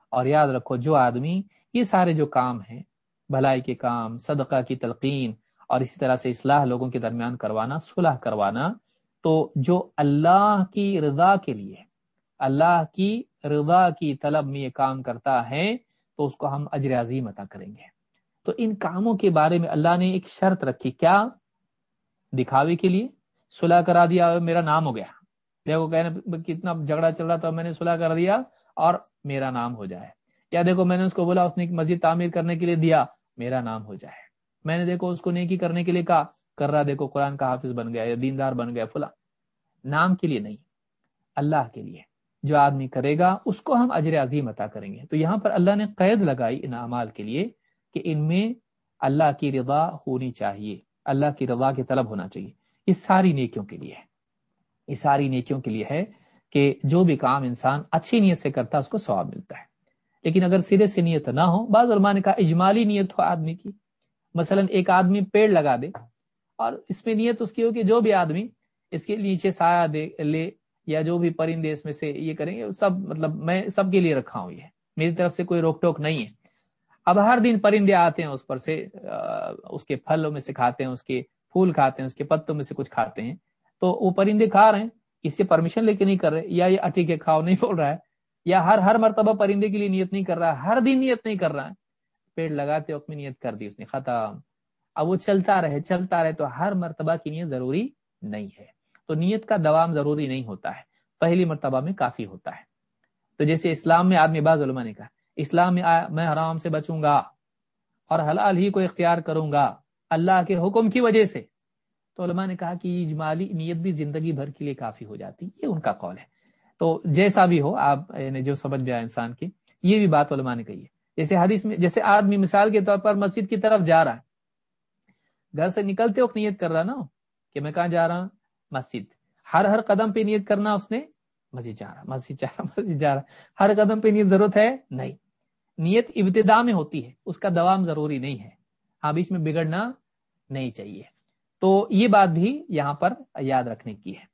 S2: اور یاد رکھو، جو آدمی یہ سارے جو کام ہیں، بھلائی کے کام، صدقہ کی تلقین اور اسی طرح سے اصلاح لوگوں کے درمیان کروانا، صلح کروانا، تو جو اللہ کی رضا کے لیے، اللہ کی رضا کی طلب میں یہ کام کرتا ہے تو اس کو ہم اجر عظیم عطا کریں گے۔ تو ان کاموں کے بارے میں اللہ نے ایک شرط رکھی کیا دکھاوے کے لیے؟ صلح کرا دیا، میرا نام ہو گیا۔ دیکھو، کہنے کتنا جھگڑا چل رہا تھا، میں نے صلح کر دیا اور میرا نام ہو جائے۔ یا دیکھو، میں نے اس کو بولا، اس نے مسجد تعمیر کرنے کے لیے دیا، میرا نام ہو جائے۔ میں نے دیکھو، اس کو نیکی کرنے کے لیے کہا، کر رہا، دیکھو، قرآن کا حافظ بن گیا، یا دیندار بن گیا فلا نام کے لیے نہیں، اللہ کے لیے۔ جو آدمی کرے گا، اس کو ہم اجر عظیم عطا کریں گے۔ تو یہاں پر اللہ نے قید لگائی ان اعمال کے لیے کہ ان میں اللہ کی رضا ہونی چاہیے، اللہ کی رضا کی طلب ہونا چاہیے۔ یہ ساری نیکیوں کے لیے ہے۔ یہ ساری نیکیوں کے لیے ہے کہ جو بھی کام انسان اچھی نیت سے کرتا ہے، اس کو ثواب ملتا ہے۔ لیکن اگر سرے سے نیت نہ ہو، بعض علماء نے کہا اجمالی نیت ہو آدمی کی۔ مثلا ایک آدمی پیڑ لگا دے اور اس میں نیت اس کی ہو کہ جو بھی آدمی اس کے نیچے سایہ دے، لے یا جو بھی پرندے اس میں سے یہ کریں گے، سب مطلب میں سب کے لیے رکھا ہوں یہ۔ میری طرف سے کوئی روک ٹوک نہیں ہے۔ اب ہر دن پرندے آتے ہیں اس پر سے اس کے پھلوں میں سے کھاتے ہیں، اس کے پھول کھاتے ہیں، اس کے پتوں میں سے کچھ کھاتے ہیں۔ تو وہ پرندے کھا رہے ہیں، اس سے پرمیشن لے کے نہیں کر رہے، یا یہ اٹھی کے کھاؤ نہیں بول رہا ہے، یا ہر ہر مرتبہ پرندے کے لیے نیت نہیں کر رہا ہے ہر دن نیت نہیں کر رہا ہے۔ پیڑ لگاتے وقت میں نیت کر دی اس نے، ختم۔ اب وہ چلتا رہے چلتا رہے تو ہر مرتبہ کی نیت ضروری نہیں ہے۔ تو نیت کا دوام ضروری نہیں ہوتا ہے۔ پہلی مرتبہ میں کافی ہوتا ہے۔ تو جیسے اسلام میں آدمی باز علماء نے کہا، اسلام میں میں حرام سے بچوں گا اور حلال ہی کو اختیار کروں گا اللہ کے حکم کی وجہ سے۔ تو علماء نے کہا کہ اجمالی نیت بھی زندگی بھر کے لیے کافی ہو جاتی، یہ ان کا قول ہے۔ تو جیسا بھی ہو، آپ یعنی جو سمجھ گیا انسان کی یہ بھی بات علماء نے کہی ہے۔ جیسے حدیث میں، جیسے آدمی مثال کے طور پر مسجد کی طرف جا رہا ہے۔ گھر سے نکلتے وقت نیت کر رہا نا کہ میں کہاں جا رہا ہوں؟ مسجد۔ ہر ہر قدم پہ نیت کرنا اس نے۔ مسجد جا رہا، مسجد جا رہا، مسجد جا رہا۔ ہر قدم پہ نیت ضرورت ہے؟ نہیں۔ نیت ابتدا میں ہوتی ہے، اس کا دوام ضروری نہیں ہے۔ ہاں بیچ میں بگڑنا نہیں چاہیے۔ تو یہ بات بھی یہاں پر یاد رکھنے کی ہے۔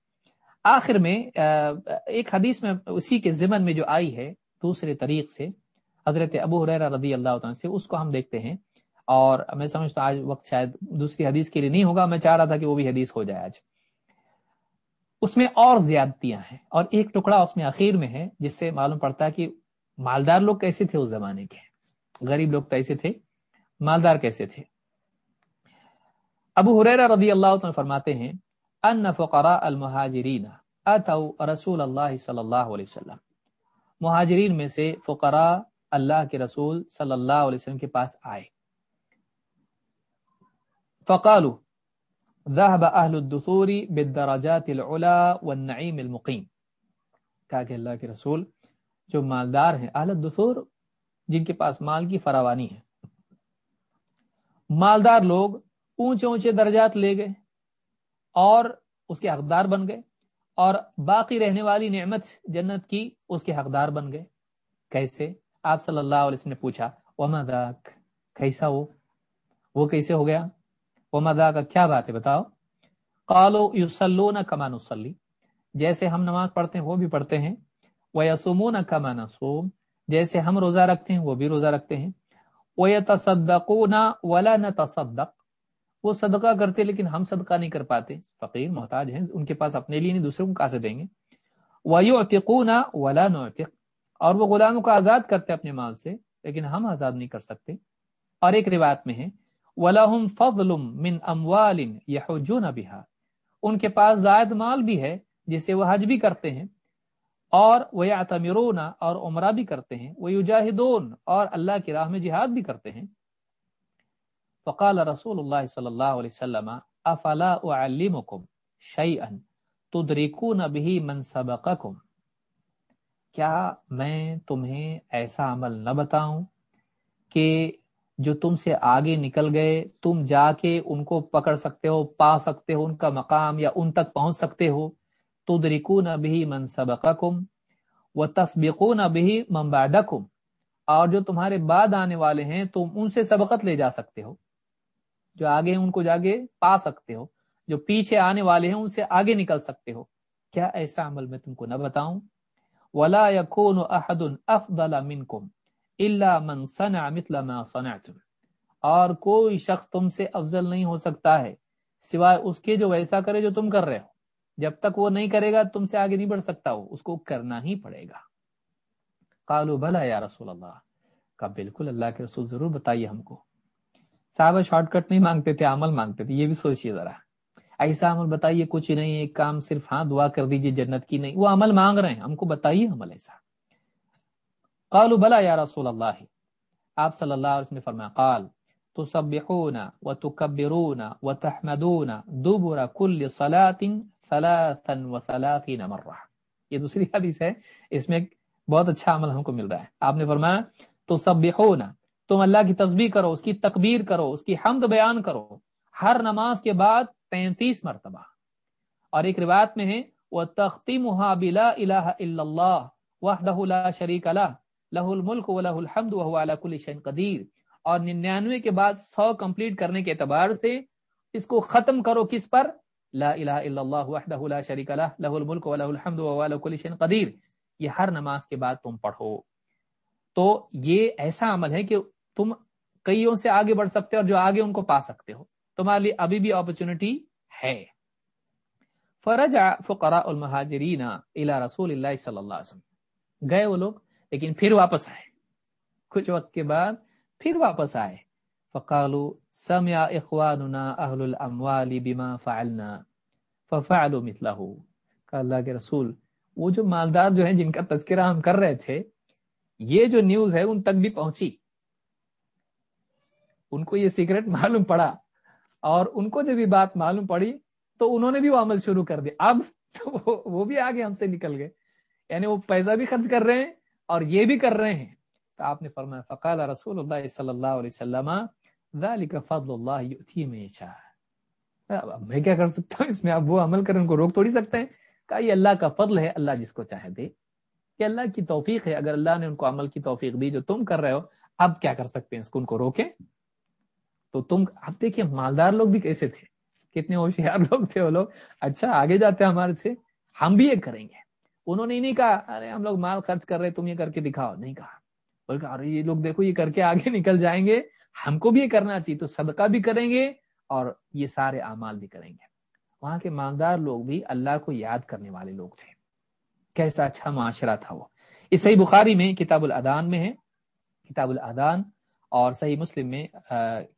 S2: آخر میں ایک حدیث میں اسی کے ضمن میں جو آئی ہے، دوسرے طریق سے، حضرت ابو حریرہ رضی اللہ عنہ سے، اس کو ہم دیکھتے ہیں۔ اور میں سمجھتا ہوں، آج وقت شاید دوسری حدیث کے لیے نہیں ہوگا، میں چاہ رہا تھا کہ وہ بھی حدیث ہو جائے آج۔ اس میں اور زیادتیاں ہیں اور ایک ٹکڑا اس میں اخیر میں ہے، جس سے معلوم پڑتا ہے کہ مالدار لوگ کیسے تھے اس زمانے کے۔ غریب لوگ کیسے تھے۔ مالدار کیسے تھے؟ ابو حریرہ رضی اللہ عنہ فرماتے ہیں، ان فقراء المہاجرین اتوا رسول اللہ صلی اللہ علیہ وسلم۔ مہاجرین میں سے فقراء اللہ کے رسول صلی اللہ علیہ وسلم کے پاس آئے۔ فقالوا ذهب اهل الدثور بالدرجات العلا والنعيم المقيم. کہا کہ اللہ کے رسول جو مالدار ہیں اہل الدثور، جن کے پاس مال کی فراوانی ہے۔ مالدار لوگ اونچے اونچے درجات لے گئے اور اس کے حقدار بن گئے اور باقی رہنے والی نعمت جنت کی اس کے حقدار بن گئے۔ کیسے؟ آپ صلی اللہ علیہ وسلم نے پوچھا، وما ذاک؟ کیسا وہ؟ وہ کیسے ہو گیا؟ وما ذاک کا کیا بات ہے بتاؤ؟ قالو یصلون کما نصلی۔ جیسے ہم نماز پڑھتے ہیں وہ بھی پڑھتے ہیں۔ وہ یسومون کما نصوم۔ جیسے ہم روزہ رکھتے ہیں وہ بھی روزہ رکھتے ہیں۔ وہ یتصدقون ولا نتصدق۔ وہ صدقہ کرتے لیکن ہم صدقہ نہیں کر پاتے۔ فقیر محتاج ہیں، ان کے پاس اپنے لیے نہیں دوسروں کو کہاں سے دیں گے؟ وَيُعْتِقُونَ وَلَا نُعْتِقْ۔ اور وہ غلاموں کو آزاد کرتے اپنے مال سے، لیکن ہم آزاد نہیں کر سکتے۔ اور ایک روایت میں ہے وَلَهُمْ فَضْلٌ مِّنْ أَمْوَالٍ يَحُجُّونَ بِهَا۔ ان کے پاس زائد مال بھی ہے جسے وہ حج بھی کرتے ہیں، اور وہ یعتمرون اور عمرہ بھی کرتے ہیں وہ یجاہدون اور اللہ کی راہ میں جہاد بھی کرتے ہیں۔ فقال رسول اللہ صلی اللہ علیہ وسلم افلا اعلمکم شیئا تدرکون به من سبقکم کیا میں تمہیں ایسا عمل نہ بتاؤں کہ جو تم سے آگے نکل گئے، تم جا کے ان کو پکڑ سکتے ہو، پا سکتے ہو، ان کا مقام یا ان تک پہنچ سکتے ہو۔ تدرکون به من سبقکم وتسبقون به من بعدکم۔ اور جو تمہارے بعد آنے والے ہیں، تم ان سے سبقت لے جا سکتے ہو۔ جو آگے ان کو جاگے پا سکتے ہو۔ جو پیچھے آنے والے ہیں، ان سے آگے نکل سکتے ہو۔ کیا ایسا عمل میں تم کو نہ بتاؤں؟ ولا احد افضل منکم اللہ من صنع مثل ما صنعتم۔ اور کوئی شخص تم سے افضل نہیں ہو سکتا ہے، سوائے اس کے جو ویسا کرے جو تم کر رہے ہو۔ جب تک وہ نہیں کرے گا، تم سے آگے نہیں بڑھ سکتا ہو اس کو کرنا ہی پڑے گا۔ قالو بھلا یا رسول اللہ۔ کا بالکل اللہ کے رسول ضرور بتائیے ہم کو۔ صاحب شارٹ کٹ نہیں مانگتے تھے، عمل مانگتے تھے، یہ بھی سوچیے ذرا۔ ایسا عمل بتائیے، کچھ نہیں، ایک کام صرف ہاں دعا کر دیجیے، جنت کی نہیں، وہ عمل مانگ رہے ہیں۔ ہم کو بتائیے عمل ایسا۔ قالو بلا یا رسول اللہ آپ صلی اللہ علیہ وسلم نے فرمایا، قال، تسبحون وتكبرون وتحمدون دبر كل صلاة ثلاثا وثلاثين مرة یہ دوسری حدیث ہے، اس میں بہت اچھا عمل ہم کو مل رہا ہے۔ آپ نے فرمایا، تسبحون، تم اللہ کی تسبیح کرو، اس کی تکبیر کرو، اس کی حمد بیان کرو، ہر نماز کے بعد تینتیس مرتبہ۔ اور ایک روایت میں ہے وہ تختی بلا الہ الا اللہ وحدہ لا شریک لہ لہ الملک و لہ الحمد وهو على كل قدیر۔ اور ننانوے کے بعد سو کمپلیٹ کرنے کے اعتبار سے اس کو ختم کرو کس پر؟ لا الہ الا اللہ وحدہ لا شریک لہ لہ الملک و لہ الحمد وهو على كل قدیر۔ یہ ہر نماز کے بعد تم پڑھو۔ تو یہ ایسا عمل ہے کہ تم کئیوں سے آگے بڑھ سکتے ہو اور جو آگے ان کو پا سکتے ہو۔ تمہارے لیے ابھی بھی اپرچونٹی ہے۔ فرج فقراء المہاجرین الى رسول اللہ صلی اللہ علیہ وسلم۔ گئے وہ لوگ۔ لیکن پھر واپس آئے۔ کچھ وقت کے بعد پھر واپس آئے۔ فقالوا سمع اخواننا اہل الاموال بما فعلنا، ففعلوا مثله۔ اللہ کے رسول، وہ جو مالدار جو ہیں جن کا تذکرہ ہم کر رہے تھے، یہ جو نیوز ہے ان تک بھی پہنچی۔ ان کو یہ سیکرٹ معلوم پڑا۔ اور ان کو جب یہ بات معلوم پڑی، تو انہوں نے بھی وہ عمل شروع کر دیا۔ اب تو وہ بھی آگے ہم سے نکل گئے۔ یعنی وہ پیسہ بھی خرچ کر رہے ہیں اور یہ بھی کر رہے ہیں۔ تو آپ نے فرمایا، فقال رسول اللہ صلی اللہ علیہ وسلم ذالک فضل اللہ یؤتی من یشاء۔ میں کیا کر سکتا ہوں؟ اس میں آپ وہ عمل کریں، ان کو روک توڑی سکتے ہیں۔ کہ یہ اللہ کا فضل ہے، اللہ جس کو چاہے دے۔ کہ اللہ کی توفیق ہے، اگر اللہ نے ان کو عمل کی توفیق دی جو تم کر رہے ہو، اب کیا کر سکتے ہیں؟ اس کو ان کو روکیں۔ تو تم، اب دیکھیں مالدار لوگ بھی کیسے تھے؟ کتنے ہوشیار لوگ تھے وہ لوگ۔ اچھا آگے جاتے ہیں ہمارے سے، ہم بھی یہ کریں گے۔ انہوں نے نہیں کہا، ارے ہم لوگ مال خرچ کر رہے، تم یہ کر کے دکھاؤ۔ نہیں کہا۔ بلکہ ارے یہ لوگ دیکھو، یہ کر کے آگے نکل جائیں گے۔ ہم کو بھی یہ کرنا چاہیے، تو صدقہ بھی کریں گے اور یہ سارے اعمال بھی کریں گے۔ وہاں کے مالدار لوگ بھی اللہ کو یاد کرنے والے لوگ تھے۔ کیسا اچھا معاشرہ تھا وہ۔ اس صحیح بخاری میں کتاب الادان میں ہے۔ کتاب الادان اور صحیح مسلم میں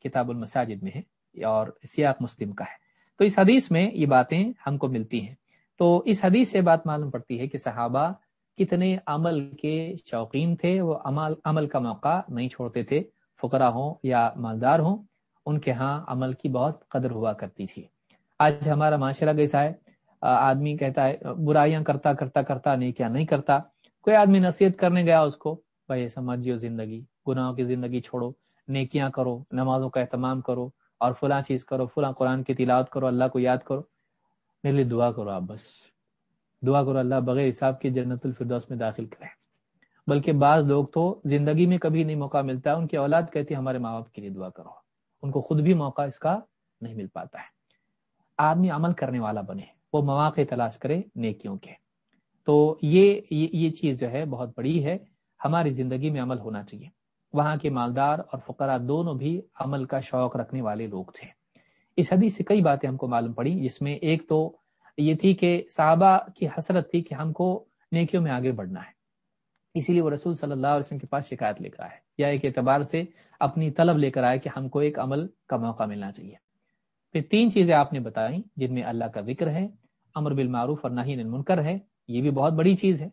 S2: کتاب المساجد میں ہے اور سیاق مسلم کا ہے۔ تو اس حدیث میں یہ باتیں ہم کو ملتی ہیں۔ تو اس حدیث سے بات معلوم پڑتی ہے کہ صحابہ کتنے عمل کے شوقین تھے، وہ عمل عمل کا موقع نہیں چھوڑتے تھے، فقرا ہوں یا مالدار ہوں، ان کے ہاں عمل کی بہت قدر ہوا کرتی تھی۔ آج ہمارا معاشرہ کیسا ہے؟ آدمی کہتا ہے، برائیاں کرتا کرتا کرتا نہیں کیا نہیں کرتا۔ کوئی آدمی نصیحت کرنے گیا اس کو، بھائی سمجھیو زندگی، گناہوں کی زندگی چھوڑو، نیکیاں کرو، نمازوں کا اہتمام کرو اور فلاں چیز کرو، فلاں قرآن کی تلاوت کرو، اللہ کو یاد کرو۔ میرے لیے دعا کرو آپ بس۔ دعا کرو اللہ بغیر حساب کے جنت الفردوس میں داخل کرے۔ بلکہ بعض لوگ تو زندگی میں کبھی نہیں موقع ملتا ان کی اولاد کہتی ہمارے ماں باپ کے لیے دعا کرو۔ ان کو خود بھی موقع اس کا نہیں مل پاتا ہے۔ آدمی عمل کرنے والا بنے، وہ مواقع تلاش کرے نیکیوں کے۔ تو یہ یہ چیز جو ہے بہت بڑی ہے۔ ہماری زندگی میں عمل ہونا چاہیے۔ وہاں کے مالدار اور فقرا دونوں بھی عمل کا شوق رکھنے والے لوگ تھے۔ اس حدیث سے کئی باتیں ہم کو معلوم پڑی جس میں ایک تو یہ تھی کہ صحابہ کی حسرت تھی کہ ہم کو نیکیوں میں آگے بڑھنا ہے۔ اسی لیے وہ رسول صلی اللہ علیہ وسلم کے پاس شکایت لے کر آئے۔ یا ایک اعتبار سے اپنی طلب لے کر آئے کہ ہم کو ایک عمل کا موقع ملنا چاہیے۔ پھر تین چیزیں آپ نے بتائی جن میں اللہ کا ذکر ہے، امر بالمعروف اور نہی منکر ہے۔ یہ بھی بہت بڑی چیز ہے۔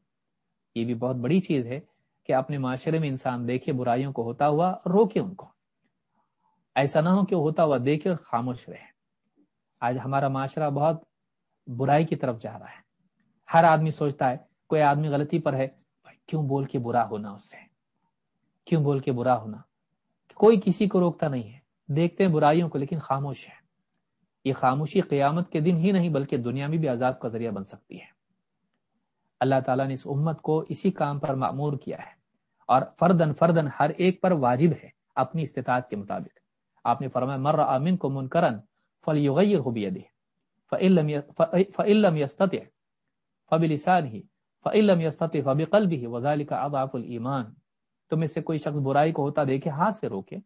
S2: یہ بھی بہت بڑی چیز ہے کہ اپنے معاشرے میں انسان دیکھے برائیوں کو ہوتا ہوا، روکے ان کو۔ ایسا نہ ہو کہ ہوتا ہوا دیکھے اور خاموش رہے۔ آج ہمارا معاشرہ بہت برائی کی طرف جا رہا ہے۔ ہر آدمی سوچتا ہے، کوئی آدمی غلطی پر ہے کیوں بول کے برا ہونا اس سے؟ کیوں بول کے برا ہونا؟ کوئی کسی کو روکتا نہیں ہے۔ دیکھتے ہیں برائیوں کو، لیکن خاموش ہے یہ خاموشی قیامت کے دن ہی نہیں، بلکہ دنیا میں بھی عذاب کا ذریعہ بن سکتی ہے۔ اللہ تعالیٰ نے اس امت کو اسی کام پر معمور کیا ہے۔ اور فردن فردن ہر ایک پر واجب ہے اپنی استطاعت کے مطابق۔ آپ نے فرمایا مر امین کو منکرن فل یغیر ہو بھی فعلم یستطع فبلسانه فعلم یستطع فبقلبه وذلك اضعف الايمان تم اس سے کوئی شخص برائی کو ہوتا دیکھے، ہاتھ سے روکے،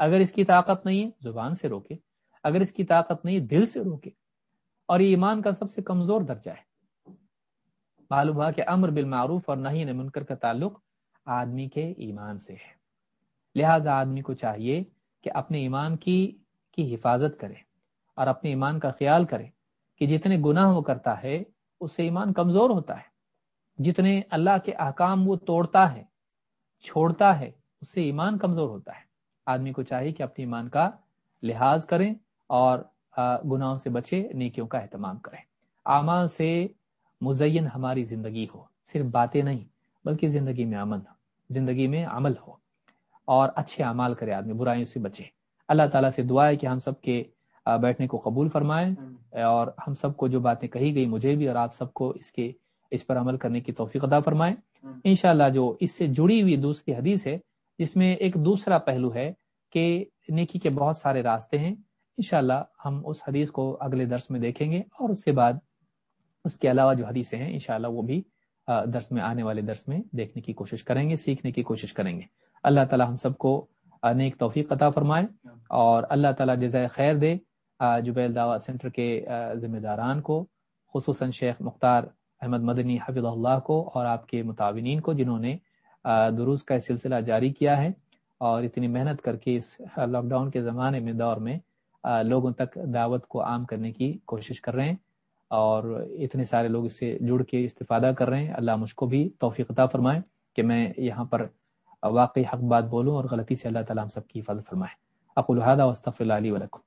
S2: اگر اس کی طاقت نہیں ہے، زبان سے روکے، اگر اس کی طاقت نہیں دل سے روکے، اور یہ ایمان کا سب سے کمزور درجہ ہے۔ معلوم ہوا کہ امر بالمعروف اور نہیں منکر کا تعلق آدمی کے ایمان سے ہے۔ لہذا آدمی کو چاہیے کہ اپنے ایمان کی کی حفاظت کرے اور اپنے ایمان کا خیال کرے کہ جتنے گناہ وہ کرتا ہے، اس سے ایمان کمزور ہوتا ہے۔ جتنے اللہ کے احکام وہ توڑتا ہے، چھوڑتا ہے، اس سے ایمان کمزور ہوتا ہے۔ آدمی کو چاہیے کہ اپنے ایمان کا لحاظ کریں اور گناہوں سے بچے، نیکیوں کا اہتمام کریں اعمال سے مزین ہماری زندگی ہو، صرف باتیں نہیں، بلکہ زندگی میں امن ہو، زندگی میں عمل ہو۔ اور اچھے اعمال کرے آدمی، برائیوں سے بچے۔ اللہ تعالیٰ سے دعا ہے کہ ہم سب کے بیٹھنے کو قبول فرمائیں۔ اور ہم سب کو جو باتیں کہی گئی مجھے بھی، اور آپ سب کو اس کے، اس پر عمل کرنے کی توفیق ادا فرمائیں۔ انشاءاللہ جو اس سے جڑی ہوئی دوسری حدیث ہے، جس میں ایک دوسرا پہلو ہے کہ نیکی کے بہت سارے راستے ہیں۔ انشاءاللہ ہم اس حدیث کو اگلے درس میں دیکھیں گے، اور اس سے بعد اس کے علاوہ جو حدیثیں ہیں، انشاءاللہ وہ بھی درس میں، آنے والے درس میں دیکھنے کی کوشش کریں گے، سیکھنے کی کوشش کریں گے۔ اللہ تعالی ہم سب کو نیک توفیق عطا فرمائے اور اللہ تعالیٰ جزائے خیر دے جبیل دعوی سینٹر کے ذمہ داران کو، خصوصاً شیخ مختار احمد مدنی حفظ اللہ کو اور آپ کے متعاونین کو جنہوں نے دروس کا سلسلہ جاری کیا ہے اور اتنی محنت کر کے اس لاک ڈاؤن کے زمانے میں، دور میں لوگوں تک دعوت کو عام کرنے کی کوشش کر رہے ہیں اور اتنے سارے لوگ اس سے جڑ کے استفادہ کر رہے ہیں۔ اللہ مجھ کو بھی توفیق عطا فرمائے کہ میں یہاں پر واقعی حق بات بولوں اور غلطی سے اللہ تعالیٰ ہم سب کی حفاظت فرمائے۔ اقول هذا واستغفر الله لي ولكم۔